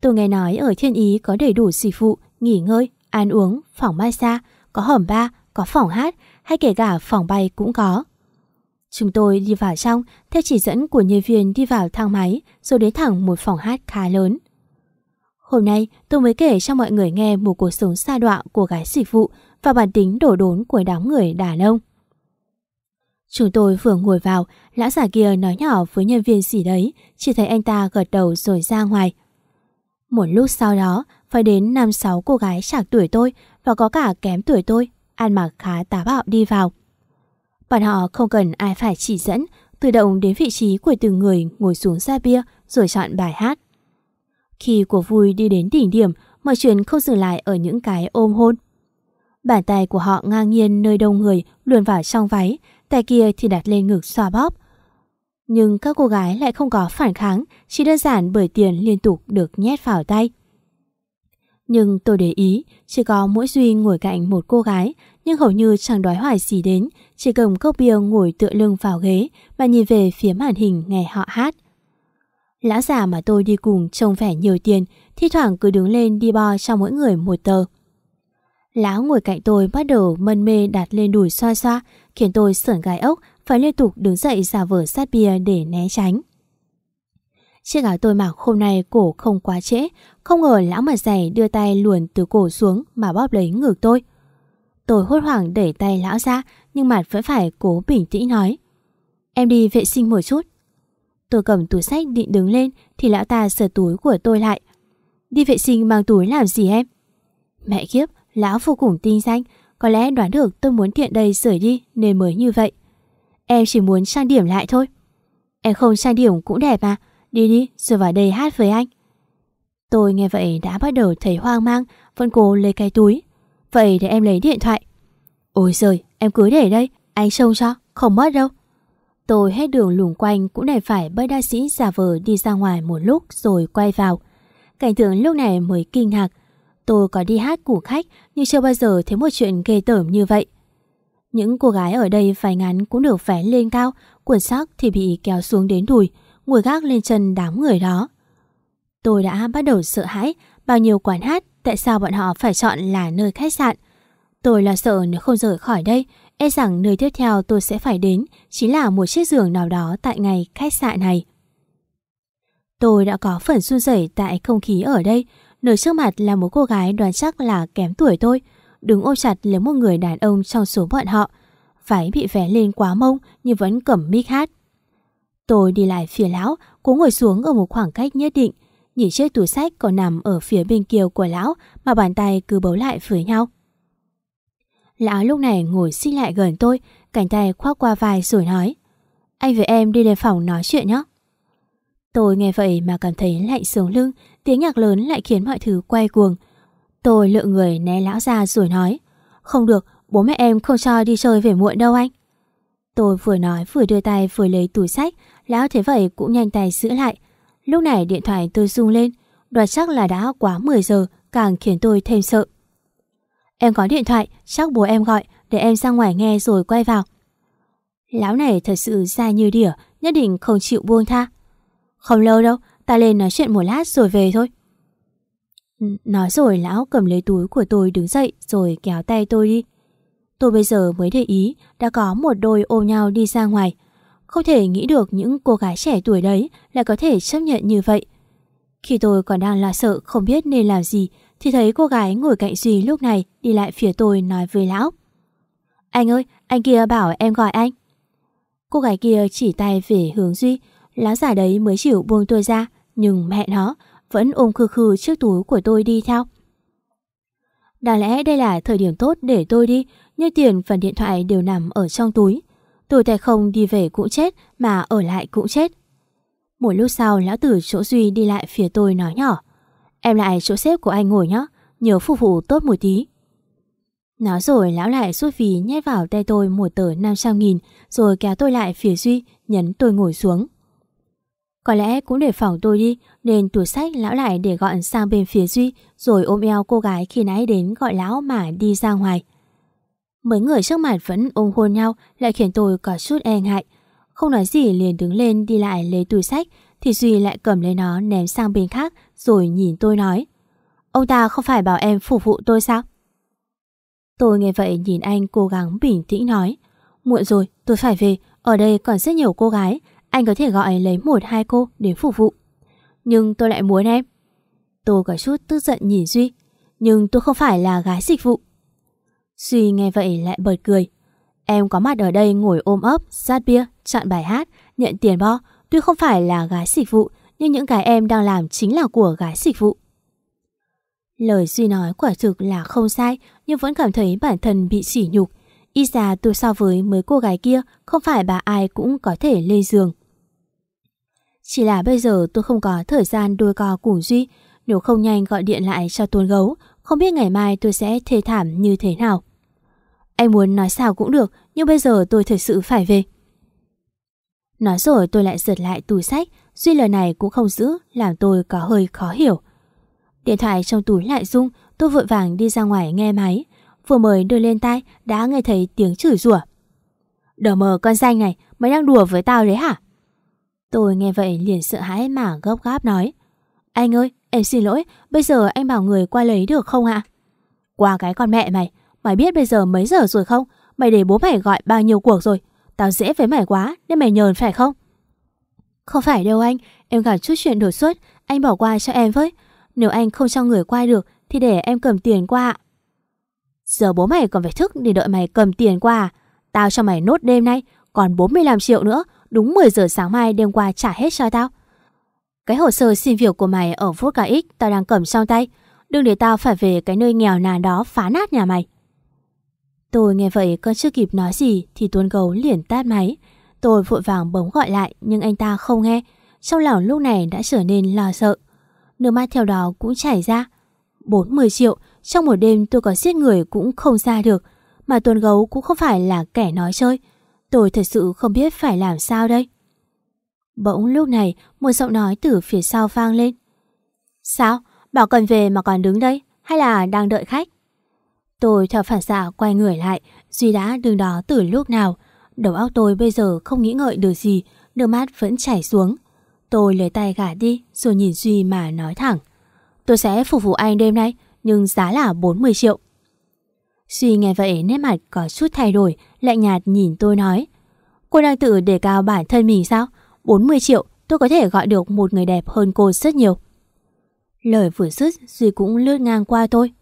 Tôi nghe nói ở Thiên Ý có đầy đủ dịch vụ, nghỉ ngơi, ăn uống, phòng massage, có hầm ba, có phòng hát hay kể cả phòng bay cũng có. Chúng tôi đi vào trong theo chỉ dẫn của nhân viên đi vào thang máy rồi đến thẳng một phòng hát khá lớn. Hôm nay tôi mới kể cho mọi người nghe một cuộc sống xa đọa của gái dịch vụ và bản tính đổ đốn của đám người đàn ông. Chúng tôi vừa ngồi vào, lão già kia nói nhỏ với nhân viên gì đấy, chỉ thấy anh ta gật đầu rồi ra ngoài. Một lúc sau đó, phải đến 5-6 cô gái chạc tuổi tôi và có cả kém tuổi tôi, ăn mặc khá tá bạo đi vào. Bọn họ không cần ai phải chỉ dẫn, tự động đến vị trí của từng người ngồi xuống ra bia rồi chọn bài hát. Khi của vui đi đến đỉnh điểm, mọi chuyện không dừng lại ở những cái ôm hôn. Bàn tay của họ ngang nhiên nơi đông người luồn vào trong váy, tay kia thì đặt lên ngực xoa bóp. Nhưng các cô gái lại không có phản kháng, chỉ đơn giản bởi tiền liên tục được nhét vào tay. Nhưng tôi để ý, chỉ có mỗi Duy ngồi cạnh một cô gái, nhưng hầu như chẳng đói hoài gì đến, chỉ cầm cốc bia ngồi tựa lưng vào ghế và nhìn về phía màn hình nghe họ hát. Lão già mà tôi đi cùng trông vẻ nhiều tiền, thi thoảng cứ đứng lên đi bo cho mỗi người một tờ. Lão ngồi cạnh tôi bắt đầu mân mê đặt lên đùi xoa xoa, khiến tôi sởn gai ốc phải liên tục đứng dậy giả vờ sát bia để né tránh. Chiếc áo tôi mặc hôm nay cổ không quá trễ, không ngờ lão mặt dày đưa tay luồn từ cổ xuống mà bóp lấy ngực tôi. Tôi hốt hoảng đẩy tay lão ra, nhưng mặt vẫn phải cố bình tĩnh nói. Em đi vệ sinh một chút. Tôi cầm túi sách định đứng lên thì lão ta sờ túi của tôi lại. Đi vệ sinh mang túi làm gì em? Mẹ kiếp, lão vô cùng tinh danh, có lẽ đoán được tôi muốn tiện đây rời đi nên mới như vậy. Em chỉ muốn trang điểm lại thôi. Em không trang điểm cũng đẹp mà, đi đi rồi vào đây hát với anh. Tôi nghe vậy đã bắt đầu thấy hoang mang, vẫn cố lấy cái túi. Vậy để em lấy điện thoại. Ôi giời, em cứ để đây, anh trông cho, không mất đâu. Tôi hết đường lùng quanh cũng đành phải bơi đa sĩ giả vờ đi ra ngoài một lúc rồi quay vào. Cảnh tượng lúc này mới kinh ngạc. Tôi có đi hát của khách nhưng chưa bao giờ thấy một chuyện ghê tởm như vậy. Những cô gái ở đây vài ngắn cũng được vén lên cao, quần sắc thì bị kéo xuống đến đùi, ngồi gác lên chân đám người đó. Tôi đã bắt đầu sợ hãi bao nhiêu quán hát tại sao bọn họ phải chọn là nơi khách sạn. Tôi là sợ nếu không rời khỏi đây, e rằng nơi tiếp theo tôi sẽ phải đến chính là một chiếc giường nào đó tại ngày khách sạn này. Tôi đã có phần run rẩy tại không khí ở đây, nửa trước mặt là một cô gái đoán chắc là kém tuổi tôi, đứng ôm chặt lấy một người đàn ông trong số bọn họ. Váy bị vé lên quá mông nhưng vẫn cầm mic hát. Tôi đi lại phía lão, cố ngồi xuống ở một khoảng cách nhất định, nhìn chiếc túi sách còn nằm ở phía bên kia của lão mà bàn tay cứ bấu lại với nhau. Lão lúc này ngồi xích lại gần tôi, cánh tay khoác qua vai rồi nói Anh với em đi lên phòng nói chuyện nhé. Tôi nghe vậy mà cảm thấy lạnh sống lưng, tiếng nhạc lớn lại khiến mọi thứ quay cuồng. Tôi lựa người né lão ra rồi nói Không được, bố mẹ em không cho đi chơi về muộn đâu anh. Tôi vừa nói vừa đưa tay vừa lấy túi sách, lão thế vậy cũng nhanh tay giữ lại. Lúc này điện thoại tôi rung lên, đoạt chắc là đã quá 10 giờ, càng khiến tôi thêm sợ. Em có điện thoại, chắc bố em gọi, để em ra ngoài nghe rồi quay vào. Lão này thật sự ra như đỉa, nhất định không chịu buông tha. Không lâu đâu, ta lên nói chuyện một lát rồi về thôi. Ừ, nói rồi lão cầm lấy túi của tôi đứng dậy rồi kéo tay tôi đi. Tôi bây giờ mới để ý đã có một đôi ôm nhau đi ra ngoài. Không thể nghĩ được những cô gái trẻ tuổi đấy lại có thể chấp nhận như vậy. Khi tôi còn đang lo sợ không biết nên làm gì thì thấy cô gái ngồi cạnh Duy lúc này đi lại phía tôi nói với lão. Anh ơi, anh kia bảo em gọi anh. Cô gái kia chỉ tay về hướng Duy, lão giả đấy mới chịu buông tôi ra, nhưng mẹ nó vẫn ôm khư khư chiếc túi của tôi đi theo. Đáng lẽ đây là thời điểm tốt để tôi đi, nhưng tiền và điện thoại đều nằm ở trong túi. Tôi tay không đi về cũng chết, mà ở lại cũng chết. Một lúc sau, lão tử chỗ Duy đi lại phía tôi nói nhỏ. Em lại chỗ xếp của anh ngồi nhé, nhớ phục vụ tốt một tí. Nói rồi lão lại rút ví nhét vào tay tôi một tờ 500 nghìn rồi kéo tôi lại phía Duy, nhấn tôi ngồi xuống. Có lẽ cũng để phòng tôi đi nên tủ sách lão lại để gọn sang bên phía Duy rồi ôm eo cô gái khi nãy đến gọi lão mà đi ra ngoài. Mấy người trước mặt vẫn ôm hôn nhau lại khiến tôi có chút e ngại. Không nói gì liền đứng lên đi lại lấy túi sách thì Duy lại cầm lấy nó ném sang bên khác rồi nhìn tôi nói Ông ta không phải bảo em phục vụ tôi sao? Tôi nghe vậy nhìn anh cố gắng bình tĩnh nói Muộn rồi, tôi phải về, ở đây còn rất nhiều cô gái Anh có thể gọi lấy một hai cô để phục vụ. Nhưng tôi lại muốn em. Tôi có chút tức giận nhìn Duy Nhưng tôi không phải là gái dịch vụ. Duy nghe vậy lại bật cười Em có mặt ở đây ngồi ôm ấp, sát bia, chọn bài hát, nhận tiền bo. Tuy không phải là gái dịch vụ nhưng những cái em đang làm chính là của gái dịch vụ. Lời Duy nói quả thực là không sai, nhưng vẫn cảm thấy bản thân bị sỉ nhục. Y ra tôi so với mấy cô gái kia, không phải bà ai cũng có thể lên giường. Chỉ là bây giờ tôi không có thời gian đôi co cùng Duy nếu không nhanh gọi điện lại cho tuôn gấu, không biết ngày mai tôi sẽ thê thảm như thế nào. Anh muốn nói sao cũng được, nhưng bây giờ tôi thật sự phải về. Nói rồi tôi lại giật lại túi sách Duy lời này cũng không giữ, Làm tôi có hơi khó hiểu. Điện thoại trong túi lại rung, Tôi vội vàng đi ra ngoài nghe máy. Vừa mới đưa lên tai, đã nghe thấy tiếng chửi rủa. Đờ mờ con danh này, Mày đang đùa với tao đấy hả? Tôi nghe vậy liền sợ hãi mà gấp gáp nói. Anh ơi, em xin lỗi, Bây giờ anh bảo người qua lấy được không ạ? Qua cái con mẹ mày Mày biết bây giờ mấy giờ rồi không? Mày để bố mày gọi bao nhiêu cuộc rồi? Tao dễ với mày quá, nên mày nhờn phải không? Không phải đâu anh, em gặp chút chuyện đột xuất, anh bỏ qua cho em với. Nếu anh không cho người qua được thì để em cầm tiền qua Giờ bố mày còn phải thức để đợi mày cầm tiền qua Tao cho mày nốt đêm nay, còn 45 triệu nữa, đúng 10 giờ sáng mai đêm qua trả hết cho tao. Cái hồ sơ xin việc của mày ở Vodka X tao đang cầm trong tay. Đừng để tao phải về cái nơi nghèo nàn đó phá nát nhà mày. Tôi nghe vậy còn chưa kịp nói gì thì Tuấn Gấu liền tát máy. Tôi vội vàng bấm gọi lại nhưng anh ta không nghe. Trong lòng lúc này đã trở nên lo sợ. Nước mắt theo đó cũng chảy ra. 40 triệu, trong một đêm tôi có giết người cũng không ra được. Mà Tuần Gấu cũng không phải là kẻ nói chơi. Tôi thật sự không biết phải làm sao đây. Bỗng lúc này một giọng nói từ phía sau vang lên. Sao? Bảo cần về mà còn đứng đây? Hay là đang đợi khách? Tôi theo phản xạ quay người lại, Duy đã đứng đó từ lúc nào. Đầu óc tôi bây giờ không nghĩ ngợi được gì, nước mắt vẫn chảy xuống. Tôi lấy tay gạt đi rồi nhìn Duy mà nói thẳng. Tôi sẽ phục vụ anh đêm nay, nhưng giá là 40 triệu. Duy nghe vậy nét mặt có chút thay đổi, lạnh nhạt nhìn tôi nói. Cô đang tự đề cao bản thân mình sao? 40 triệu tôi có thể gọi được một người đẹp hơn cô rất nhiều. Lời vừa dứt Duy cũng lướt ngang qua tôi.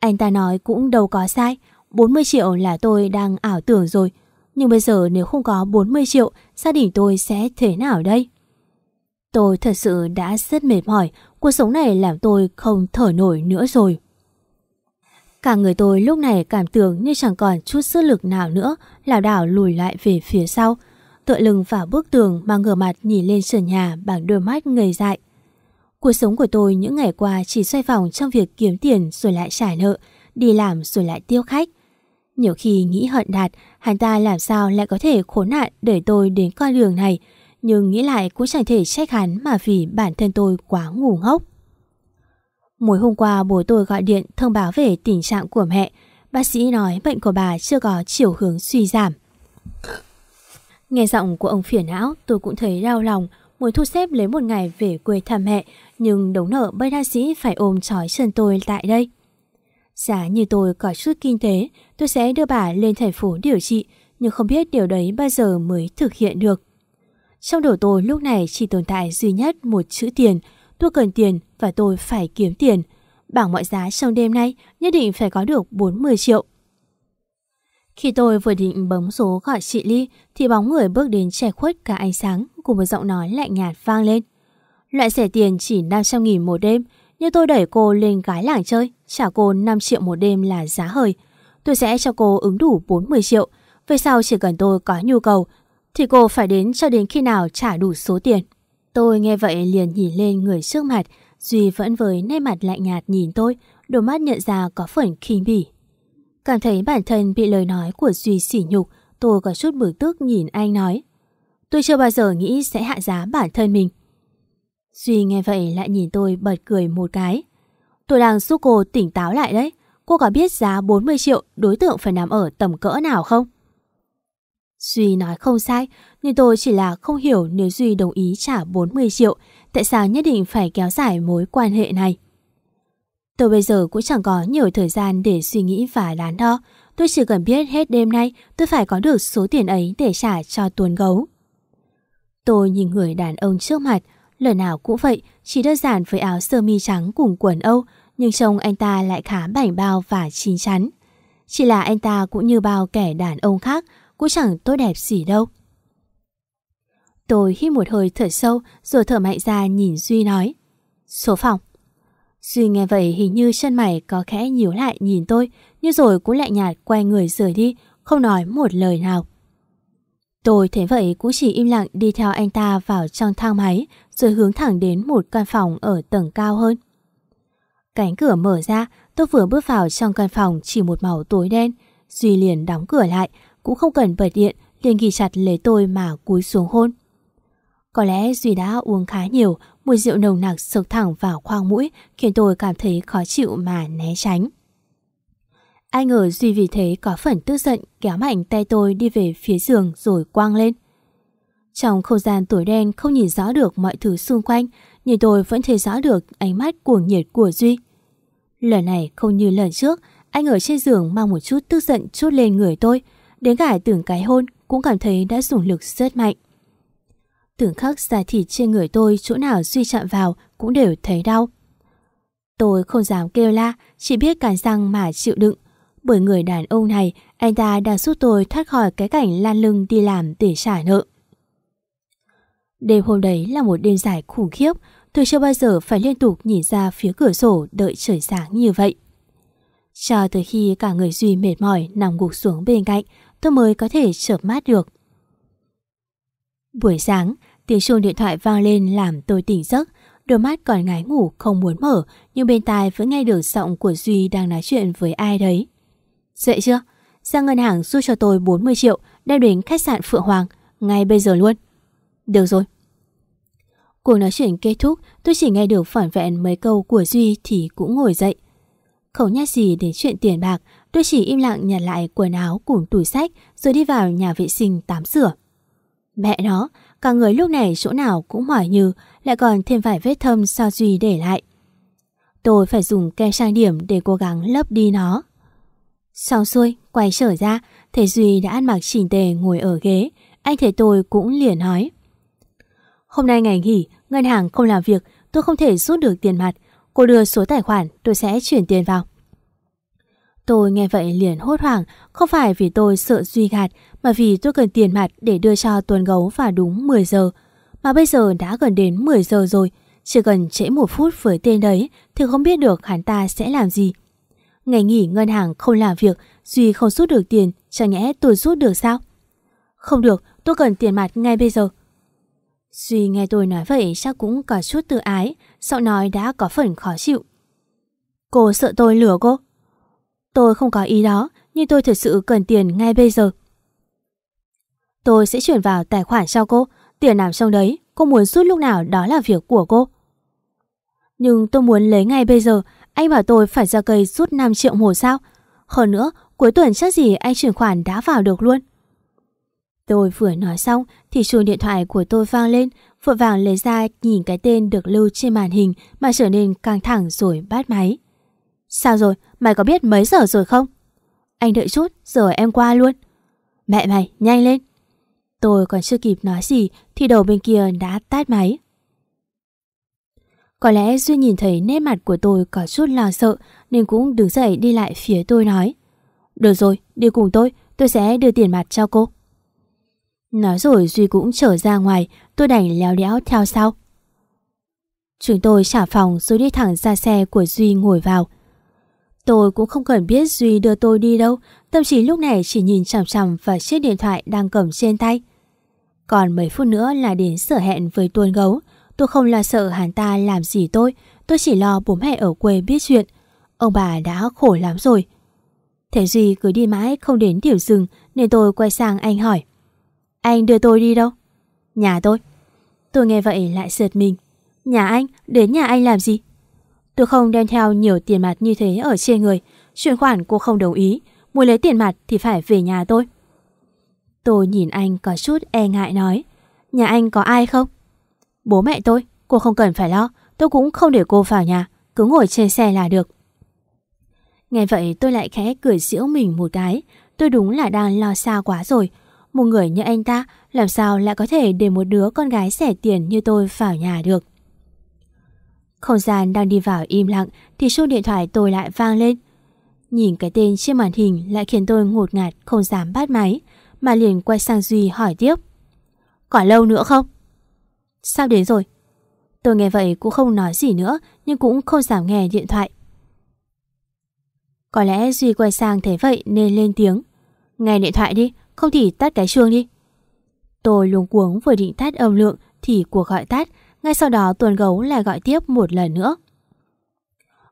Anh ta nói cũng đâu có sai, 40 triệu là tôi đang ảo tưởng rồi. Nhưng bây giờ nếu không có 40 triệu, gia đình tôi sẽ thế nào đây? Tôi thật sự đã rất mệt mỏi, cuộc sống này làm tôi không thở nổi nữa rồi. Cả người tôi lúc này cảm tưởng như chẳng còn chút sức lực nào nữa, lảo đảo lùi lại về phía sau, tựa lưng vào bức tường mà ngửa mặt nhìn lên sườn nhà bằng đôi mắt ngây dại. Cuộc sống của tôi những ngày qua chỉ xoay vòng trong việc kiếm tiền rồi lại trả nợ, đi làm rồi lại tiêu khách. Nhiều khi nghĩ hận đạt, hắn ta làm sao lại có thể khốn nạn để tôi đến con đường này, nhưng nghĩ lại cũng chẳng thể trách hắn mà vì bản thân tôi quá ngu ngốc. Mỗi hôm qua bố tôi gọi điện thông báo về tình trạng của mẹ. Bác sĩ nói bệnh của bà chưa có chiều hướng suy giảm. Nghe giọng của ông phiền não tôi cũng thấy đau lòng muốn thu xếp lấy một ngày về quê thăm mẹ nhưng đống nợ bây đa sĩ phải ôm trói chân tôi tại đây. Giá như tôi có chút kinh tế, tôi sẽ đưa bà lên thành phố điều trị, nhưng không biết điều đấy bao giờ mới thực hiện được. Trong đầu tôi lúc này chỉ tồn tại duy nhất một chữ tiền, Tôi cần tiền và tôi phải kiếm tiền. Bằng mọi giá trong đêm nay nhất định phải có được 40 triệu. Khi tôi vừa định bấm số gọi chị Ly, thì bóng người bước đến che khuất cả ánh sáng cùng một giọng nói lạnh nhạt vang lên. Loại rẻ tiền chỉ 500 nghìn một đêm nhưng tôi đẩy cô lên gái làng chơi trả cô 5 triệu một đêm là giá hời. Tôi sẽ cho cô ứng đủ 40 triệu. Về sau chỉ cần tôi có nhu cầu thì cô phải đến cho đến khi nào trả đủ số tiền. Tôi nghe vậy liền nhìn lên người trước mặt, Duy vẫn với nét mặt lạnh nhạt nhìn tôi, đôi mắt nhận ra có phần khinh bỉ. Cảm thấy bản thân bị lời nói của Duy sỉ nhục, tôi có chút bực tức nhìn anh nói. Tôi chưa bao giờ nghĩ sẽ hạ giá bản thân mình. Duy nghe vậy lại nhìn tôi bật cười một cái. Tôi đang giúp cô tỉnh táo lại đấy. Cô có biết giá 40 triệu đối tượng phải nằm ở tầm cỡ nào không? Duy nói không sai, nhưng tôi chỉ là không hiểu nếu Duy đồng ý trả 40 triệu, tại sao nhất định phải kéo dài mối quan hệ này. Tôi bây giờ cũng chẳng có nhiều thời gian để suy nghĩ và đắn đo. Tôi chỉ cần biết hết đêm nay tôi phải có được số tiền ấy để trả cho tuần gấu. Tôi nhìn người đàn ông trước mặt, lần nào cũng vậy, chỉ đơn giản với áo sơ mi trắng cùng quần Âu, nhưng trông anh ta lại khá bảnh bao và chín chắn. Chỉ là anh ta cũng như bao kẻ đàn ông khác, cũng chẳng tốt đẹp gì đâu. Tôi hít một hơi thở sâu rồi thở mạnh ra nhìn Duy nói. Số phòng. Duy nghe vậy hình như chân mày có khẽ nhíu lại nhìn tôi, nhưng rồi cũng lại nhạt quay người rời đi, không nói một lời nào. Tôi thế vậy cũng chỉ im lặng đi theo anh ta vào trong thang máy rồi hướng thẳng đến một căn phòng ở tầng cao hơn. Cánh cửa mở ra, tôi vừa bước vào trong căn phòng chỉ một màu tối đen. Duy liền đóng cửa lại, cũng không cần bật điện, liền ghi chặt lấy tôi mà cúi xuống hôn. Có lẽ Duy đã uống khá nhiều, mùi rượu nồng nặc sực thẳng vào khoang mũi khiến tôi cảm thấy khó chịu mà né tránh. Ai ngờ Duy vì thế có phần tức giận kéo mạnh tay tôi đi về phía giường rồi quang lên. Trong không gian tối đen không nhìn rõ được mọi thứ xung quanh, nhưng tôi vẫn thấy rõ được ánh mắt cuồng nhiệt của Duy. Lần này không như lần trước, anh ở trên giường mang một chút tức giận chút lên người tôi, Đến cả tưởng cái hôn cũng cảm thấy đã dùng lực rất mạnh. Tưởng khắc da thịt trên người tôi chỗ nào duy chạm vào cũng đều thấy đau. Tôi không dám kêu la, chỉ biết cắn răng mà chịu đựng. Bởi người đàn ông này, anh ta đã giúp tôi thoát khỏi cái cảnh lan lưng đi làm để trả nợ. Đêm hôm đấy là một đêm dài khủng khiếp, tôi chưa bao giờ phải liên tục nhìn ra phía cửa sổ đợi trời sáng như vậy. Cho tới khi cả người Duy mệt mỏi nằm gục xuống bên cạnh, tôi mới có thể chợp mắt được. Buổi sáng, tiếng chuông điện thoại vang lên làm tôi tỉnh giấc, đôi mắt còn ngái ngủ không muốn mở, nhưng bên tai vẫn nghe được giọng của Duy đang nói chuyện với ai đấy. Dậy chưa? Ra ngân hàng giúp cho tôi 40 triệu, đem đến khách sạn Phượng Hoàng, ngay bây giờ luôn. Được rồi. Cuộc nói chuyện kết thúc, tôi chỉ nghe được phản vẹn mấy câu của Duy thì cũng ngồi dậy. Không nhắc gì đến chuyện tiền bạc, tôi chỉ im lặng nhặt lại quần áo cùng tủ sách rồi đi vào nhà vệ sinh tắm rửa. Mẹ nó, cả người lúc này chỗ nào cũng mỏi như, lại còn thêm vài vết thâm do Duy để lại. Tôi phải dùng kem trang điểm để cố gắng lấp đi nó. Xong xuôi, quay trở ra, thấy Duy đã ăn mặc chỉnh tề ngồi ở ghế. Anh thấy tôi cũng liền nói. Hôm nay ngày nghỉ, ngân hàng không làm việc, tôi không thể rút được tiền mặt. Cô đưa số tài khoản, tôi sẽ chuyển tiền vào. Tôi nghe vậy liền hốt hoảng, không phải vì tôi sợ Duy gạt, mà vì tôi cần tiền mặt để đưa cho Tuần Gấu vào đúng 10 giờ. Mà bây giờ đã gần đến 10 giờ rồi, chỉ cần trễ một phút với tên đấy thì không biết được hắn ta sẽ làm gì. Ngày nghỉ ngân hàng không làm việc, Duy không rút được tiền, chẳng nhẽ tôi rút được sao? Không được, tôi cần tiền mặt ngay bây giờ. Duy nghe tôi nói vậy chắc cũng có chút tự ái, giọng nói đã có phần khó chịu. Cô sợ tôi lừa cô? Tôi không có ý đó, nhưng tôi thật sự cần tiền ngay bây giờ. Tôi sẽ chuyển vào tài khoản cho cô, tiền nằm trong đấy, cô muốn rút lúc nào đó là việc của cô. Nhưng tôi muốn lấy ngay bây giờ, anh bảo tôi phải ra cây rút 5 triệu một sao? Hơn nữa, cuối tuần chắc gì anh chuyển khoản đã vào được luôn. Tôi vừa nói xong thì chuông điện thoại của tôi vang lên, vội vàng lấy ra nhìn cái tên được lưu trên màn hình mà trở nên căng thẳng rồi bắt máy. Sao rồi, mày có biết mấy giờ rồi không? Anh đợi chút, giờ em qua luôn. Mẹ mày, nhanh lên. Tôi còn chưa kịp nói gì thì đầu bên kia đã tắt máy. Có lẽ Duy nhìn thấy nét mặt của tôi có chút lo sợ nên cũng đứng dậy đi lại phía tôi nói. Được rồi, đi cùng tôi, tôi sẽ đưa tiền mặt cho cô. Nói rồi Duy cũng trở ra ngoài, tôi đành léo đéo theo sau. Chúng tôi trả phòng rồi đi thẳng ra xe của Duy ngồi vào. Tôi cũng không cần biết Duy đưa tôi đi đâu, tâm trí lúc này chỉ nhìn chằm chằm vào chiếc điện thoại đang cầm trên tay. Còn mấy phút nữa là đến sở hẹn với tuôn gấu, tôi không lo sợ hắn ta làm gì tôi, tôi chỉ lo bố mẹ ở quê biết chuyện. Ông bà đã khổ lắm rồi. Thế Duy cứ đi mãi không đến tiểu rừng nên tôi quay sang anh hỏi. Anh đưa tôi đi đâu? Nhà tôi. Tôi nghe vậy lại sợt mình. Nhà anh? Đến nhà anh làm gì? Tôi không đem theo nhiều tiền mặt như thế ở trên người. Chuyển khoản cô không đồng ý. Muốn lấy tiền mặt thì phải về nhà tôi. Tôi nhìn anh có chút e ngại nói. Nhà anh có ai không? Bố mẹ tôi. Cô không cần phải lo. Tôi cũng không để cô vào nhà. Cứ ngồi trên xe là được. Nghe vậy tôi lại khẽ cười giễu mình một cái. Tôi đúng là đang lo xa quá rồi. Một người như anh ta làm sao lại có thể để một đứa con gái rẻ tiền như tôi vào nhà được. Không gian đang đi vào im lặng thì chuông điện thoại tôi lại vang lên. Nhìn cái tên trên màn hình lại khiến tôi ngột ngạt không dám bắt máy mà liền quay sang Duy hỏi tiếp. Còn lâu nữa không? Sao đến rồi? Tôi nghe vậy cũng không nói gì nữa nhưng cũng không dám nghe điện thoại. Có lẽ Duy quay sang thế vậy nên lên tiếng. Nghe điện thoại đi, không thì tắt cái chuông đi. Tôi luống cuống vừa định tắt âm lượng thì cuộc gọi tắt, ngay sau đó tuần gấu lại gọi tiếp một lần nữa.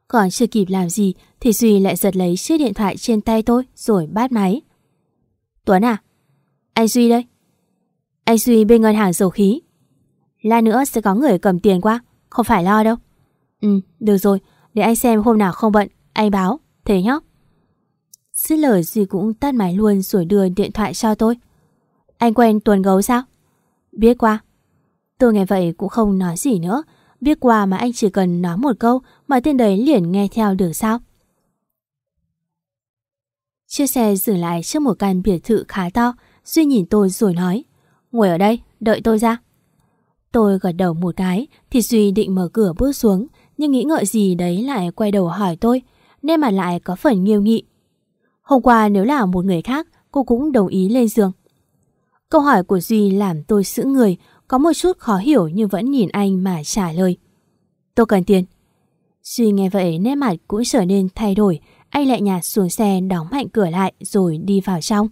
Còn chưa kịp làm gì thì Duy lại giật lấy chiếc điện thoại trên tay tôi rồi bắt máy. Tuấn à? Anh Duy đây. Anh Duy bên ngân hàng dầu khí. Lát nữa sẽ có người cầm tiền qua, không phải lo đâu. Ừ, được rồi, để anh xem hôm nào không bận, anh báo, thế nhóc. Dứt lời gì cũng tắt máy luôn rồi đưa điện thoại cho tôi. Anh quen Tuần Gấu sao? Biết qua. Tôi nghe vậy cũng không nói gì nữa. Biết qua mà anh chỉ cần nói một câu mà tên đấy liền nghe theo được sao? Chiếc xe dừng lại trước một căn biệt thự khá to. Duy nhìn tôi rồi nói. Ngồi ở đây, đợi tôi ra. Tôi gật đầu một cái thì Duy định mở cửa bước xuống nhưng nghĩ ngợi gì đấy lại quay đầu hỏi tôi nên mà lại có phần nghiêu nghị Hôm qua nếu là một người khác, cô cũng đồng ý lên giường. Câu hỏi của Duy làm tôi sững người, có một chút khó hiểu nhưng vẫn nhìn anh mà trả lời. Tôi cần tiền. Duy nghe vậy nét mặt cũng trở nên thay đổi, anh lại nhạt xuống xe đóng mạnh cửa lại rồi đi vào trong.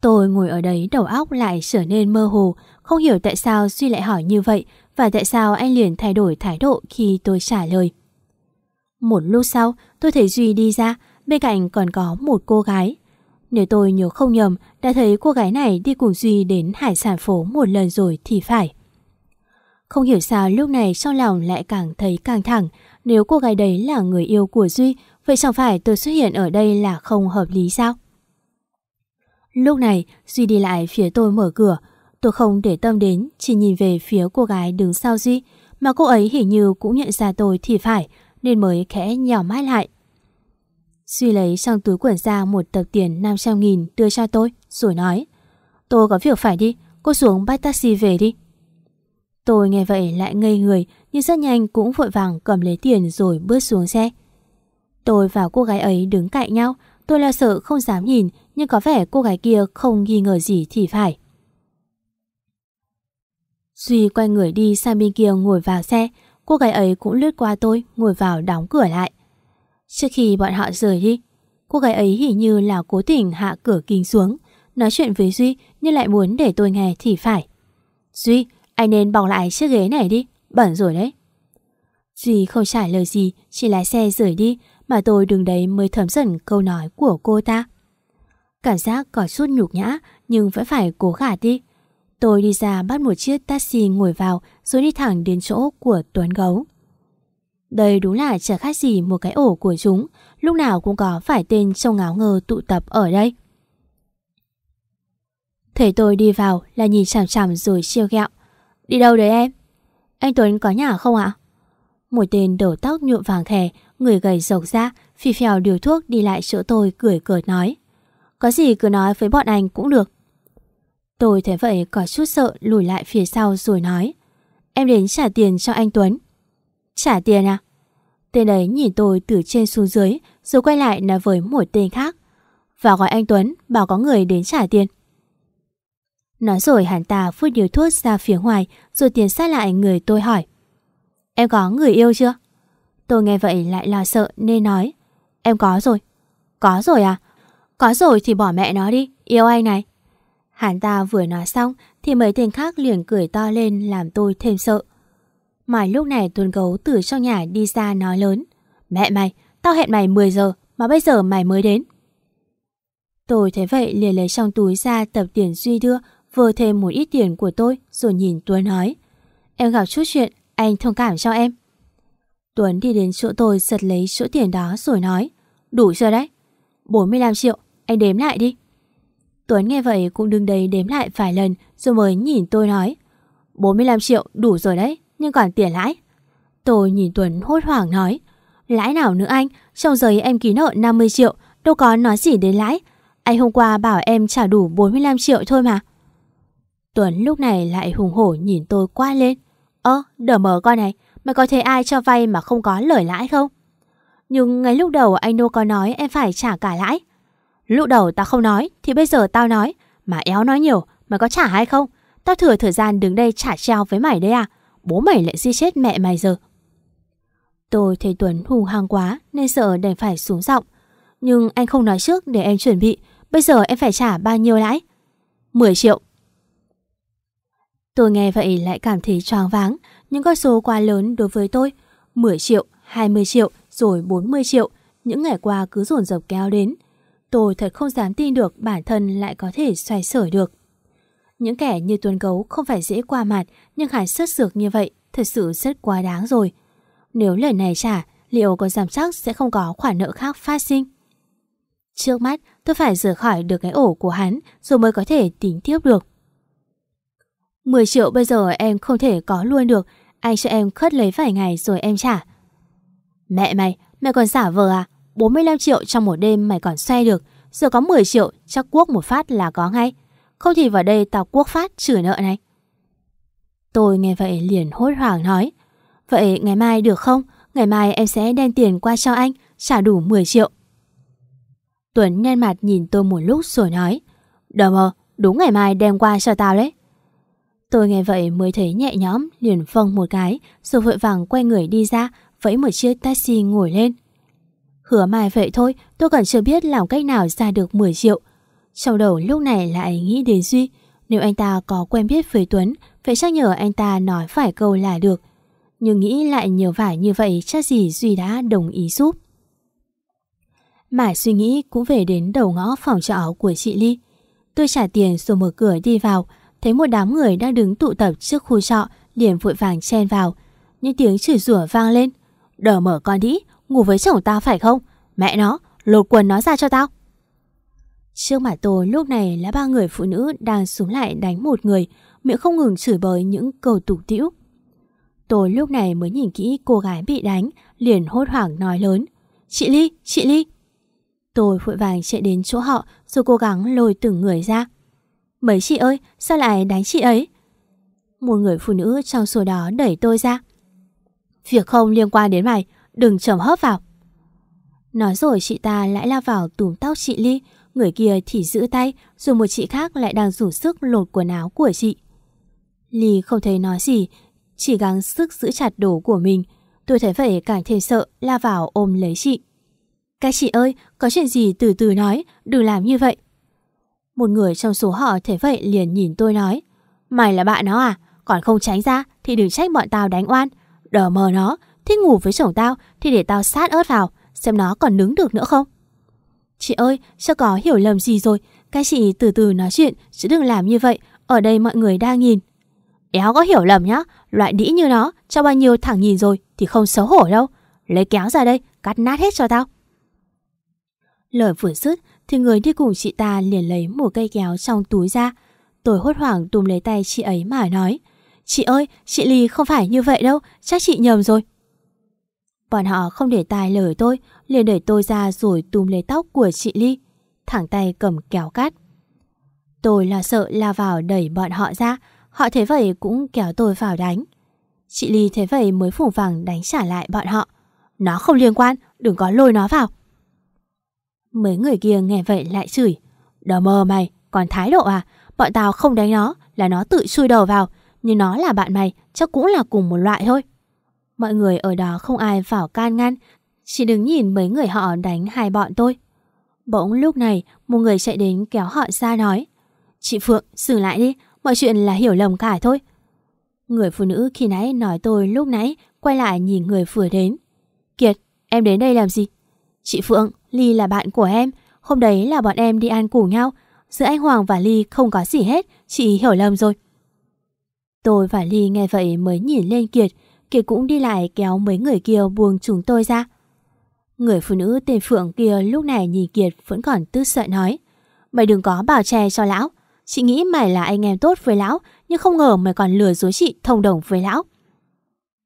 Tôi ngồi ở đấy đầu óc lại trở nên mơ hồ, không hiểu tại sao Duy lại hỏi như vậy và tại sao anh liền thay đổi thái độ khi tôi trả lời. Một lúc sau, tôi thấy Duy đi ra, bên cạnh còn có một cô gái. Nếu tôi nhớ không nhầm, đã thấy cô gái này đi cùng Duy đến hải sản phố một lần rồi thì phải. Không hiểu sao lúc này trong lòng lại càng thấy căng thẳng, nếu cô gái đấy là người yêu của Duy, vậy chẳng phải tôi xuất hiện ở đây là không hợp lý sao? Lúc này, Duy đi lại phía tôi mở cửa. Tôi không để tâm đến, chỉ nhìn về phía cô gái đứng sau Duy, mà cô ấy hình như cũng nhận ra tôi thì phải, nên mới khẽ nhỏ mắt lại suy lấy trong túi quần ra một tập tiền 500 nghìn đưa cho tôi, rồi nói Tôi có việc phải đi, cô xuống bắt taxi về đi. Tôi nghe vậy lại ngây người, nhưng rất nhanh cũng vội vàng cầm lấy tiền rồi bước xuống xe. Tôi và cô gái ấy đứng cạnh nhau, tôi lo sợ không dám nhìn, nhưng có vẻ cô gái kia không nghi ngờ gì thì phải. Duy quay người đi sang bên kia ngồi vào xe, cô gái ấy cũng lướt qua tôi, ngồi vào đóng cửa lại. Trước khi bọn họ rời đi, cô gái ấy hình như là cố tình hạ cửa kính xuống, nói chuyện với Duy nhưng lại muốn để tôi nghe thì phải. Duy, anh nên bọc lại chiếc ghế này đi, bẩn rồi đấy. Duy không trả lời gì, chỉ lái xe rời đi, mà tôi đứng đấy mới thấm dần câu nói của cô ta. Cảm giác có chút nhục nhã, nhưng vẫn phải cố gả đi. Tôi đi ra bắt một chiếc taxi ngồi vào rồi đi thẳng đến chỗ của Tuấn Gấu. Đây đúng là chả khác gì một cái ổ của chúng, lúc nào cũng có phải tên trông ngáo ngơ tụ tập ở đây. Thấy tôi đi vào là nhìn chằm chằm rồi siêu ghẹo. Đi đâu đấy em? Anh Tuấn có nhà không ạ? Một tên đầu tóc nhuộm vàng khè, người gầy rộc ra, phi phèo điều thuốc đi lại chỗ tôi cười cười nói. Có gì cứ nói với bọn anh cũng được. Tôi thấy vậy có chút sợ lùi lại phía sau rồi nói. Em đến trả tiền cho anh Tuấn. Trả tiền à? Tên ấy nhìn tôi từ trên xuống dưới rồi quay lại nói với một tên khác. Và gọi anh Tuấn bảo có người đến trả tiền. Nói rồi hắn ta phút điều thuốc ra phía ngoài rồi tiến sát lại người tôi hỏi. Em có người yêu chưa? Tôi nghe vậy lại lo sợ nên nói. Em có rồi. Có rồi à? Có rồi thì bỏ mẹ nó đi, yêu anh này. Hắn ta vừa nói xong thì mấy tên khác liền cười to lên làm tôi thêm sợ. Mãi lúc này Tuấn Gấu từ trong nhà đi ra nói lớn. Mẹ mày, tao hẹn mày 10 giờ mà bây giờ mày mới đến. Tôi thấy vậy liền lấy trong túi ra tập tiền Duy đưa vừa thêm một ít tiền của tôi rồi nhìn Tuấn nói. Em gặp chút chuyện, anh thông cảm cho em. Tuấn đi đến chỗ tôi giật lấy chỗ tiền đó rồi nói. Đủ chưa đấy? 45 triệu, anh đếm lại đi. Tuấn nghe vậy cũng đứng đấy đếm lại vài lần rồi mới nhìn tôi nói. 45 triệu đủ rồi đấy, nhưng còn tiền lãi. Tôi nhìn Tuấn hốt hoảng nói. Lãi nào nữa anh, trong giấy em ký nợ 50 triệu, đâu có nói gì đến lãi. Anh hôm qua bảo em trả đủ 45 triệu thôi mà. Tuấn lúc này lại hùng hổ nhìn tôi qua lên. Ơ, đỡ mở con này, mày có thấy ai cho vay mà không có lời lãi không? Nhưng ngay lúc đầu anh đâu có nói em phải trả cả lãi. Lúc đầu tao không nói thì bây giờ tao nói. Mà éo nói nhiều, mày có trả hay không? Tao thừa thời gian đứng đây trả treo với mày đấy à? Bố mày lại giết chết mẹ mày giờ. Tôi thấy Tuấn hù hăng quá nên sợ đành phải xuống giọng. Nhưng anh không nói trước để em chuẩn bị. Bây giờ em phải trả bao nhiêu lãi? 10 triệu. Tôi nghe vậy lại cảm thấy choáng váng. Những con số quá lớn đối với tôi. 10 triệu, 20 triệu, rồi 40 triệu. Những ngày qua cứ dồn dập kéo đến. Tôi thật không dám tin được bản thân lại có thể xoay sở được. Những kẻ như Tuấn Gấu không phải dễ qua mặt, nhưng hải xuất sược như vậy thật sự rất quá đáng rồi. Nếu lời này trả, liệu có giảm chắc sẽ không có khoản nợ khác phát sinh? Trước mắt, tôi phải rửa khỏi được cái ổ của hắn rồi mới có thể tính tiếp được. 10 triệu bây giờ em không thể có luôn được, anh cho em khất lấy vài ngày rồi em trả. Mẹ mày, mày còn giả vờ à? 45 triệu trong một đêm mày còn xoay được, giờ có 10 triệu chắc quốc một phát là có ngay. Không thì vào đây tao quốc phát trừ nợ này. Tôi nghe vậy liền hốt hoảng nói. Vậy ngày mai được không? Ngày mai em sẽ đem tiền qua cho anh, trả đủ 10 triệu. Tuấn nhăn mặt nhìn tôi một lúc rồi nói Đờ mờ, đúng ngày mai đem qua cho tao đấy Tôi nghe vậy mới thấy nhẹ nhõm liền phông một cái rồi vội vàng quay người đi ra vẫy một chiếc taxi ngồi lên Hứa mai vậy thôi tôi còn chưa biết làm cách nào ra được 10 triệu trong đầu lúc này lại nghĩ đến Duy. Nếu anh ta có quen biết với Tuấn, Phải chắc nhờ anh ta nói phải câu là được. Nhưng nghĩ lại nhiều vải như vậy, Chắc gì Duy đã đồng ý giúp? Mãi suy nghĩ cũng về đến đầu ngõ phòng trọ của chị Ly. Tôi trả tiền rồi mở cửa đi vào, Thấy một đám người đang đứng tụ tập trước khu trọ, Liền vội vàng chen vào. Những tiếng chửi rủa vang lên. Đờ mở con đĩ Ngủ với chồng tao phải không? Mẹ nó, lột quần nó ra cho tao. Trước mặt tôi lúc này là ba người phụ nữ đang xuống lại đánh một người, miệng không ngừng chửi bới những câu tục tĩu. Tôi lúc này mới nhìn kỹ cô gái bị đánh, liền hốt hoảng nói lớn. Chị Ly, chị Ly. Tôi vội vàng chạy đến chỗ họ rồi cố gắng lôi từng người ra. Mấy chị ơi, sao lại đánh chị ấy? Một người phụ nữ trong số đó đẩy tôi ra. Việc không liên quan đến mày, đừng chầm hớp vào. Nói rồi chị ta lại lao vào tùm tóc chị Ly, người kia thì giữ tay, rồi một chị khác lại đang dùng sức lột quần áo của chị. Ly không thấy nói gì, chỉ gắng sức giữ chặt đồ của mình. Tôi thấy vậy càng thêm sợ, la vào ôm lấy chị. Các chị ơi, có chuyện gì từ từ nói, đừng làm như vậy. Một người trong số họ thấy vậy liền nhìn tôi nói Mày là bạn nó à? Còn không tránh ra thì đừng trách bọn tao đánh oan. Đờ mờ nó, thích ngủ với chồng tao thì để tao sát ớt vào, xem nó còn đứng được nữa không. Chị ơi, chắc có hiểu lầm gì rồi. Các chị từ từ nói chuyện, chứ đừng làm như vậy. Ở đây mọi người đang nhìn. Éo có hiểu lầm nhá. Loại đĩ như nó, cho bao nhiêu thẳng nhìn rồi thì không xấu hổ đâu. Lấy kéo ra đây, cắt nát hết cho tao. Lời vừa dứt thì người đi cùng chị ta liền lấy một cây kéo trong túi ra. Tôi hốt hoảng túm lấy tay chị ấy mà nói. Chị ơi, chị Ly không phải như vậy đâu, chắc chị nhầm rồi. Bọn họ không để tài lời tôi, liền đẩy tôi ra rồi túm lấy tóc của chị Ly, thẳng tay cầm kéo cắt. Tôi là sợ la vào đẩy bọn họ ra, họ thế vậy cũng kéo tôi vào đánh. Chị Ly thế vậy mới phủ vàng đánh trả lại bọn họ. Nó không liên quan, đừng có lôi nó vào. Mấy người kia nghe vậy lại chửi. Đờ mờ mày, còn thái độ à? Bọn tao không đánh nó, là nó tự chui đầu vào. Nhưng nó là bạn mày, chắc cũng là cùng một loại thôi. Mọi người ở đó không ai vào can ngăn, chỉ đứng nhìn mấy người họ đánh hai bọn tôi. Bỗng lúc này, một người chạy đến kéo họ ra nói. Chị Phượng, xử lại đi, mọi chuyện là hiểu lầm cả thôi. Người phụ nữ khi nãy nói tôi lúc nãy quay lại nhìn người vừa đến. Kiệt, em đến đây làm gì? Chị Phượng, Ly là bạn của em, hôm đấy là bọn em đi ăn cùng nhau. Giữa anh Hoàng và Ly không có gì hết, chị hiểu lầm rồi. Tôi và Ly nghe vậy mới nhìn lên Kiệt, Kiệt cũng đi lại kéo mấy người kia buông chúng tôi ra. Người phụ nữ tên Phượng kia lúc này nhìn Kiệt vẫn còn tức giận nói. Mày đừng có bảo che cho lão. Chị nghĩ mày là anh em tốt với lão, nhưng không ngờ mày còn lừa dối chị thông đồng với lão.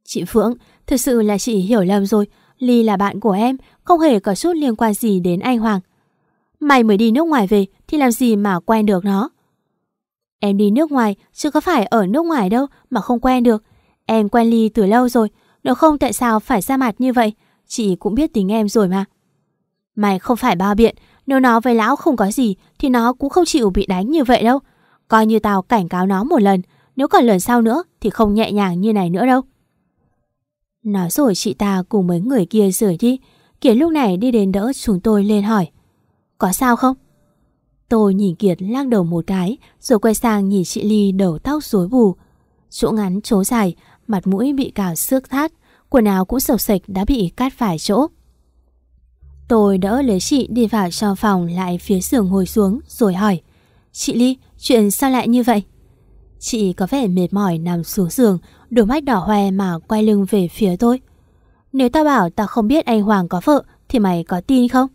Chị Phượng, thật sự là chị hiểu lầm rồi. Ly là bạn của em, không hề có chút liên quan gì đến anh Hoàng. Mày mới đi nước ngoài về thì làm gì mà quen được nó? Em đi nước ngoài, chứ có phải ở nước ngoài đâu mà không quen được. Em quen Ly từ lâu rồi, nếu không tại sao phải ra mặt như vậy? Chị cũng biết tính em rồi mà. Mày không phải bao biện, nếu nó với lão không có gì thì nó cũng không chịu bị đánh như vậy đâu. Coi như tao cảnh cáo nó một lần, nếu còn lần sau nữa thì không nhẹ nhàng như này nữa đâu. Nói rồi chị ta cùng mấy người kia rời đi, Kiệt lúc này đi đến đỡ chúng tôi lên hỏi. Có sao không? Tôi nhìn Kiệt lắc đầu một cái, rồi quay sang nhìn chị Ly đầu tóc rối bù. Chỗ ngắn, chỗ dài, mặt mũi bị cào xước thát quần áo cũng sộc sạch đã bị cắt phải chỗ. Tôi đỡ lấy chị đi vào trong phòng lại phía giường ngồi xuống rồi hỏi. Chị Ly, chuyện sao lại như vậy? Chị có vẻ mệt mỏi nằm xuống giường, đôi mắt đỏ hoe mà quay lưng về phía tôi. Nếu tao bảo tao không biết anh Hoàng có vợ thì mày có tin không?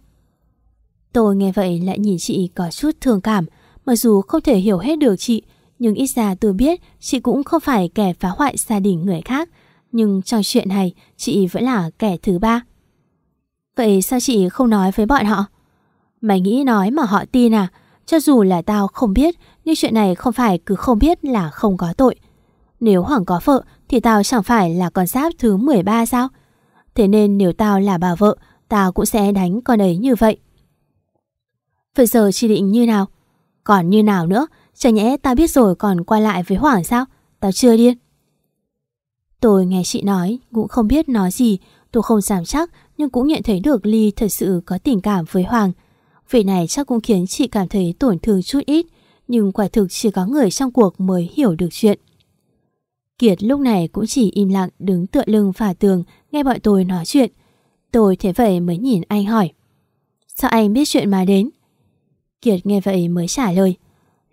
Tôi nghe vậy lại nhìn chị có chút thương cảm, mặc dù không thể hiểu hết được chị, nhưng ít ra tôi biết chị cũng không phải kẻ phá hoại gia đình người khác, nhưng trong chuyện này chị vẫn là kẻ thứ ba. Vậy sao chị không nói với bọn họ? Mày nghĩ nói mà họ tin à? Cho dù là tao không biết, nhưng chuyện này không phải cứ không biết là không có tội. Nếu Hoàng có vợ thì tao chẳng phải là con giáp thứ 13 sao? Thế nên nếu tao là bà vợ, tao cũng sẽ đánh con ấy như vậy. Vậy giờ chị định như nào? Còn như nào nữa? Chả nhẽ tao biết rồi còn quay lại với Hoàng sao? Tao chưa điên. Tôi nghe chị nói, cũng không biết nói gì. Tôi không dám chắc, nhưng cũng nhận thấy được Ly thật sự có tình cảm với Hoàng. Việc này chắc cũng khiến chị cảm thấy tổn thương chút ít, nhưng quả thực chỉ có người trong cuộc mới hiểu được chuyện. Kiệt lúc này cũng chỉ im lặng đứng tựa lưng phả tường nghe bọn tôi nói chuyện. Tôi thế vậy mới nhìn anh hỏi. Sao anh biết chuyện mà đến? Kiệt nghe vậy mới trả lời.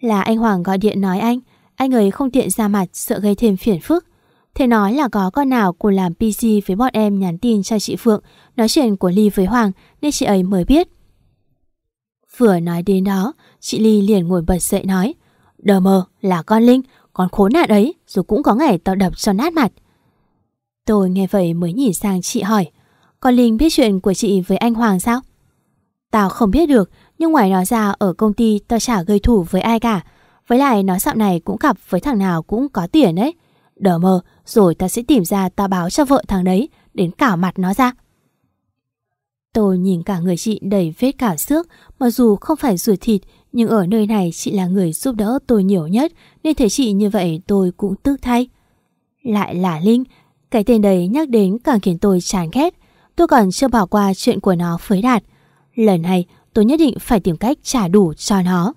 Là anh Hoàng gọi điện nói anh, anh ấy không tiện ra mặt sợ gây thêm phiền phức. Thế nói là có con nào cùng làm PC với bọn em nhắn tin cho chị Phượng nói chuyện của Ly với Hoàng nên chị ấy mới biết. Vừa nói đến đó, chị Ly liền ngồi bật dậy nói Đờ mờ là con Linh, con khốn nạn ấy rồi cũng có ngày tao đập cho nát mặt. Tôi nghe vậy mới nhìn sang chị hỏi Con Linh biết chuyện của chị với anh Hoàng sao? Tao không biết được nhưng ngoài nó ra ở công ty tao chả gây thủ với ai cả Với lại nó dạo này cũng gặp với thằng nào cũng có tiền đấy Đờ mờ rồi ta sẽ tìm ra ta báo cho vợ thằng đấy, Đến cảo mặt nó ra. Tôi nhìn cả người chị đầy vết cào xước, Mặc dù không phải ruột thịt, Nhưng ở nơi này chị là người giúp đỡ tôi nhiều nhất, Nên thấy chị như vậy tôi cũng tức thay. Lại là Linh, Cái tên đấy nhắc đến càng khiến tôi chán ghét. Tôi còn chưa bỏ qua chuyện của nó với Đạt. Lần này, tôi nhất định phải tìm cách trả đủ cho nó.